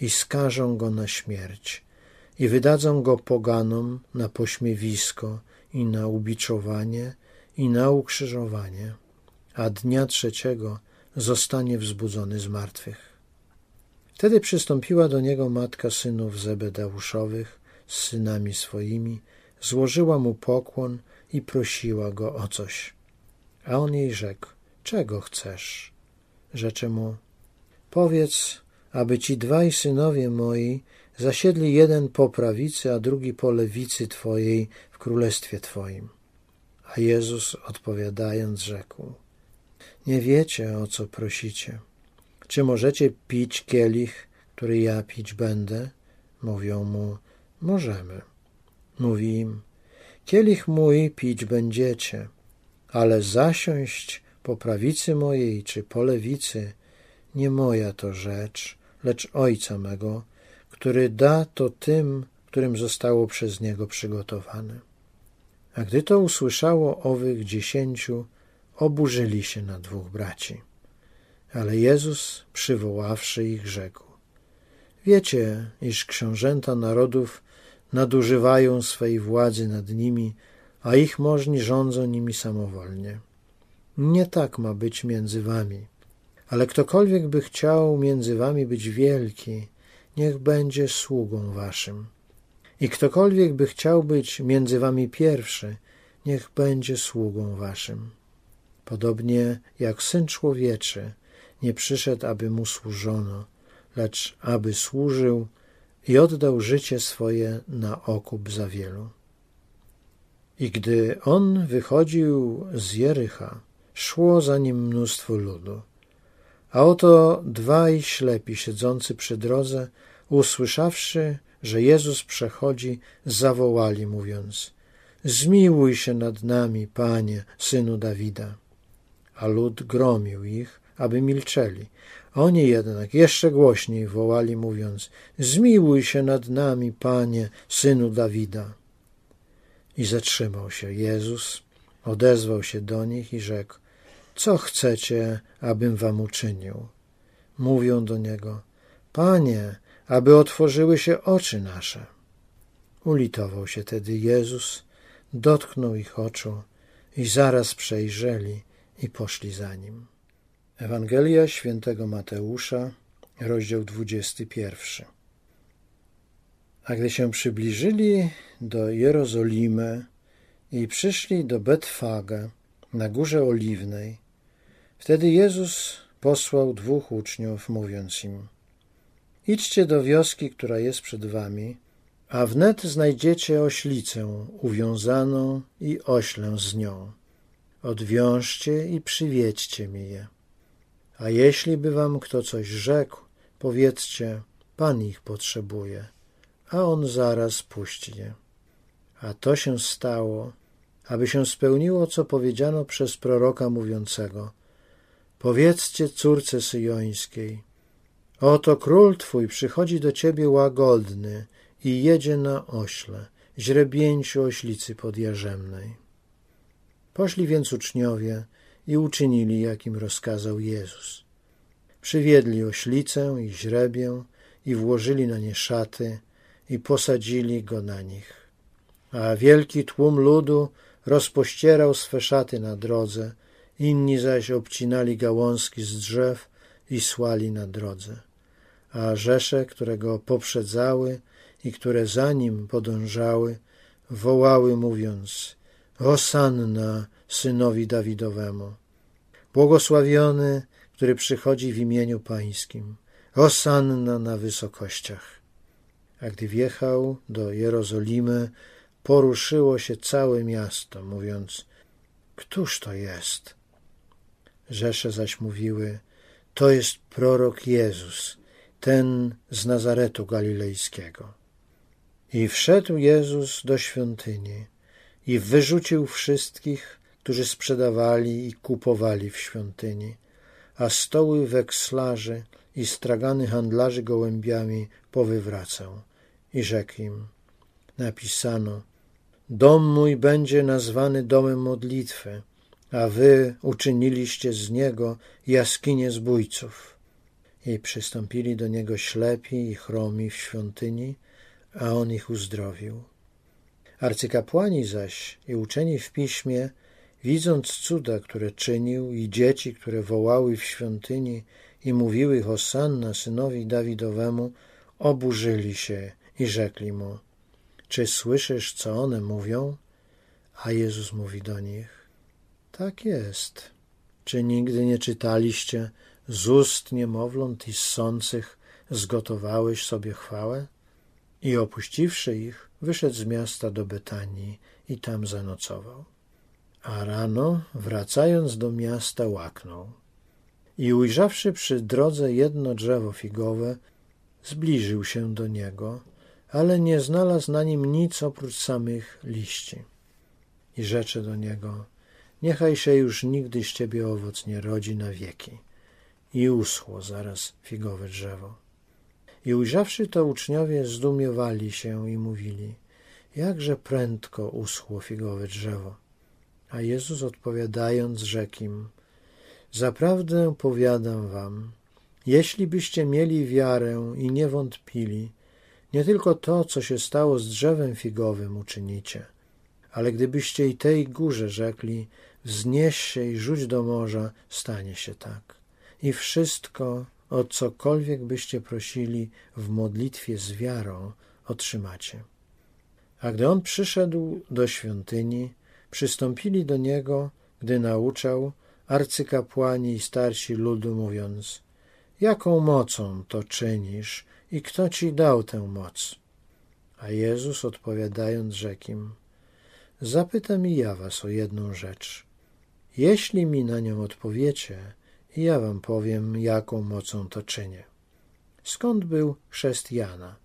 i skażą go na śmierć i wydadzą go poganom na pośmiewisko i na ubiczowanie i na ukrzyżowanie, a dnia trzeciego zostanie wzbudzony z martwych. Wtedy przystąpiła do niego matka synów Zebedeuszowych z synami swoimi, złożyła mu pokłon i prosiła go o coś. A on jej rzekł, czego chcesz? Rzecze mu, powiedz, aby ci dwaj synowie moi zasiedli jeden po prawicy, a drugi po lewicy Twojej w królestwie Twoim. A Jezus odpowiadając rzekł, nie wiecie, o co prosicie. Czy możecie pić kielich, który ja pić będę? Mówią mu, możemy. Mówi im, kielich mój pić będziecie, ale zasiąść po prawicy mojej czy po lewicy nie moja to rzecz, lecz Ojca mego, który da to tym, którym zostało przez Niego przygotowane. A gdy to usłyszało owych dziesięciu, oburzyli się na dwóch braci. Ale Jezus, przywoławszy ich, rzekł: Wiecie, iż książęta narodów nadużywają swej władzy nad nimi, a ich możni rządzą nimi samowolnie. Nie tak ma być między wami. Ale ktokolwiek by chciał między wami być wielki, niech będzie sługą waszym. I ktokolwiek by chciał być między wami pierwszy, niech będzie sługą waszym. Podobnie jak Syn Człowieczy nie przyszedł, aby mu służono, lecz aby służył i oddał życie swoje na okup za wielu. I gdy on wychodził z Jericha, szło za nim mnóstwo ludu. A oto dwaj ślepi siedzący przy drodze, usłyszawszy, że Jezus przechodzi, zawołali, mówiąc: Zmiłuj się nad nami, panie, synu Dawida. A lud gromił ich, aby milczeli. Oni jednak jeszcze głośniej wołali, mówiąc: Zmiłuj się nad nami, panie, synu Dawida. I zatrzymał się Jezus, odezwał się do nich i rzekł: co chcecie, abym wam uczynił? Mówią do niego, Panie, aby otworzyły się oczy nasze. Ulitował się tedy Jezus, dotknął ich oczu i zaraz przejrzeli i poszli za nim. Ewangelia świętego Mateusza, rozdział 21. A gdy się przybliżyli do Jerozolimy i przyszli do Betfage na Górze Oliwnej, Wtedy Jezus posłał dwóch uczniów, mówiąc im: Idźcie do wioski, która jest przed wami, a wnet znajdziecie oślicę uwiązaną i oślę z nią. Odwiążcie i przywiedźcie mi je. A jeśli by wam kto coś rzekł, powiedzcie: Pan ich potrzebuje, a on zaraz puści je. A to się stało, aby się spełniło, co powiedziano przez proroka mówiącego: Powiedzcie córce syjońskiej: Oto król twój przychodzi do ciebie łagodny i jedzie na ośle, źrebięciu oślicy podjarzemnej. Poszli więc uczniowie i uczynili, jak im rozkazał Jezus. Przywiedli oślicę i źrebię i włożyli na nie szaty i posadzili go na nich. A wielki tłum ludu rozpościerał swe szaty na drodze, inni zaś obcinali gałązki z drzew i słali na drodze. A rzesze, które go poprzedzały i które za nim podążały, wołały mówiąc Hosanna synowi Dawidowemu. Błogosławiony, który przychodzi w imieniu Pańskim. Hosanna na wysokościach. A gdy wjechał do Jerozolimy, poruszyło się całe miasto, mówiąc, Któż to jest? Rzesze zaś mówiły, to jest prorok Jezus, ten z Nazaretu Galilejskiego. I wszedł Jezus do świątyni i wyrzucił wszystkich, którzy sprzedawali i kupowali w świątyni, a stoły wekslarzy i stragany handlarzy gołębiami powywracał. I rzekł im, napisano, Dom mój będzie nazwany domem modlitwy, a wy uczyniliście z niego jaskinię zbójców. I przystąpili do niego ślepi i chromi w świątyni, a on ich uzdrowił. Arcykapłani zaś i uczeni w piśmie, widząc cuda, które czynił i dzieci, które wołały w świątyni i mówiły Hosanna synowi Dawidowemu, oburzyli się i rzekli mu, czy słyszysz, co one mówią? A Jezus mówi do nich, tak jest. Czy nigdy nie czytaliście z ust niemowląt i ssących zgotowałeś sobie chwałę? I opuściwszy ich, wyszedł z miasta do Betanii i tam zanocował. A rano, wracając do miasta, łaknął. I ujrzawszy przy drodze jedno drzewo figowe, zbliżył się do niego, ale nie znalazł na nim nic oprócz samych liści. I rzecze do niego, niechaj się już nigdy z ciebie owoc nie rodzi na wieki. I uschło zaraz figowe drzewo. I ujrzawszy to uczniowie zdumiewali się i mówili, jakże prędko uschło figowe drzewo. A Jezus odpowiadając rzekł im, zaprawdę powiadam wam, jeśli byście mieli wiarę i nie wątpili, nie tylko to, co się stało z drzewem figowym uczynicie, ale gdybyście i tej górze rzekli, wznieś się i rzuć do morza, stanie się tak. I wszystko, o cokolwiek byście prosili w modlitwie z wiarą, otrzymacie. A gdy on przyszedł do świątyni, przystąpili do niego, gdy nauczał, arcykapłani i starsi ludu, mówiąc: Jaką mocą to czynisz i kto ci dał tę moc? A Jezus odpowiadając, rzekł im: Zapytam i ja was o jedną rzecz. Jeśli mi na nią odpowiecie, ja wam powiem, jaką mocą to czynię. Skąd był chrzest Jana?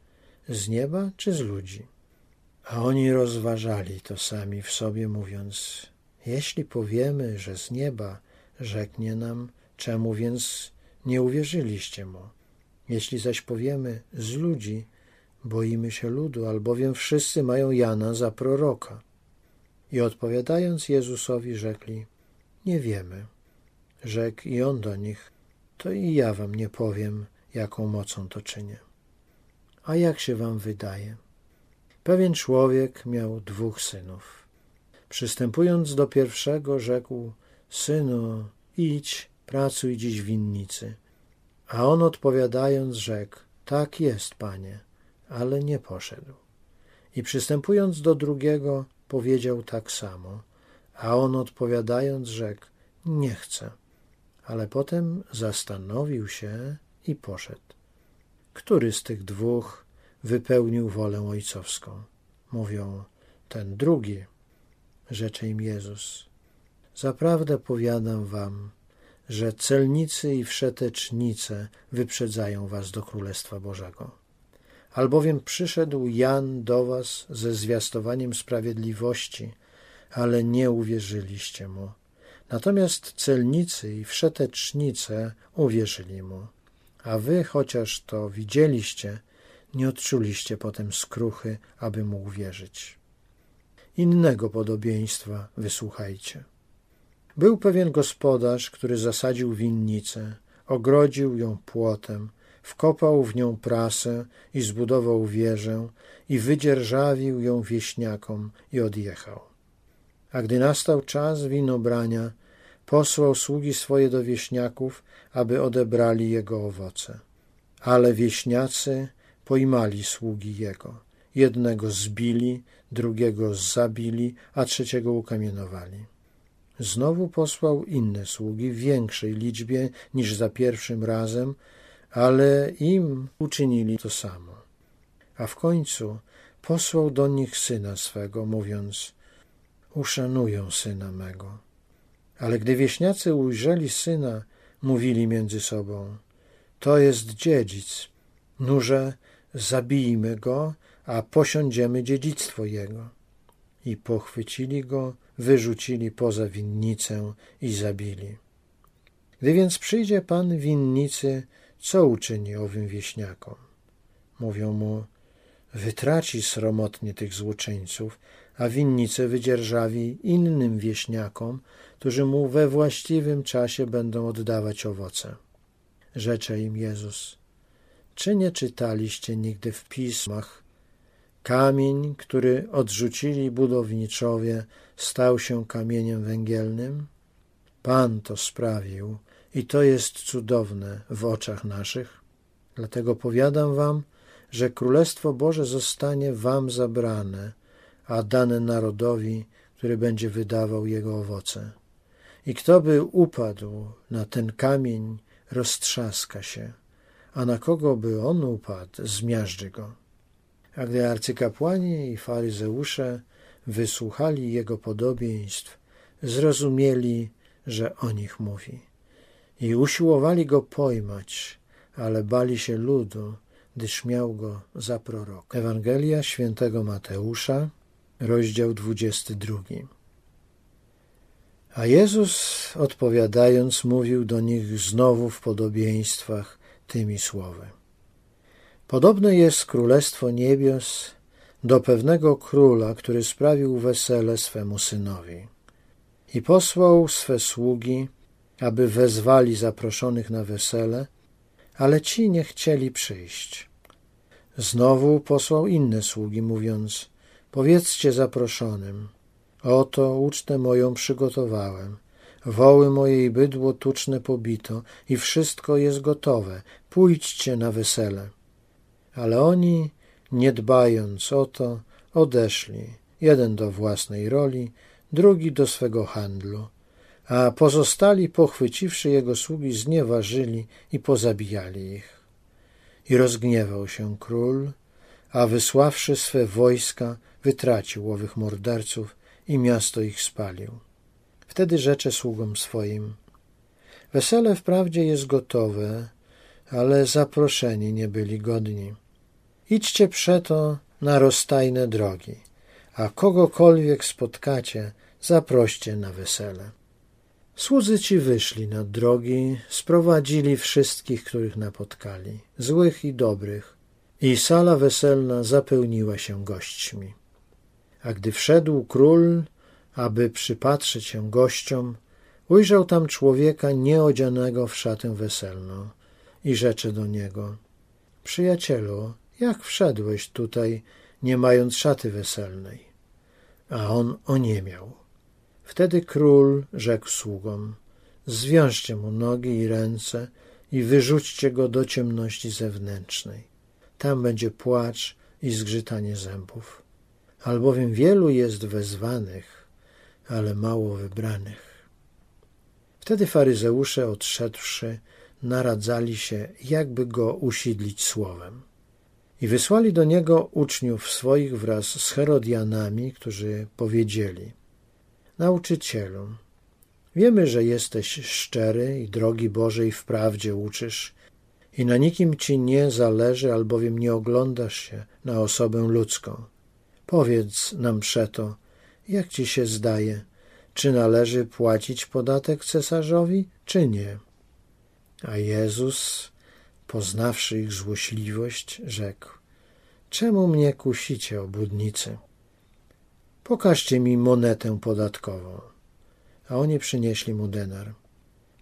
Z nieba czy z ludzi? A oni rozważali to sami w sobie, mówiąc: Jeśli powiemy, że z nieba, rzeknie nam, czemu więc nie uwierzyliście mu? Jeśli zaś powiemy z ludzi, boimy się ludu, albowiem wszyscy mają Jana za proroka. I odpowiadając Jezusowi, rzekli: Nie wiemy. Rzekł i on do nich: To i ja wam nie powiem, jaką mocą to czynię. A jak się wam wydaje? Pewien człowiek miał dwóch synów. Przystępując do pierwszego, rzekł: Synu, idź, pracuj dziś winnicy. A on odpowiadając, rzekł: Tak jest, panie, ale nie poszedł. I przystępując do drugiego, powiedział tak samo. A on odpowiadając, rzekł: Nie chcę. Ale potem zastanowił się i poszedł. Który z tych dwóch wypełnił wolę ojcowską. Mówią, ten drugi, rzecze im Jezus. Zaprawdę powiadam wam, że celnicy i wszetecznice wyprzedzają was do Królestwa Bożego. albowiem przyszedł Jan do was ze zwiastowaniem sprawiedliwości, ale nie uwierzyliście mu. Natomiast celnicy i wszetecznice uwierzyli mu. A wy, chociaż to widzieliście, nie odczuliście potem skruchy, aby mu uwierzyć. Innego podobieństwa wysłuchajcie. Był pewien gospodarz, który zasadził winnicę, ogrodził ją płotem, wkopał w nią prasę i zbudował wieżę i wydzierżawił ją wieśniakom i odjechał. A gdy nastał czas winobrania, posłał sługi swoje do wieśniaków, aby odebrali jego owoce. Ale wieśniacy pojmali sługi jego. Jednego zbili, drugiego zabili, a trzeciego ukamienowali. Znowu posłał inne sługi w większej liczbie niż za pierwszym razem, ale im uczynili to samo. A w końcu posłał do nich syna swego, mówiąc: Uszanują syna mego. Ale gdy wieśniacy ujrzeli syna, mówili między sobą: To jest dziedzic. Nurze, zabijmy go, a posiądziemy dziedzictwo jego. I pochwycili go, wyrzucili poza winnicę i zabili. Gdy więc przyjdzie pan winnicy, co uczyni owym wieśniakom? Mówią mu, wytraci sromotnie tych złoczyńców, a winnicę wydzierżawi innym wieśniakom, którzy mu we właściwym czasie będą oddawać owoce. Rzecze im Jezus, czy nie czytaliście nigdy w pismach, kamień, który odrzucili budowniczowie, stał się kamieniem węgielnym? Pan to sprawił i to jest cudowne w oczach naszych. Dlatego powiadam wam, że Królestwo Boże zostanie wam zabrane, a dane narodowi, który będzie wydawał jego owoce. I kto by upadł na ten kamień, roztrzaska się, a na kogo by on upadł, zmiażdży go. A gdy arcykapłani i faryzeusze wysłuchali jego podobieństw, zrozumieli, że o nich mówi. I usiłowali go pojmać, ale bali się ludu, gdyż miał go za proroka. Ewangelia świętego Mateusza, rozdział 22. A Jezus odpowiadając mówił do nich znowu w podobieństwach tymi słowy. Podobne jest królestwo niebios do pewnego króla, który sprawił wesele swemu synowi i posłał swe sługi, aby wezwali zaproszonych na wesele, ale ci nie chcieli przyjść. Znowu posłał inne sługi, mówiąc: Powiedzcie zaproszonym, oto ucztę moją przygotowałem, woły moje i bydło tuczne pobito i wszystko jest gotowe, pójdźcie na wesele. Ale oni, nie dbając o to, odeszli, jeden do własnej roli, drugi do swego handlu, a pozostali, pochwyciwszy jego sługi, znieważyli i pozabijali ich. I rozgniewał się król, a wysławszy swe wojska, wytracił owych morderców i miasto ich spalił. Wtedy rzecze sługom swoim: Wesele wprawdzie jest gotowe, ale zaproszeni nie byli godni. Idźcie przeto na rozstajne drogi, a kogokolwiek spotkacie, zaproście na wesele. Słudzy ci wyszli na drogi, sprowadzili wszystkich, których napotkali, złych i dobrych, i sala weselna zapełniła się gośćmi. A gdy wszedł król, aby przypatrzeć się gościom, ujrzał tam człowieka nieodzianego w szatę weselną i rzecze do niego: Przyjacielu, jak wszedłeś tutaj, nie mając szaty weselnej? A on oniemiał. Wtedy król rzekł sługom: Zwiążcie mu nogi i ręce i wyrzućcie go do ciemności zewnętrznej. Tam będzie płacz i zgrzytanie zębów. Albowiem wielu jest wezwanych, ale mało wybranych. Wtedy faryzeusze, odszedłszy, naradzali się, jakby go usidlić słowem. I wysłali do niego uczniów swoich wraz z Herodianami, którzy powiedzieli – Nauczycielu, wiemy, że jesteś szczery i drogi Bożej wprawdzie uczysz i na nikim ci nie zależy, albowiem nie oglądasz się na osobę ludzką. Powiedz nam przeto, jak ci się zdaje, czy należy płacić podatek cesarzowi, czy nie? A Jezus, poznawszy ich złośliwość, rzekł: Czemu mnie kusicie, obłudnicy? Pokażcie mi monetę podatkową. A oni przynieśli mu denar.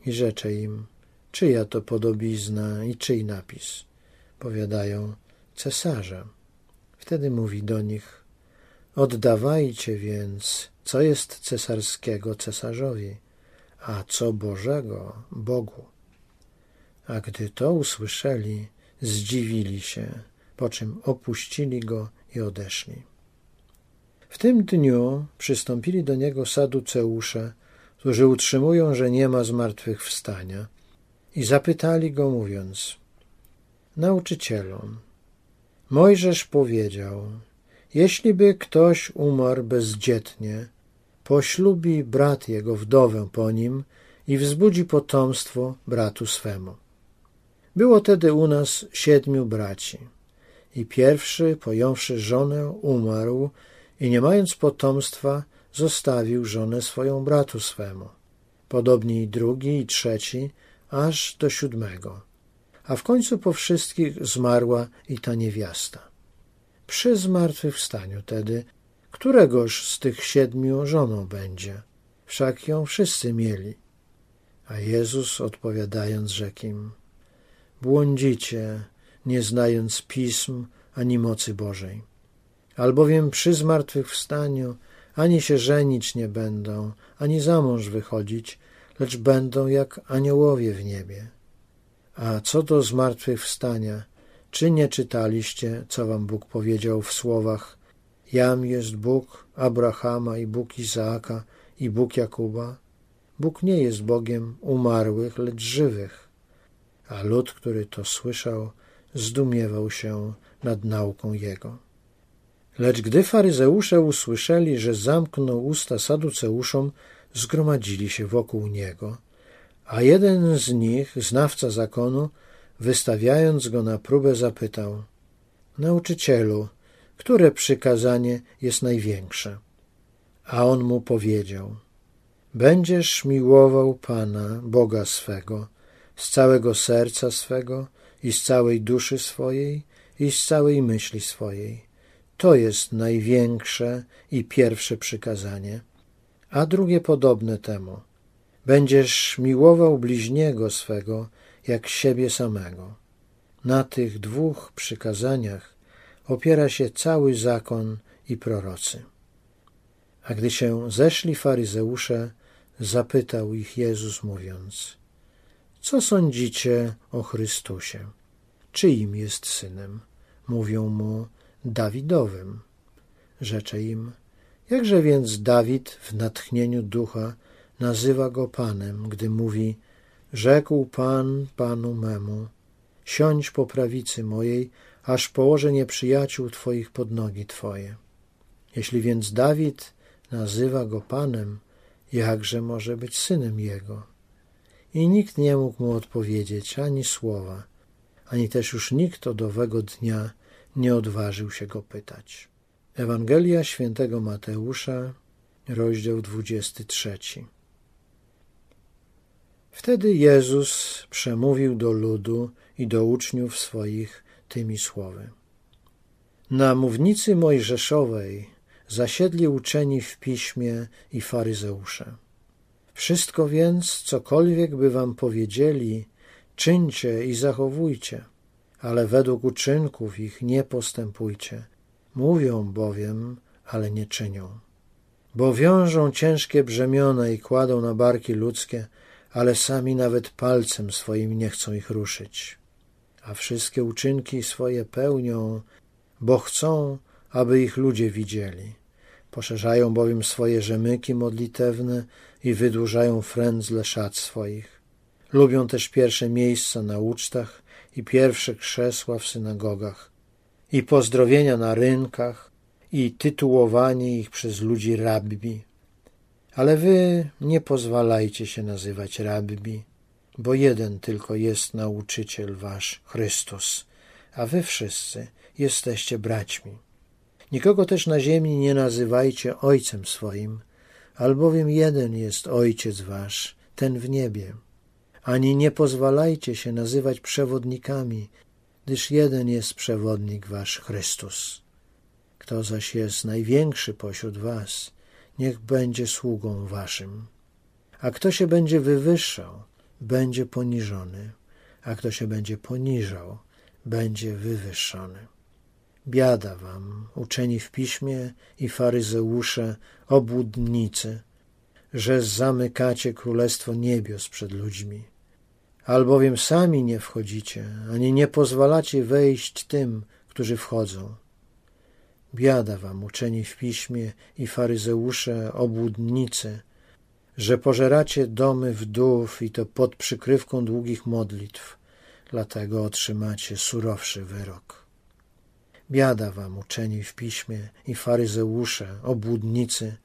I rzecze im: Czyja to podobizna i czyj napis? Powiadają: Cesarza. Wtedy mówi do nich: Oddawajcie więc, co jest cesarskiego cesarzowi, a co Bożego Bogu. A gdy to usłyszeli, zdziwili się, po czym opuścili go i odeszli. W tym dniu przystąpili do niego saduceusze, którzy utrzymują, że nie ma zmartwychwstania, i zapytali go, mówiąc: Nauczycielu, Mojżesz powiedział: Jeśli by ktoś umarł bezdzietnie, poślubi brat jego wdowę po nim i wzbudzi potomstwo bratu swemu. Było tedy u nas siedmiu braci. I pierwszy, pojąwszy żonę, umarł i nie mając potomstwa, zostawił żonę swoją bratu swemu. Podobnie i drugi i trzeci, aż do siódmego. A w końcu po wszystkich zmarła i ta niewiasta. Przy zmartwychwstaniu tedy, któregoż z tych siedmiu żoną będzie? Wszak ją wszyscy mieli. A Jezus odpowiadając rzekł im, błądzicie, nie znając pism ani mocy Bożej. Albowiem przy zmartwychwstaniu ani się żenić nie będą, ani za mąż wychodzić, lecz będą jak aniołowie w niebie. A co do zmartwychwstania, czy nie czytaliście, co wam Bóg powiedział w słowach Jam jest Bóg Abrahama i Bóg Izaaka i Bóg Jakuba? Bóg nie jest Bogiem umarłych, lecz żywych. A lud, który to słyszał, zdumiewał się nad nauką jego. Lecz gdy faryzeusze usłyszeli, że zamknął usta saduceuszom, zgromadzili się wokół niego, a jeden z nich, znawca zakonu, wystawiając go na próbę, zapytał: Nauczycielu, które przykazanie jest największe? A on mu powiedział: Będziesz miłował Pana, Boga swego, z całego serca swego i z całej duszy swojej i z całej myśli swojej. To jest największe i pierwsze przykazanie, a drugie podobne temu. Będziesz miłował bliźniego swego jak siebie samego. Na tych dwóch przykazaniach opiera się cały zakon i prorocy. A gdy się zeszli faryzeusze, zapytał ich Jezus, mówiąc: Co sądzicie o Chrystusie? Czyim jest synem? Mówią mu Dawidowym. Rzecze im: Jakże więc Dawid w natchnieniu ducha nazywa go Panem, gdy mówi: Rzekł Pan Panu memu: Siądź po prawicy mojej, aż położę nieprzyjaciół Twoich pod nogi Twoje. Jeśli więc Dawid nazywa go Panem, jakże może być synem jego? I nikt nie mógł mu odpowiedzieć ani słowa, ani też już nikt od owego dnia nie odważył się go pytać. Ewangelia świętego Mateusza, rozdział 23. Wtedy Jezus przemówił do ludu i do uczniów swoich tymi słowy. Na mównicy mojżeszowej zasiedli uczeni w piśmie i faryzeusze. Wszystko więc, cokolwiek by wam powiedzieli, czyńcie i zachowujcie, ale według uczynków ich nie postępujcie. Mówią bowiem, ale nie czynią. Bo wiążą ciężkie brzemiona i kładą na barki ludzkie, ale sami nawet palcem swoim nie chcą ich ruszyć. A wszystkie uczynki swoje pełnią, bo chcą, aby ich ludzie widzieli. Poszerzają bowiem swoje rzemyki modlitewne i wydłużają frędzle szat swoich. Lubią też pierwsze miejsca na ucztach i pierwsze krzesła w synagogach, i pozdrowienia na rynkach, i tytułowanie ich przez ludzi rabbi. Ale wy nie pozwalajcie się nazywać rabbi, bo jeden tylko jest nauczyciel wasz, Chrystus, a wy wszyscy jesteście braćmi. Nikogo też na ziemi nie nazywajcie ojcem swoim, albowiem jeden jest ojciec wasz, ten w niebie. Ani nie pozwalajcie się nazywać przewodnikami, gdyż jeden jest przewodnik wasz, Chrystus. Kto zaś jest największy pośród was, niech będzie sługą waszym. A kto się będzie wywyższał, będzie poniżony, a kto się będzie poniżał, będzie wywyższony. Biada wam, uczeni w piśmie i faryzeusze, obłudnicy, że zamykacie królestwo niebios przed ludźmi. Albowiem sami nie wchodzicie, ani nie pozwalacie wejść tym, którzy wchodzą. Biada wam, uczeni w piśmie i faryzeusze, obłudnicy, że pożeracie domy wdów i to pod przykrywką długich modlitw, dlatego otrzymacie surowszy wyrok. Biada wam, uczeni w piśmie i faryzeusze, obłudnicy,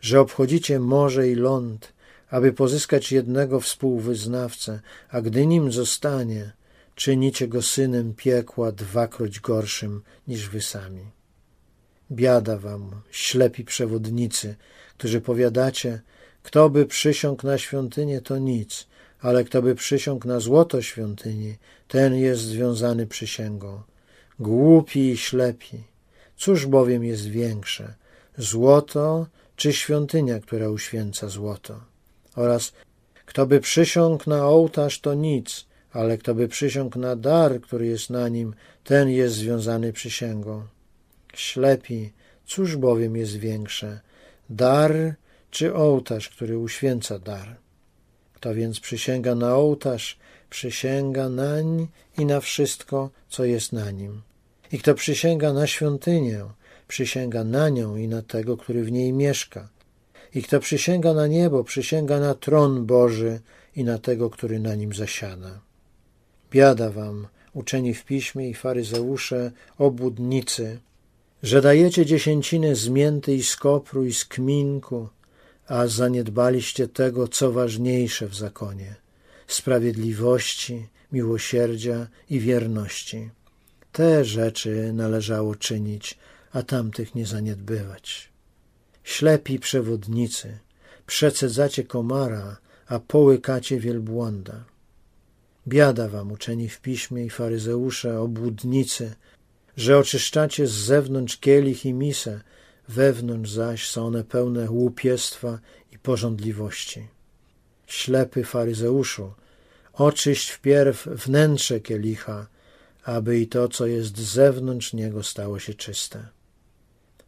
że obchodzicie morze i ląd, aby pozyskać jednego współwyznawcę, a gdy nim zostanie, czynicie go synem piekła dwakroć gorszym niż wy sami. Biada wam, ślepi przewodnicy, którzy powiadacie, kto by przysiągł na świątynię, to nic, ale kto by przysiągł na złoto świątyni, ten jest związany przysięgą. Głupi i ślepi. Cóż bowiem jest większe, złoto czy świątynia, która uświęca złoto? Oraz kto by przysiągł na ołtarz, to nic, ale kto by przysiągł na dar, który jest na nim, ten jest związany przysięgą. Ślepi, cóż bowiem jest większe, dar czy ołtarz, który uświęca dar? Kto więc przysięga na ołtarz, przysięga nań i na wszystko, co jest na nim. I kto przysięga na świątynię, przysięga na nią i na tego, który w niej mieszka. I kto przysięga na niebo, przysięga na tron Boży i na tego, który na nim zasiada. Biada wam, uczeni w piśmie i faryzeusze, obłudnicy, że dajecie dziesięciny z mięty i z kopru i z kminku, a zaniedbaliście tego, co ważniejsze w zakonie sprawiedliwości, miłosierdzia i wierności. Te rzeczy należało czynić, a tamtych nie zaniedbywać. Ślepi przewodnicy, przecedzacie komara, a połykacie wielbłąda. Biada wam, uczeni w piśmie i faryzeusze, obłudnicy, że oczyszczacie z zewnątrz kielich i misę, wewnątrz zaś są one pełne łupiestwa i porządliwości. Ślepy faryzeuszu, oczyść wpierw wnętrze kielicha, aby i to, co jest z zewnątrz niego, stało się czyste.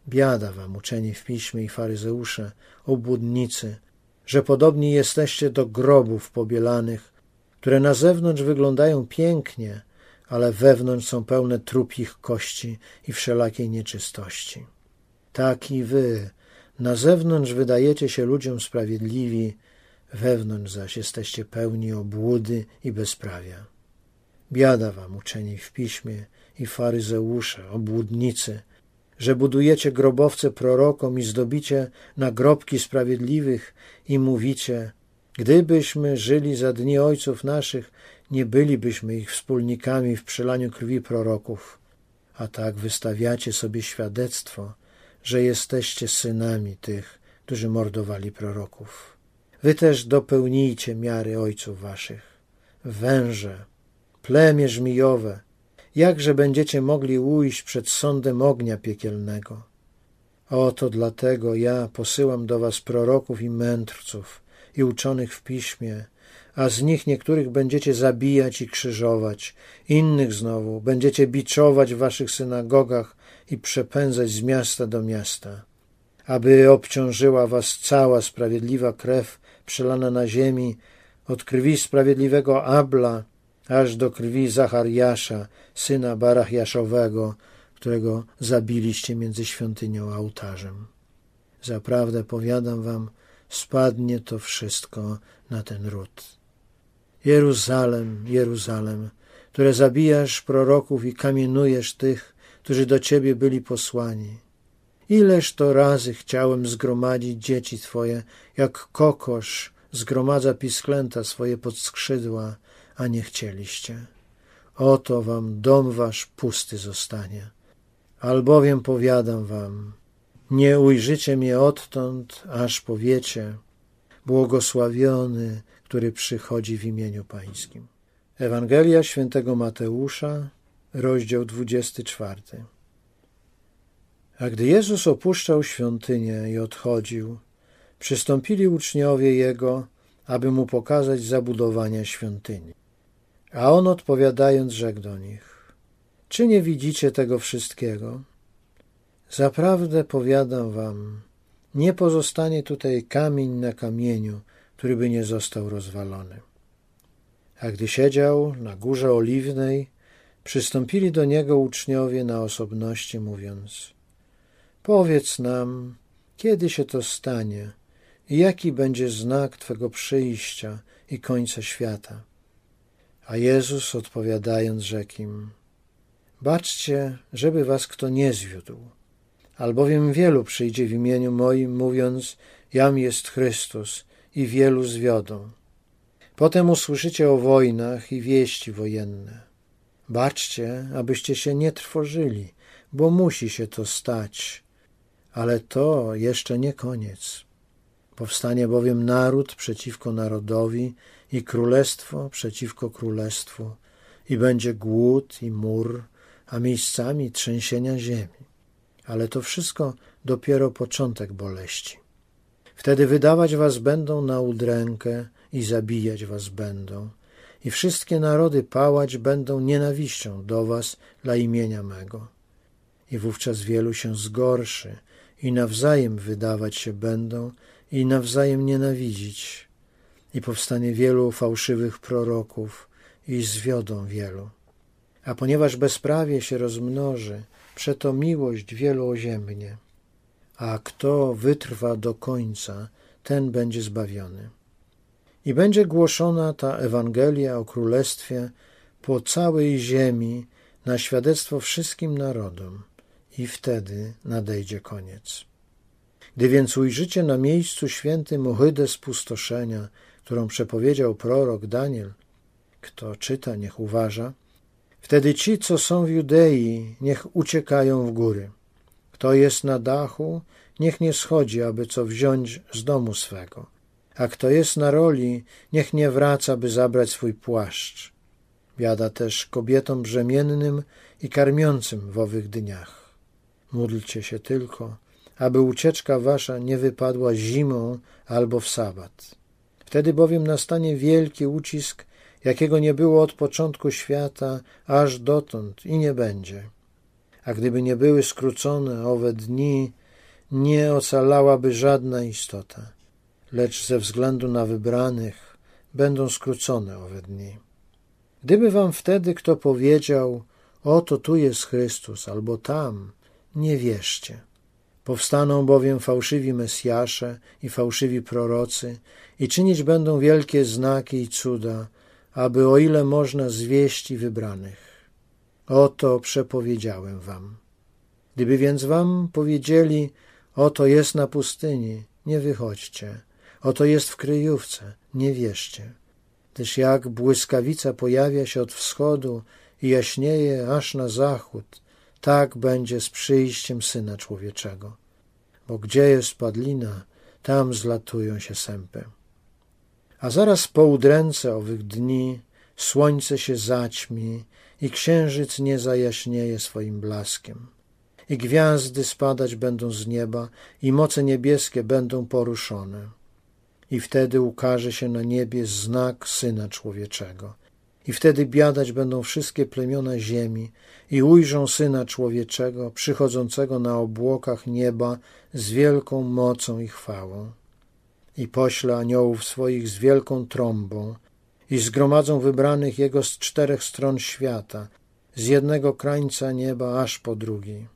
Biada wam, uczeni w piśmie i faryzeusze, obłudnicy, że podobni jesteście do grobów pobielanych, które na zewnątrz wyglądają pięknie, ale wewnątrz są pełne trupich kości i wszelakiej nieczystości. Tak i wy na zewnątrz wydajecie się ludziom sprawiedliwi, wewnątrz zaś jesteście pełni obłudy i bezprawia. Biada wam, uczeni w piśmie i faryzeusze, obłudnicy, że budujecie grobowce prorokom i zdobicie nagrobki sprawiedliwych i mówicie, gdybyśmy żyli za dni ojców naszych, nie bylibyśmy ich wspólnikami w przelaniu krwi proroków, a tak wystawiacie sobie świadectwo, że jesteście synami tych, którzy mordowali proroków. Wy też dopełnijcie miary ojców waszych. Węże, plemię żmijowe, jakże będziecie mogli ujść przed sądem ognia piekielnego. Oto dlatego ja posyłam do was proroków i mędrców i uczonych w piśmie, a z nich niektórych będziecie zabijać i krzyżować, innych znowu będziecie biczować w waszych synagogach i przepędzać z miasta do miasta, aby obciążyła was cała sprawiedliwa krew przelana na ziemi, od krwi sprawiedliwego Abla aż do krwi Zachariasza, syna Barachjaszowego, którego zabiliście między świątynią a ołtarzem. Zaprawdę powiadam wam, spadnie to wszystko na ten ród. Jeruzalem, Jeruzalem, które zabijasz proroków i kamienujesz tych, którzy do ciebie byli posłani. Ileż to razy chciałem zgromadzić dzieci twoje, jak kokosz zgromadza pisklęta swoje pod skrzydła, a nie chcieliście. Oto wam dom wasz pusty zostanie. Albowiem powiadam wam, nie ujrzycie mnie odtąd, aż powiecie, błogosławiony, który przychodzi w imieniu Pańskim. Ewangelia świętego Mateusza, rozdział 24. A gdy Jezus opuszczał świątynię i odchodził, przystąpili uczniowie Jego, aby Mu pokazać zabudowania świątyni. A On odpowiadając rzekł do nich, czy nie widzicie tego wszystkiego? Zaprawdę powiadam wam, nie pozostanie tutaj kamień na kamieniu, który by nie został rozwalony. A gdy siedział na górze oliwnej, przystąpili do niego uczniowie na osobności, mówiąc: Powiedz nam, kiedy się to stanie i jaki będzie znak Twego przyjścia i końca świata. A Jezus odpowiadając rzekł im: Baczcie, żeby was kto nie zwiódł albowiem wielu przyjdzie w imieniu moim, mówiąc, jam jest Chrystus i wielu zwiodą. Potem usłyszycie o wojnach i wieści wojenne. Baczcie, abyście się nie trwożyli, bo musi się to stać. Ale to jeszcze nie koniec. Powstanie bowiem naród przeciwko narodowi i królestwo przeciwko królestwu i będzie głód i mur, a miejscami trzęsienia ziemi ale to wszystko dopiero początek boleści. Wtedy wydawać was będą na udrękę i zabijać was będą, i wszystkie narody pałać będą nienawiścią do was dla imienia mego. I wówczas wielu się zgorszy i nawzajem wydawać się będą i nawzajem nienawidzić. I powstanie wielu fałszywych proroków i zwiodą wielu. A ponieważ bezprawie się rozmnoży, Przeto miłość wielu oziębnie, a kto wytrwa do końca, ten będzie zbawiony. I będzie głoszona ta Ewangelia o Królestwie po całej ziemi na świadectwo wszystkim narodom i wtedy nadejdzie koniec. Gdy więc ujrzycie na miejscu świętym ohydę spustoszenia, którą przepowiedział prorok Daniel, kto czyta, niech uważa, Wtedy ci, co są w Judei, niech uciekają w góry. Kto jest na dachu, niech nie schodzi, aby co wziąć z domu swego. A kto jest na roli, niech nie wraca, by zabrać swój płaszcz. Biada też kobietom brzemiennym i karmiącym w owych dniach. Módlcie się tylko, aby ucieczka wasza nie wypadła zimą albo w sabat. Wtedy bowiem nastanie wielki ucisk jakiego nie było od początku świata aż dotąd i nie będzie. A gdyby nie były skrócone owe dni, nie ocalałaby żadna istota, lecz ze względu na wybranych będą skrócone owe dni. Gdyby wam wtedy kto powiedział, oto tu jest Chrystus, albo tam, nie wierzcie. Powstaną bowiem fałszywi Mesjasze i fałszywi prorocy i czynić będą wielkie znaki i cuda, aby o ile można zwieść i wybranych. Oto przepowiedziałem wam. Gdyby więc wam powiedzieli, oto jest na pustyni, nie wychodźcie, oto jest w kryjówce, nie wierzcie. Gdyż jak błyskawica pojawia się od wschodu i jaśnieje aż na zachód, tak będzie z przyjściem Syna Człowieczego. Bo gdzie jest padlina, tam zlatują się sępy. A zaraz po udręce owych dni słońce się zaćmi i księżyc nie zajaśnieje swoim blaskiem. I gwiazdy spadać będą z nieba i moce niebieskie będą poruszone. I wtedy ukaże się na niebie znak Syna Człowieczego. I wtedy biadać będą wszystkie plemiona ziemi i ujrzą Syna Człowieczego przychodzącego na obłokach nieba z wielką mocą i chwałą i pośle aniołów swoich z wielką trąbą i zgromadzą wybranych Jego z czterech stron świata, z jednego krańca nieba aż po drugi.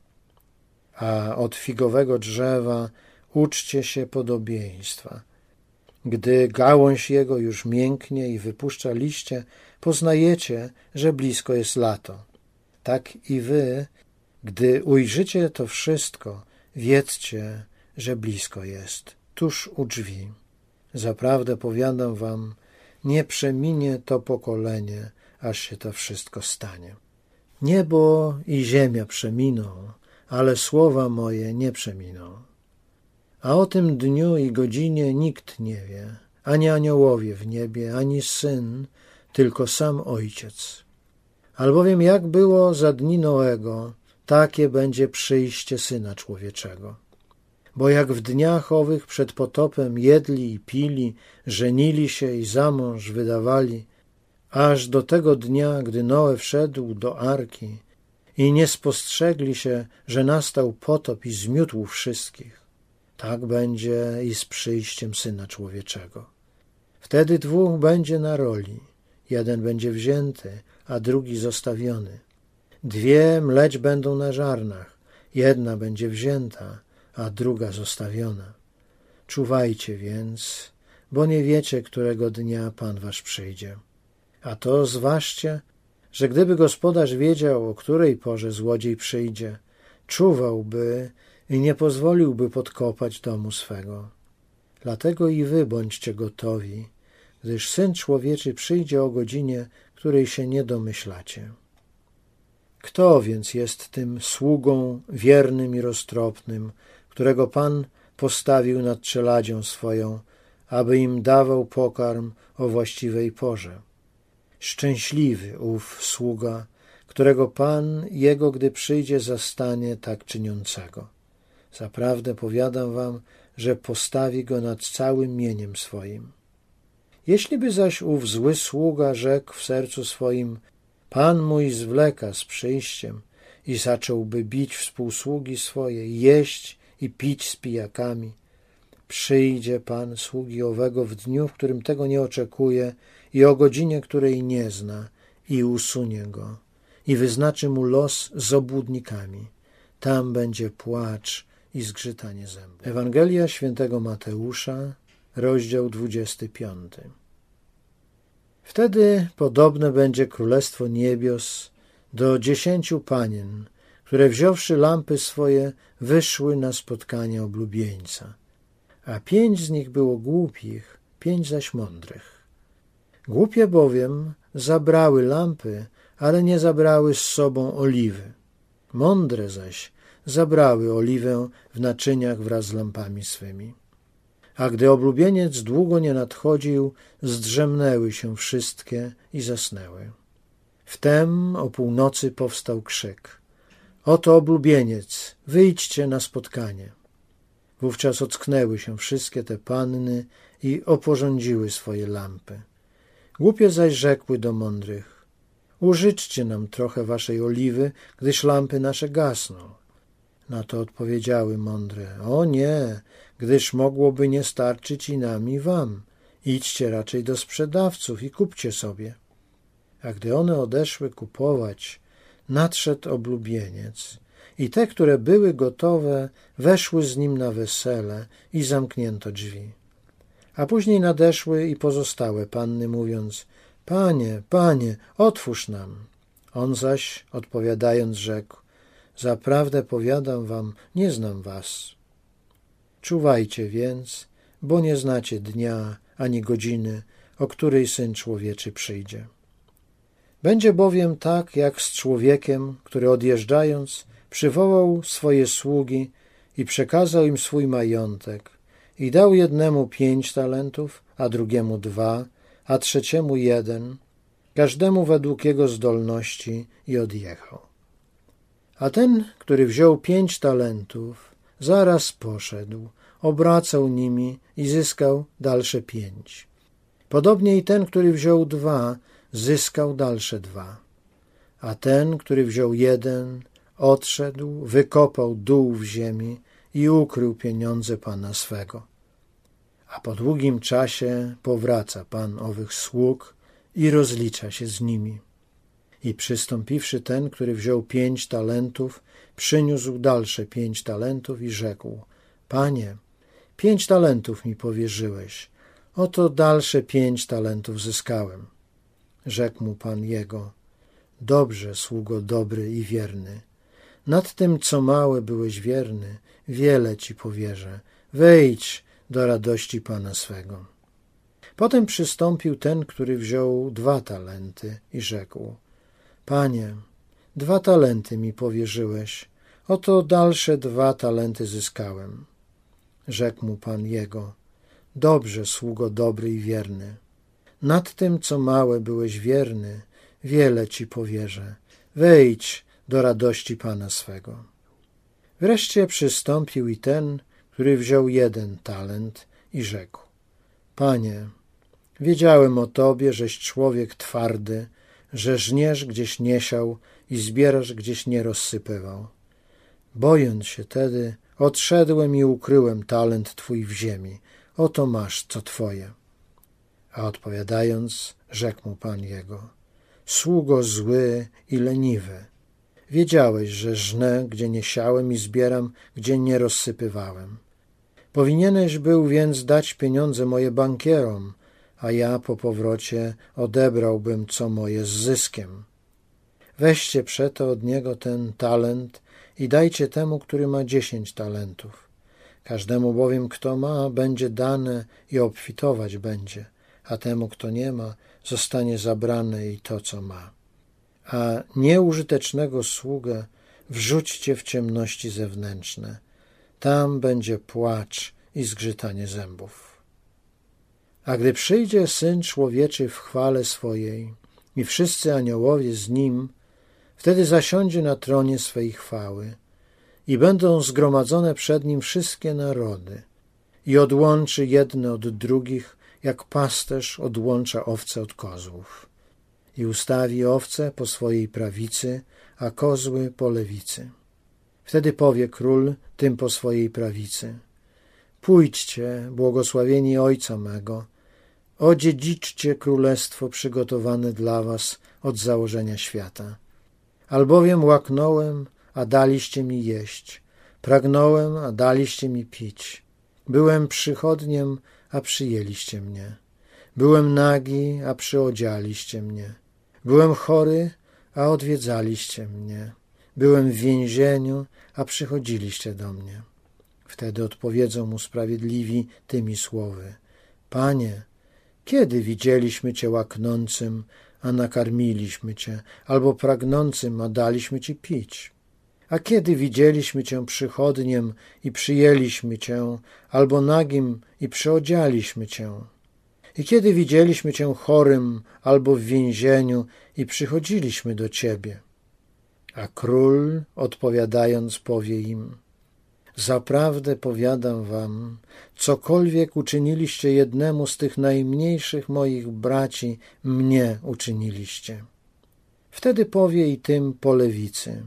A od figowego drzewa uczcie się podobieństwa. Gdy gałąź jego już mięknie i wypuszcza liście, poznajecie, że blisko jest lato. Tak i wy, gdy ujrzycie to wszystko, wiedzcie, że blisko jest tuż u drzwi. Zaprawdę powiadam wam, nie przeminie to pokolenie, aż się to wszystko stanie. Niebo i ziemia przeminą, ale słowa moje nie przeminą. A o tym dniu i godzinie nikt nie wie, ani aniołowie w niebie, ani syn, tylko sam ojciec. Albowiem jak było za dni Noego, takie będzie przyjście Syna Człowieczego. Bo jak w dniach owych przed potopem jedli i pili, żenili się i za mąż wydawali, aż do tego dnia, gdy Noe wszedł do arki i nie spostrzegli się, że nastał potop i zmiótł wszystkich, tak będzie i z przyjściem Syna Człowieczego. Wtedy dwóch będzie na roli, jeden będzie wzięty, a drugi zostawiony. Dwie mleć będą na żarnach, jedna będzie wzięta, a druga zostawiona. Czuwajcie więc, bo nie wiecie, którego dnia Pan wasz przyjdzie. A to zważcie, że gdyby gospodarz wiedział, o której porze złodziej przyjdzie, czuwałby i nie pozwoliłby podkopać domu swego. Dlatego i wy bądźcie gotowi, gdyż Syn Człowieczy przyjdzie o godzinie, której się nie domyślacie. Kto więc jest tym sługą wiernym i roztropnym, którego Pan postawił nad czeladzią swoją, aby im dawał pokarm o właściwej porze? Szczęśliwy ów sługa, którego Pan jego, gdy przyjdzie, zastanie tak czyniącego. Zaprawdę powiadam wam, że postawi go nad całym mieniem swoim. Jeśliby zaś ów zły sługa rzekł w sercu swoim, Pan mój zwleka z przyjściem i zacząłby bić współsługi swoje, jeść i pić z pijakami, przyjdzie Pan sługi owego w dniu, w którym tego nie oczekuje i o godzinie, której nie zna i usunie go i wyznaczy mu los z obłudnikami. Tam będzie płacz i zgrzytanie zębów. Ewangelia świętego Mateusza, rozdział 25. Wtedy podobne będzie królestwo niebios do dziesięciu panien, które wziąwszy lampy swoje, wyszły na spotkanie oblubieńca. A pięć z nich było głupich, pięć zaś mądrych. Głupie bowiem zabrały lampy, ale nie zabrały z sobą oliwy. Mądre zaś zabrały oliwę w naczyniach wraz z lampami swymi. A gdy oblubieniec długo nie nadchodził, zdrzemnęły się wszystkie i zasnęły. Wtem o północy powstał krzyk. Oto oblubieniec, wyjdźcie na spotkanie. Wówczas ocknęły się wszystkie te panny i oporządziły swoje lampy. Głupie zaś rzekły do mądrych, użyczcie nam trochę waszej oliwy, gdyż lampy nasze gasną. Na to odpowiedziały mądre, o nie, gdyż mogłoby nie starczyć i nam i wam. Idźcie raczej do sprzedawców i kupcie sobie. A gdy one odeszły kupować, nadszedł oblubieniec i te, które były gotowe, weszły z nim na wesele i zamknięto drzwi. A później nadeszły i pozostałe panny, mówiąc, Panie, panie, otwórz nam. On zaś, odpowiadając, rzekł, Zaprawdę powiadam wam, nie znam was. Czuwajcie więc, bo nie znacie dnia ani godziny, o której Syn Człowieczy przyjdzie. Będzie bowiem tak, jak z człowiekiem, który odjeżdżając przywołał swoje sługi i przekazał im swój majątek i dał jednemu pięć talentów, a drugiemu dwa, a trzeciemu jeden, każdemu według jego zdolności i odjechał. A ten, który wziął pięć talentów, zaraz poszedł, obracał nimi i zyskał dalsze pięć. Podobnie i ten, który wziął dwa, zyskał dalsze dwa. A ten, który wziął jeden, odszedł, wykopał dół w ziemi i ukrył pieniądze pana swego. A po długim czasie powraca pan owych sług i rozlicza się z nimi. I przystąpiwszy ten, który wziął pięć talentów, przyniósł dalsze pięć talentów i rzekł: Panie, pięć talentów mi powierzyłeś, oto dalsze pięć talentów zyskałem. Rzekł mu pan jego: Dobrze, sługo dobry i wierny. Nad tym, co małe byłeś wierny, wiele ci powierzę. Wejdź do radości pana swego. Potem przystąpił ten, który wziął dwa talenty i rzekł: Panie, dwa talenty mi powierzyłeś, oto dalsze dwa talenty zyskałem. Rzekł mu pan jego: Dobrze, sługo dobry i wierny. Nad tym, co małe byłeś wierny, wiele ci powierzę. Wejdź do radości pana swego. Wreszcie przystąpił i ten, który wziął jeden talent i rzekł: Panie, wiedziałem o tobie, żeś człowiek twardy, że żniesz gdzieś nie siał i zbierasz gdzieś nie rozsypywał. Bojąc się tedy, odszedłem i ukryłem talent twój w ziemi. Oto masz, co twoje. A odpowiadając, rzekł mu pan jego: Sługo zły i leniwy. Wiedziałeś, że żnę, gdzie nie siałem i zbieram, gdzie nie rozsypywałem. Powinieneś był więc dać pieniądze moje bankierom, a ja po powrocie odebrałbym co moje z zyskiem. Weźcie przeto od niego ten talent i dajcie temu, który ma dziesięć talentów. Każdemu bowiem, kto ma, będzie dane i obfitować będzie, a temu, kto nie ma, zostanie zabrane i to, co ma. A nieużytecznego sługę wrzućcie w ciemności zewnętrzne. Tam będzie płacz i zgrzytanie zębów. A gdy przyjdzie Syn Człowieczy w chwale swojej i wszyscy aniołowie z Nim, wtedy zasiądzie na tronie swej chwały i będą zgromadzone przed Nim wszystkie narody i odłączy jedne od drugich, jak pasterz odłącza owce od kozłów i ustawi owce po swojej prawicy, a kozły po lewicy. Wtedy powie król tym po swojej prawicy – Pójdźcie, błogosławieni Ojca mego, odziedziczcie królestwo przygotowane dla was od założenia świata. Albowiem łaknąłem, a daliście mi jeść, pragnąłem, a daliście mi pić. Byłem przychodniem, a przyjęliście mnie. Byłem nagi, a przyodzialiście mnie. Byłem chory, a odwiedzaliście mnie. Byłem w więzieniu, a przychodziliście do mnie. Wtedy odpowiedzą mu sprawiedliwi tymi słowy: Panie, kiedy widzieliśmy Cię łaknącym, a nakarmiliśmy Cię, albo pragnącym, a daliśmy Ci pić? A kiedy widzieliśmy Cię przychodniem i przyjęliśmy Cię, albo nagim i przyodzialiśmy Cię? I kiedy widzieliśmy Cię chorym albo w więzieniu i przychodziliśmy do Ciebie? A król, odpowiadając, powie im – Zaprawdę powiadam wam, cokolwiek uczyniliście jednemu z tych najmniejszych moich braci, mnie uczyniliście. Wtedy powie i tym po lewicy.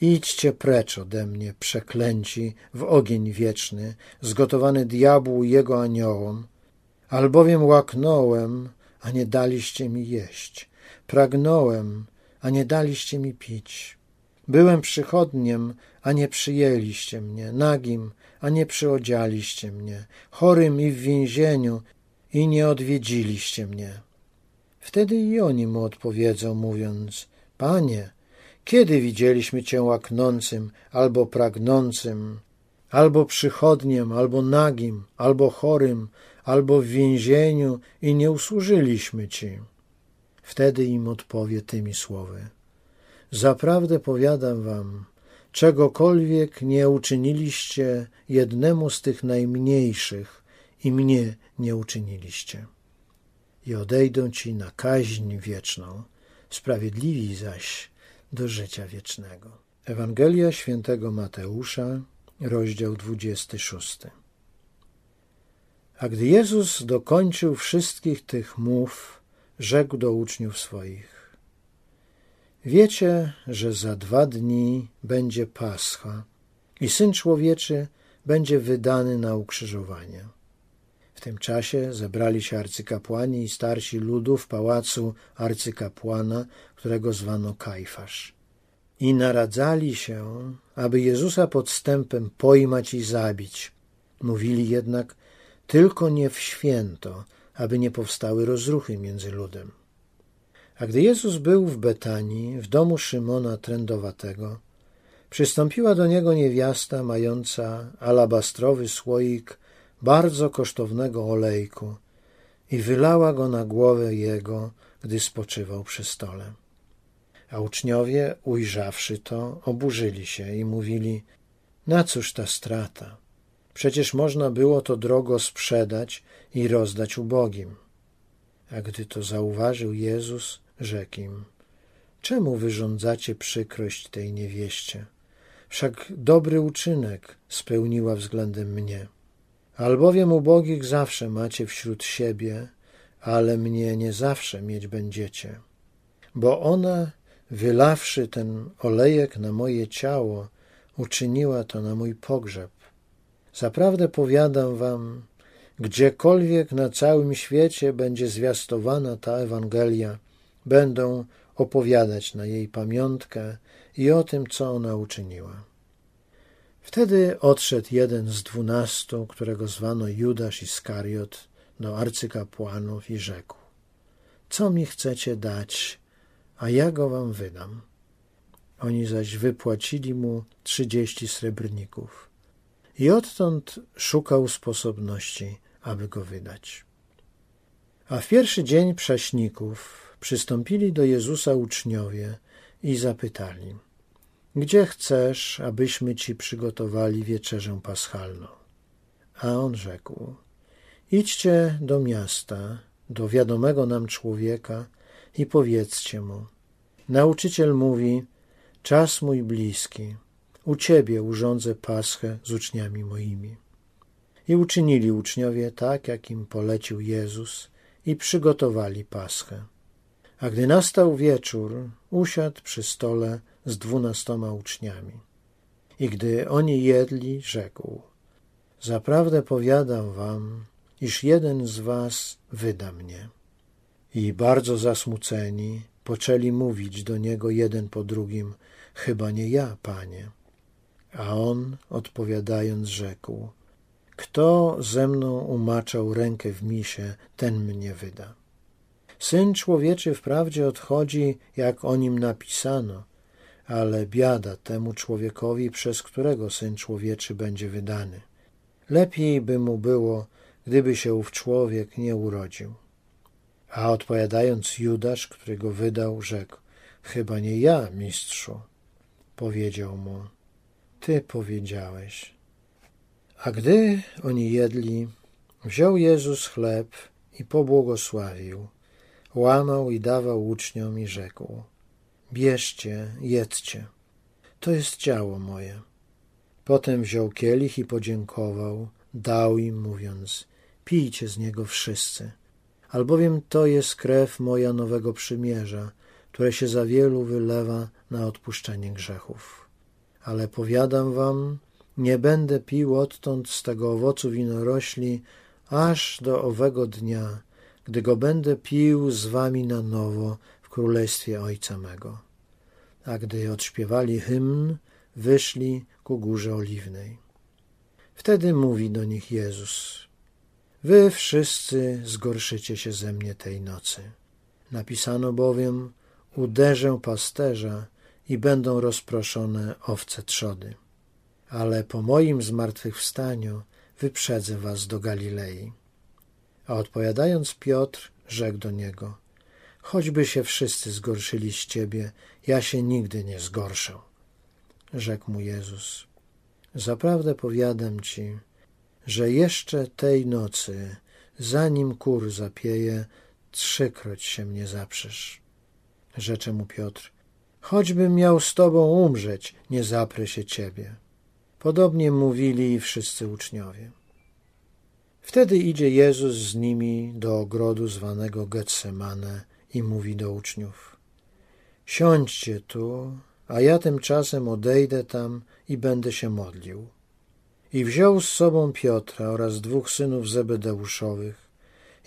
Idźcie precz ode mnie, przeklęci, w ogień wieczny, zgotowany diabłu jego aniołom, albowiem łaknąłem, a nie daliście mi jeść, pragnąłem, a nie daliście mi pić. Byłem przychodniem, a nie przyjęliście mnie, nagim, a nie przyodzialiście mnie, chorym i w więzieniu, i nie odwiedziliście mnie. Wtedy i oni mu odpowiedzą, mówiąc, Panie, kiedy widzieliśmy Cię łaknącym, albo pragnącym, albo przychodniem, albo nagim, albo chorym, albo w więzieniu i nie usłużyliśmy Ci? Wtedy im odpowie tymi słowy. Zaprawdę powiadam wam, czegokolwiek nie uczyniliście jednemu z tych najmniejszych i mnie nie uczyniliście. I odejdą ci na kaźń wieczną, sprawiedliwi zaś do życia wiecznego. Ewangelia świętego Mateusza, rozdział 26. A gdy Jezus dokończył wszystkich tych mów, rzekł do uczniów swoich: Wiecie, że za dwa dni będzie Pascha i Syn Człowieczy będzie wydany na ukrzyżowanie. W tym czasie zebrali się arcykapłani i starsi ludu w pałacu arcykapłana, którego zwano Kajfasz. I naradzali się, aby Jezusa podstępem pojmać i zabić. Mówili jednak tylko nie w święto, aby nie powstały rozruchy między ludem. A gdy Jezus był w Betanii, w domu Szymona Trędowatego, przystąpiła do niego niewiasta mająca alabastrowy słoik bardzo kosztownego olejku i wylała go na głowę jego, gdy spoczywał przy stole. A uczniowie, ujrzawszy to, oburzyli się i mówili: Na cóż ta strata? Przecież można było to drogo sprzedać i rozdać ubogim. A gdy to zauważył Jezus, rzekł im: Czemu wyrządzacie przykrość tej niewieście? Wszak dobry uczynek spełniła względem mnie. Albowiem ubogich zawsze macie wśród siebie, ale mnie nie zawsze mieć będziecie. Bo ona, wylawszy ten olejek na moje ciało, uczyniła to na mój pogrzeb. Zaprawdę powiadam wam, gdziekolwiek na całym świecie będzie zwiastowana ta Ewangelia, będą opowiadać na jej pamiątkę i o tym, co ona uczyniła. Wtedy odszedł jeden z dwunastu, którego zwano Judasz Iskariot, do arcykapłanów i rzekł: Co mi chcecie dać, a ja go wam wydam? Oni zaś wypłacili mu trzydzieści srebrników. I odtąd szukał sposobności, aby go wydać. A w pierwszy dzień prześników przystąpili do Jezusa uczniowie i zapytali: Gdzie chcesz, abyśmy ci przygotowali wieczerzę paschalną? A on rzekł: Idźcie do miasta, do wiadomego nam człowieka i powiedzcie mu: Nauczyciel mówi: Czas mój bliski, u ciebie urządzę paschę z uczniami moimi. I uczynili uczniowie tak, jak im polecił Jezus, i przygotowali paschę. A gdy nastał wieczór, usiadł przy stole z dwunastoma uczniami. I gdy oni jedli, rzekł: Zaprawdę powiadam wam, iż jeden z was wyda mnie. I bardzo zasmuceni poczęli mówić do niego jeden po drugim: Chyba nie ja, panie. A on, odpowiadając, rzekł: Kto ze mną umaczał rękę w misie, ten mnie wyda. Syn człowieczy wprawdzie odchodzi, jak o nim napisano, ale biada temu człowiekowi, przez którego syn człowieczy będzie wydany. Lepiej by mu było, gdyby się ów człowiek nie urodził. A odpowiadając Judasz, który go wydał, rzekł: Chyba nie ja, mistrzu. Powiedział mu: Ty powiedziałeś. A gdy oni jedli, wziął Jezus chleb i pobłogosławił łamał i dawał uczniom i rzekł: Bierzcie, jedzcie, to jest ciało moje. Potem wziął kielich i podziękował, dał im, mówiąc: Pijcie z niego wszyscy, albowiem to jest krew moja nowego przymierza, które się za wielu wylewa na odpuszczenie grzechów. Ale powiadam wam, nie będę pił odtąd z tego owocu winorośli, aż do owego dnia, gdy go będę pił z wami na nowo w królestwie Ojca mego. A gdy odśpiewali hymn, wyszli ku górze oliwnej. Wtedy mówi do nich Jezus: Wy wszyscy zgorszycie się ze mnie tej nocy. Napisano bowiem: Uderzę pasterza i będą rozproszone owce trzody. Ale po moim zmartwychwstaniu wyprzedzę was do Galilei. A odpowiadając Piotr, rzekł do niego: Choćby się wszyscy zgorszyli z ciebie, ja się nigdy nie zgorszę. Rzekł mu Jezus: Zaprawdę powiadam ci, że jeszcze tej nocy, zanim kur zapieje, trzykroć się mnie zaprzesz. Rzecze mu Piotr: Choćbym miał z tobą umrzeć, nie zaprę się ciebie. Podobnie mówili i wszyscy uczniowie. Wtedy idzie Jezus z nimi do ogrodu zwanego Getsemane i mówi do uczniów: Siądźcie tu, a ja tymczasem odejdę tam i będę się modlił. I wziął z sobą Piotra oraz dwóch synów Zebedeuszowych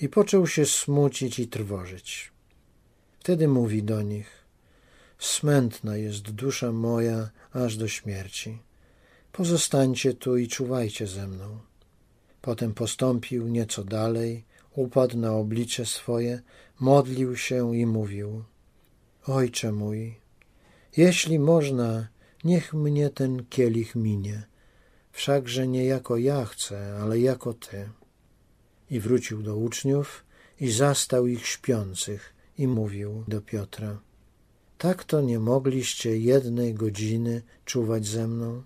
i począł się smucić i trwożyć. Wtedy mówi do nich: Smętna jest dusza moja aż do śmierci. Pozostańcie tu i czuwajcie ze mną. Potem postąpił nieco dalej, upadł na oblicze swoje, modlił się i mówił: Ojcze mój, jeśli można, niech mnie ten kielich minie, wszakże nie jako ja chcę, ale jako Ty. I wrócił do uczniów i zastał ich śpiących i mówił do Piotra: Tak to nie mogliście jednej godziny czuwać ze mną?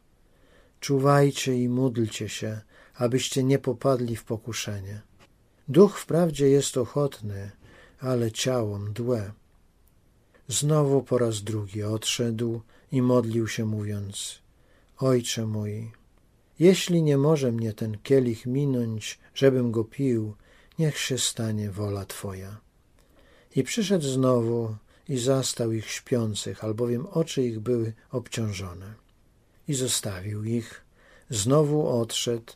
Czuwajcie i módlcie się, abyście nie popadli w pokuszenie. Duch wprawdzie jest ochotny, ale ciało mdłe. Znowu po raz drugi odszedł i modlił się, mówiąc: Ojcze mój, jeśli nie może mnie ten kielich minąć, żebym go pił, niech się stanie wola Twoja. I przyszedł znowu i zastał ich śpiących, albowiem oczy ich były obciążone. I zostawił ich, znowu odszedł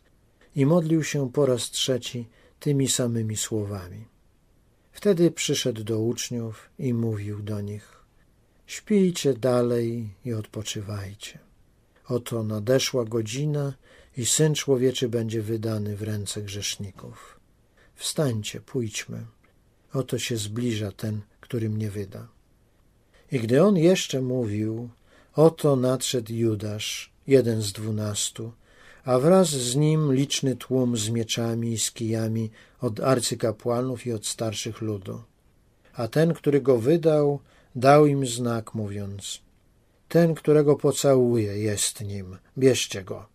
i modlił się po raz trzeci tymi samymi słowami. Wtedy przyszedł do uczniów i mówił do nich: Śpijcie dalej i odpoczywajcie. Oto nadeszła godzina i syn człowieczy będzie wydany w ręce grzeszników. Wstańcie, pójdźmy. Oto się zbliża ten, który mnie wyda. I gdy on jeszcze mówił, oto nadszedł Judasz, jeden z dwunastu, a wraz z nim liczny tłum z mieczami i z kijami od arcykapłanów i od starszych ludu. A ten, który go wydał, dał im znak, mówiąc: Ten, którego pocałuję, jest nim, bierzcie go.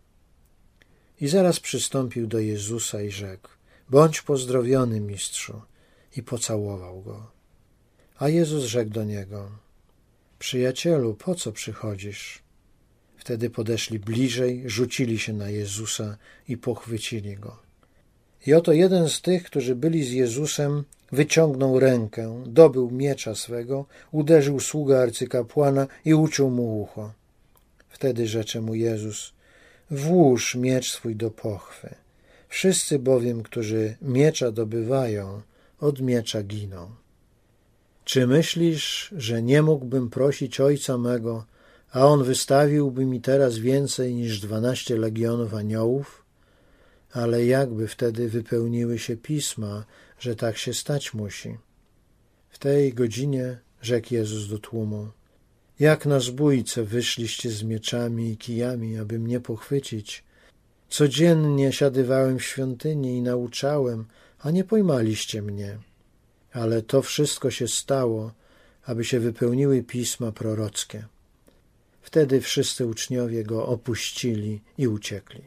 I zaraz przystąpił do Jezusa i rzekł: Bądź pozdrowiony, mistrzu, i pocałował go. A Jezus rzekł do niego: Przyjacielu, po co przychodzisz? Wtedy podeszli bliżej, rzucili się na Jezusa i pochwycili go. I oto jeden z tych, którzy byli z Jezusem, wyciągnął rękę, dobył miecza swego, uderzył sługę arcykapłana i uciął mu ucho. Wtedy rzecze mu Jezus: Włóż miecz swój do pochwy. Wszyscy bowiem, którzy miecza dobywają, od miecza giną. Czy myślisz, że nie mógłbym prosić Ojca mego, a On wystawiłby mi teraz więcej niż dwanaście legionów aniołów? Ale jakby wtedy wypełniły się pisma, że tak się stać musi. W tej godzinie rzekł Jezus do tłumu, jak na zbójce wyszliście z mieczami i kijami, aby mnie pochwycić. Codziennie siadywałem w świątyni i nauczałem, a nie pojmaliście mnie. Ale to wszystko się stało, aby się wypełniły pisma prorockie. Wtedy wszyscy uczniowie go opuścili i uciekli.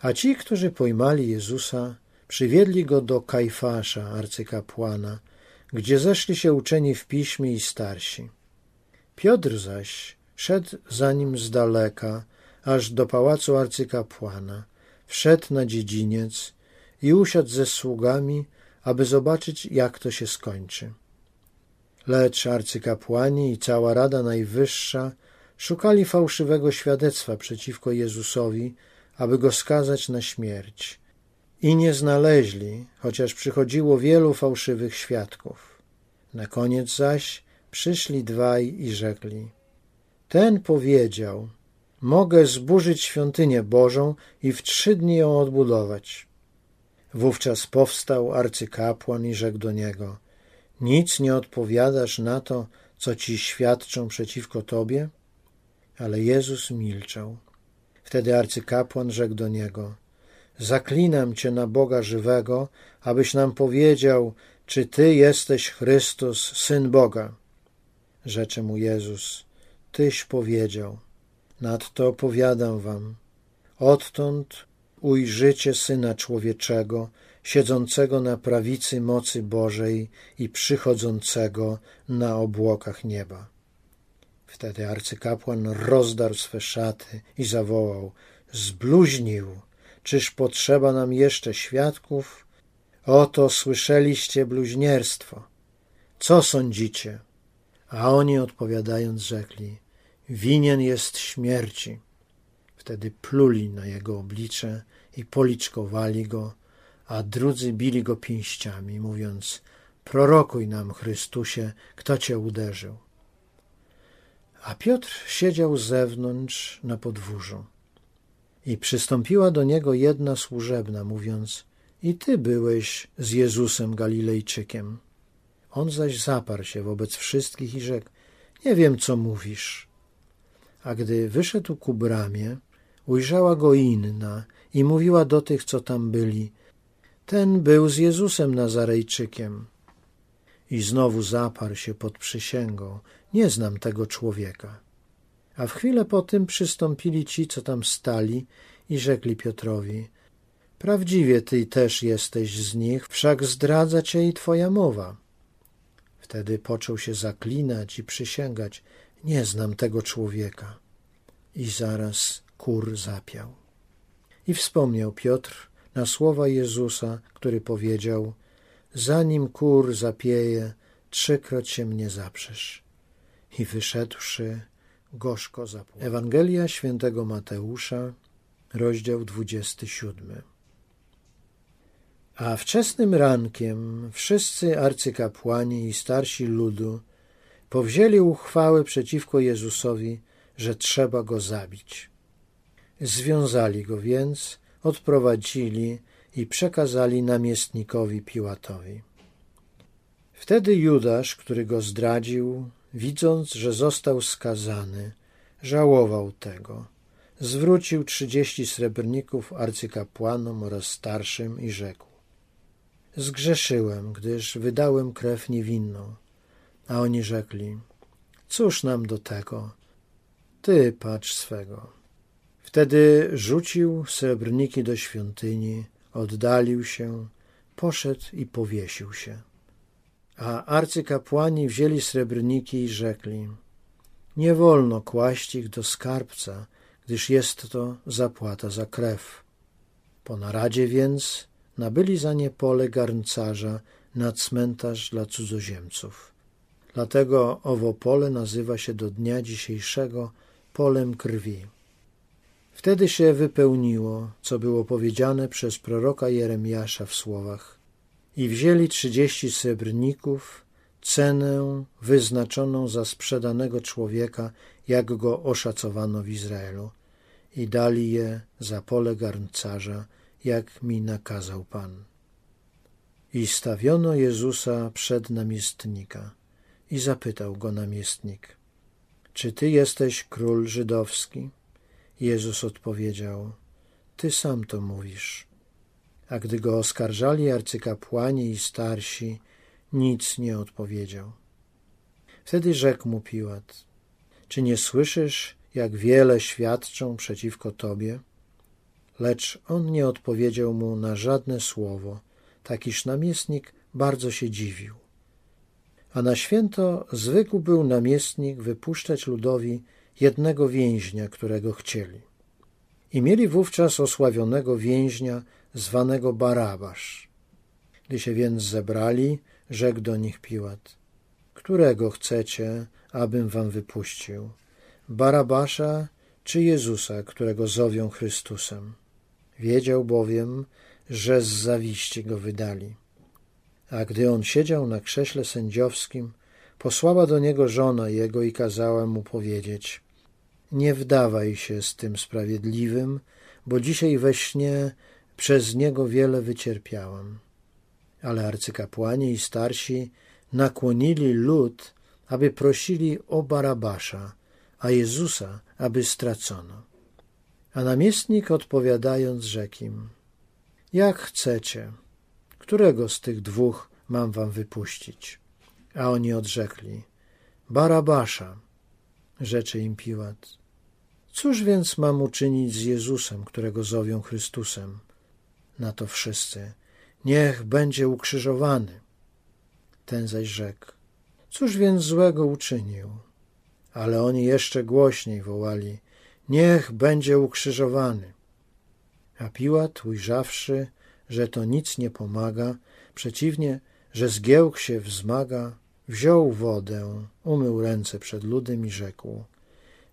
A ci, którzy pojmali Jezusa, przywiedli go do Kajfasza, arcykapłana, gdzie zeszli się uczeni w piśmie i starsi. Piotr zaś szedł za nim z daleka, aż do pałacu arcykapłana, wszedł na dziedziniec i usiadł ze sługami, aby zobaczyć, jak to się skończy. Lecz arcykapłani i cała Rada Najwyższa szukali fałszywego świadectwa przeciwko Jezusowi, aby go skazać na śmierć. I nie znaleźli, chociaż przychodziło wielu fałszywych świadków. Na koniec zaś przyszli dwaj i rzekli: Ten powiedział: Mogę zburzyć świątynię Bożą i w trzy dni ją odbudować. Wówczas powstał arcykapłan i rzekł do niego: Nic nie odpowiadasz na to, co ci świadczą przeciwko tobie? Ale Jezus milczał. Wtedy arcykapłan rzekł do niego: Zaklinam cię na Boga żywego, abyś nam powiedział, czy ty jesteś Chrystus, syn Boga. Rzecze mu Jezus: Tyś powiedział. Nadto opowiadam wam. Odtąd ujrzycie Syna Człowieczego, siedzącego na prawicy mocy Bożej i przychodzącego na obłokach nieba. Wtedy arcykapłan rozdarł swe szaty i zawołał: Zbluźnił! Czyż potrzeba nam jeszcze świadków? Oto słyszeliście bluźnierstwo. Co sądzicie? A oni odpowiadając rzekli: Winien jest śmierci. Wtedy pluli na jego oblicze i policzkowali go, a drudzy bili go pięściami, mówiąc: Prorokuj nam, Chrystusie, kto cię uderzył. A Piotr siedział zewnątrz na podwórzu. I przystąpiła do niego jedna służebna, mówiąc: I ty byłeś z Jezusem Galilejczykiem. On zaś zaparł się wobec wszystkich i rzekł: Nie wiem, co mówisz. A gdy wyszedł ku bramie, ujrzała go inna i mówiła do tych, co tam byli: Ten był z Jezusem Nazarejczykiem. I znowu zaparł się pod przysięgą. Nie znam tego człowieka. A w chwilę po tym przystąpili ci, co tam stali i rzekli Piotrowi, Prawdziwie ty też jesteś z nich, wszak zdradza cię i twoja mowa. Wtedy począł się zaklinać i przysięgać, nie znam tego człowieka. I zaraz kur zapiał. I wspomniał Piotr na słowa Jezusa, który powiedział, zanim kur zapieje, trzykroć się mnie zaprzesz. I wyszedłszy, gorzko zapłakał. Ewangelia świętego Mateusza, rozdział 27. A wczesnym rankiem wszyscy arcykapłani i starsi ludu powzięli uchwałę przeciwko Jezusowi, że trzeba go zabić. Związali go więc, odprowadzili i przekazali namiestnikowi Piłatowi. Wtedy Judasz, który go zdradził, widząc, że został skazany, żałował tego. Zwrócił trzydzieści srebrników arcykapłanom oraz starszym i rzekł: Zgrzeszyłem, gdyż wydałem krew niewinną. A oni rzekli: Cóż nam do tego? Ty patrz swego. Wtedy rzucił srebrniki do świątyni, oddalił się, poszedł i powiesił się. A arcykapłani wzięli srebrniki i rzekli: Nie wolno kłaść ich do skarbca, gdyż jest to zapłata za krew. Po naradzie więc nabyli za nie pole garncarza na cmentarz dla cudzoziemców. Dlatego owo pole nazywa się do dnia dzisiejszego polem krwi. Wtedy się wypełniło, co było powiedziane przez proroka Jeremiasza w słowach i wzięli trzydzieści srebrników, cenę wyznaczoną za sprzedanego człowieka, jak go oszacowano w Izraelu, i dali je za pole garncarza, jak mi nakazał Pan. I stawiono Jezusa przed namiestnika i zapytał go namiestnik, czy ty jesteś król żydowski? Jezus odpowiedział, ty sam to mówisz. A gdy go oskarżali arcykapłani i starsi, nic nie odpowiedział. Wtedy rzekł mu Piłat, czy nie słyszysz, jak wiele świadczą przeciwko tobie? Lecz on nie odpowiedział mu na żadne słowo, tak iż namiestnik bardzo się dziwił. A na święto zwykł był namiestnik wypuszczać ludowi jednego więźnia, którego chcieli. I mieli wówczas osławionego więźnia zwanego Barabasz. Gdy się więc zebrali, rzekł do nich Piłat: Którego chcecie, abym wam wypuścił? Barabasza czy Jezusa, którego zowią Chrystusem? Wiedział bowiem, że z zawiści go wydali. A gdy on siedział na krześle sędziowskim, posłała do niego żona jego i kazała mu powiedzieć: Nie wdawaj się z tym sprawiedliwym, bo dzisiaj we śnie przez niego wiele wycierpiałam. Ale arcykapłani i starsi nakłonili lud, aby prosili o Barabasza, a Jezusa, aby stracono. A namiestnik odpowiadając rzekł im, jak chcecie, którego z tych dwóch mam wam wypuścić? A oni odrzekli, Barabasza. Rzeczy im Piłat. Cóż więc mam uczynić z Jezusem, którego zowią Chrystusem? Na to wszyscy, niech będzie ukrzyżowany. Ten zaś rzekł, cóż więc złego uczynił? Ale oni jeszcze głośniej wołali, niech będzie ukrzyżowany. A Piłat, ujrzawszy, że to nic nie pomaga, przeciwnie, że zgiełk się wzmaga, wziął wodę, umył ręce przed ludem i rzekł: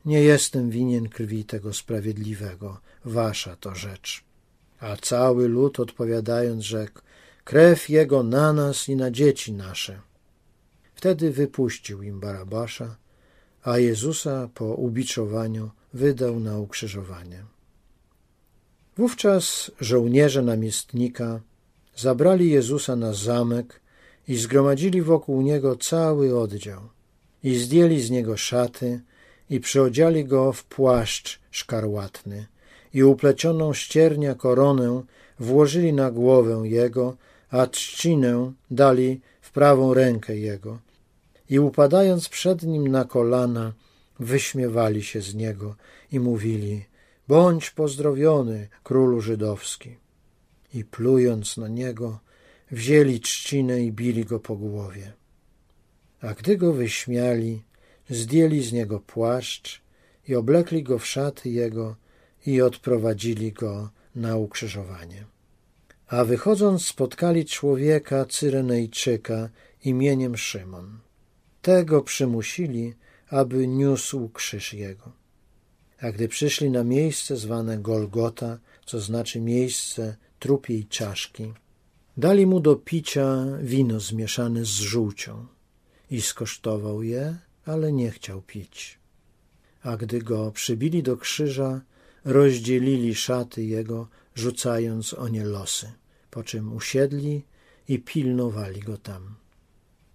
Nie jestem winien krwi tego sprawiedliwego, wasza to rzecz. A cały lud odpowiadając rzekł: Krew jego na nas i na dzieci nasze. Wtedy wypuścił im Barabasza, a Jezusa po ubiczowaniu wydał na ukrzyżowanie. Wówczas żołnierze namiestnika zabrali Jezusa na zamek i zgromadzili wokół niego cały oddział i zdjęli z niego szaty i przyodziali go w płaszcz szkarłatny i uplecioną ściernia koronę włożyli na głowę jego, a trzcinę dali w prawą rękę jego. I upadając przed nim na kolana, wyśmiewali się z niego i mówili: Bądź pozdrowiony, królu żydowski. I plując na niego, wzięli trzcinę i bili go po głowie. A gdy go wyśmiali, zdjęli z niego płaszcz i oblekli go w szaty jego i odprowadzili go na ukrzyżowanie. A wychodząc spotkali człowieka Cyrenejczyka imieniem Szymon. Tego przymusili, aby niósł krzyż jego. A gdy przyszli na miejsce zwane Golgota, co znaczy miejsce trupiej czaszki, dali mu do picia wino zmieszane z żółcią i skosztował je, ale nie chciał pić. A gdy go przybili do krzyża, rozdzielili szaty jego, rzucając o nie losy, po czym usiedli i pilnowali go tam.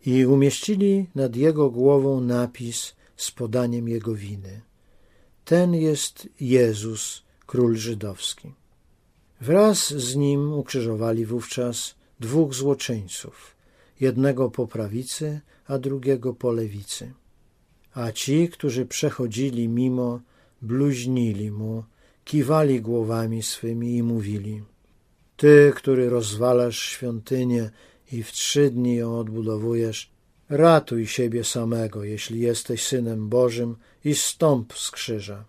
I umieścili nad jego głową napis z podaniem jego winy. Ten jest Jezus, król żydowski. Wraz z nim ukrzyżowali wówczas dwóch złoczyńców, jednego po prawicy, a drugiego po lewicy. A ci, którzy przechodzili mimo, bluźnili mu, kiwali głowami swymi i mówili: Ty, który rozwalasz świątynię i w trzy dni ją odbudowujesz, ratuj siebie samego, jeśli jesteś synem Bożym, i stąp z krzyża.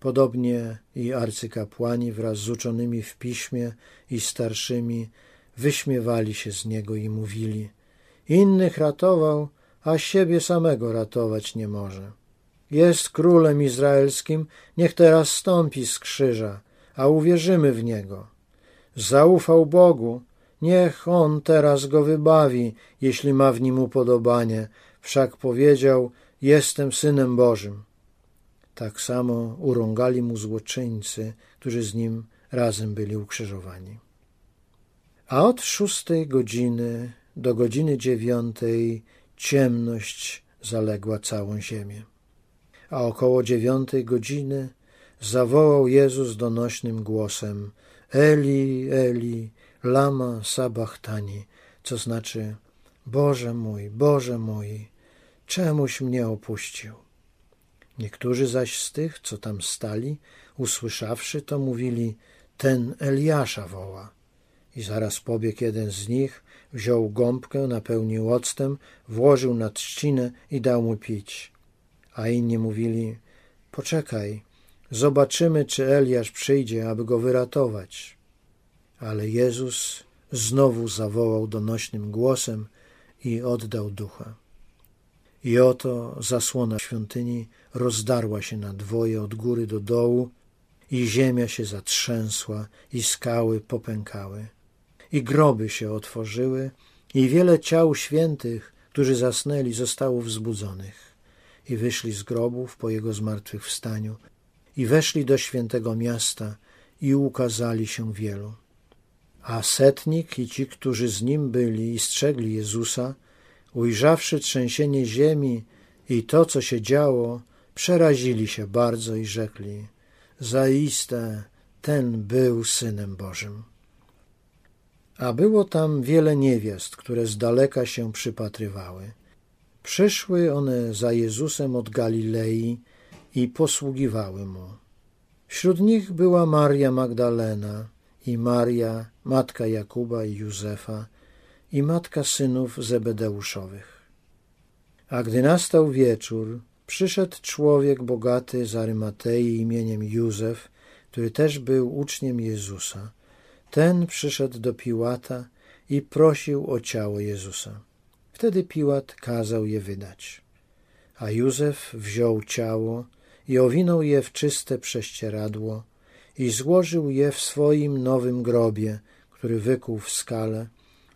Podobnie i arcykapłani wraz z uczonymi w piśmie i starszymi wyśmiewali się z niego i mówili: Innych ratował, a siebie samego ratować nie może. Jest królem izraelskim, niech teraz stąpi z krzyża, a uwierzymy w niego. Zaufał Bogu, niech on teraz go wybawi, jeśli ma w nim upodobanie, wszak powiedział: Jestem synem Bożym. Tak samo urągali mu złoczyńcy, którzy z nim razem byli ukrzyżowani. A od szóstej godziny do godziny dziewiątej ciemność zaległa całą ziemię. A około dziewiątej godziny zawołał Jezus donośnym głosem Eli, Eli, lama sabachtani, co znaczy Boże mój, Boże mój, czemuś mnie opuścił. Niektórzy zaś z tych, co tam stali, usłyszawszy to, mówili, ten Eliasza woła. I zaraz pobiegł jeden z nich, wziął gąbkę, napełnił octem, włożył na trzcinę i dał mu pić. A inni mówili, poczekaj, zobaczymy, czy Eliasz przyjdzie, aby go wyratować. Ale Jezus znowu zawołał donośnym głosem i oddał ducha. I oto zasłona świątyni rozdarła się na dwoje od góry do dołu, i ziemia się zatrzęsła, i skały popękały i groby się otworzyły, i wiele ciał świętych, którzy zasnęli, zostało wzbudzonych. I wyszli z grobów po jego zmartwychwstaniu, i weszli do świętego miasta, i ukazali się wielu. A setnik i ci, którzy z nim byli i strzegli Jezusa, ujrzawszy trzęsienie ziemi i to, co się działo, przerazili się bardzo i rzekli: Zaiste ten był synem Bożym. A było tam wiele niewiast, które z daleka się przypatrywały. Przyszły one za Jezusem od Galilei i posługiwały mu. Wśród nich była Maria Magdalena i Maria, matka Jakuba i Józefa i matka synów Zebedeuszowych. A gdy nastał wieczór, przyszedł człowiek bogaty z Arymatei imieniem Józef, który też był uczniem Jezusa – ten przyszedł do Piłata i prosił o ciało Jezusa. Wtedy Piłat kazał je wydać. A Józef wziął ciało i owinął je w czyste prześcieradło i złożył je w swoim nowym grobie, który wykuł w skale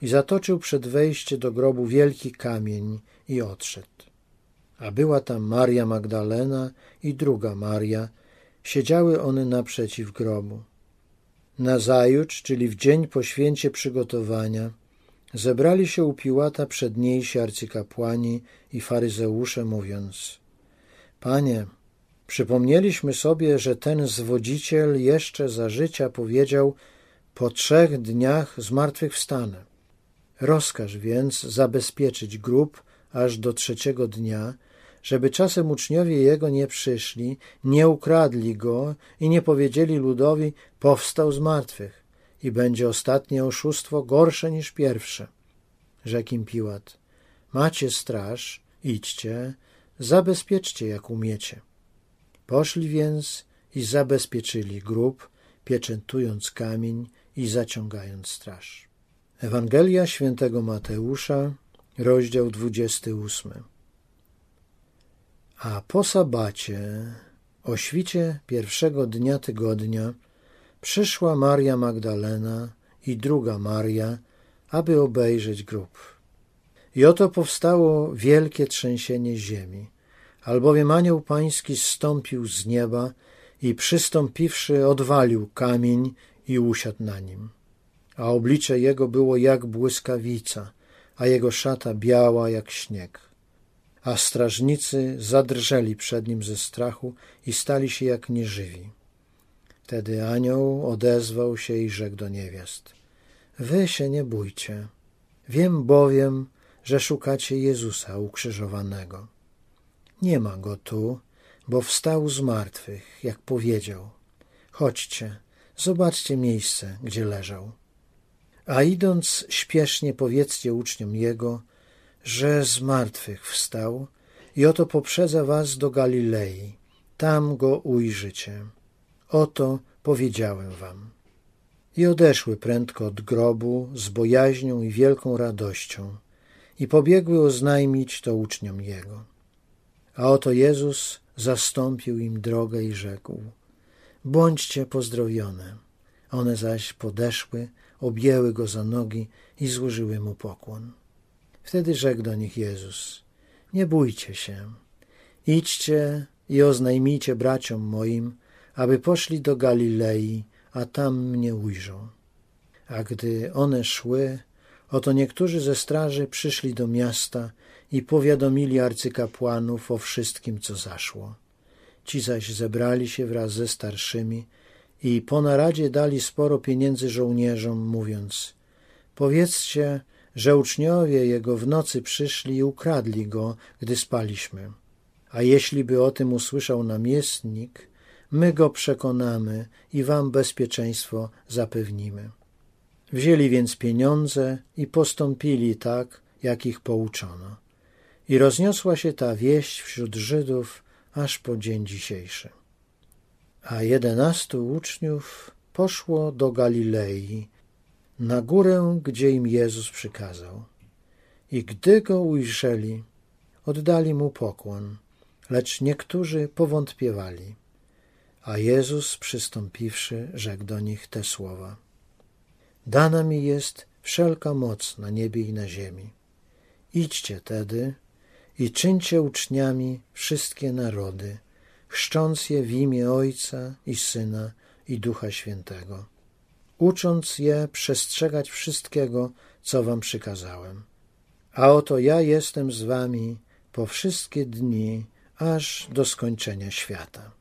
i zatoczył przed wejście do grobu wielki kamień i odszedł. A była tam Maria Magdalena i druga Maria, siedziały one naprzeciw grobu. Nazajutrz, czyli w dzień po święcie przygotowania, zebrali się u Piłata przedniejsi arcykapłani i faryzeusze, mówiąc Panie, Przypomnieliśmy sobie, że ten zwodziciel jeszcze za życia powiedział po trzech dniach zmartwychwstanę. Rozkaż więc zabezpieczyć grób aż do trzeciego dnia, żeby czasem uczniowie jego nie przyszli, nie ukradli go i nie powiedzieli ludowi, powstał z martwych i będzie ostatnie oszustwo gorsze niż pierwsze. Rzekł im Piłat, macie straż, idźcie, zabezpieczcie jak umiecie. Poszli więc i zabezpieczyli grób, pieczętując kamień i zaciągając straż. Ewangelia świętego Mateusza, rozdział 28. A po sabacie, o świcie pierwszego dnia tygodnia, przyszła Maria Magdalena i druga Maria, aby obejrzeć grób. I oto powstało wielkie trzęsienie ziemi, albowiem anioł pański zstąpił z nieba i przystąpiwszy odwalił kamień i usiadł na nim. A oblicze jego było jak błyskawica, a jego szata biała jak śnieg. A strażnicy zadrżeli przed nim ze strachu i stali się jak nieżywi. Wtedy anioł odezwał się i rzekł do niewiast: Wy się nie bójcie. Wiem bowiem, że szukacie Jezusa ukrzyżowanego. Nie ma go tu, bo wstał z martwych, jak powiedział. Chodźcie, zobaczcie miejsce, gdzie leżał. A idąc śpiesznie powiedzcie uczniom Jego, że z martwych wstał i oto poprzedza was do Galilei. Tam go ujrzycie. Oto powiedziałem wam. I odeszły prędko od grobu z bojaźnią i wielką radością i pobiegły oznajmić to uczniom Jego. A oto Jezus zastąpił im drogę i rzekł: Bądźcie pozdrowione. One zaś podeszły, objęły go za nogi i złożyły mu pokłon. Wtedy rzekł do nich Jezus: Nie bójcie się, idźcie i oznajmijcie braciom moim, aby poszli do Galilei, a tam mnie ujrzą. A gdy one szły, oto niektórzy ze straży przyszli do miasta i powiadomili arcykapłanów o wszystkim, co zaszło. Ci zaś zebrali się wraz ze starszymi i po naradzie dali sporo pieniędzy żołnierzom, mówiąc: Powiedzcie, że uczniowie jego w nocy przyszli i ukradli go, gdy spaliśmy. A jeśli by o tym usłyszał namiestnik, my go przekonamy i wam bezpieczeństwo zapewnimy. Wzięli więc pieniądze i postąpili tak, jak ich pouczono. I rozniosła się ta wieść wśród Żydów aż po dzień dzisiejszy. A jedenastu uczniów poszło do Galilei, na górę, gdzie im Jezus przykazał. I gdy go ujrzeli, oddali mu pokłon, lecz niektórzy powątpiewali. A Jezus przystąpiwszy, rzekł do nich te słowa. Dana mi jest wszelka moc na niebie i na ziemi. Idźcie tedy i czyńcie uczniami wszystkie narody, chrzcząc je w imię Ojca i Syna i Ducha Świętego, ucząc je przestrzegać wszystkiego, co wam przykazałem. A oto ja jestem z wami po wszystkie dni, aż do skończenia świata.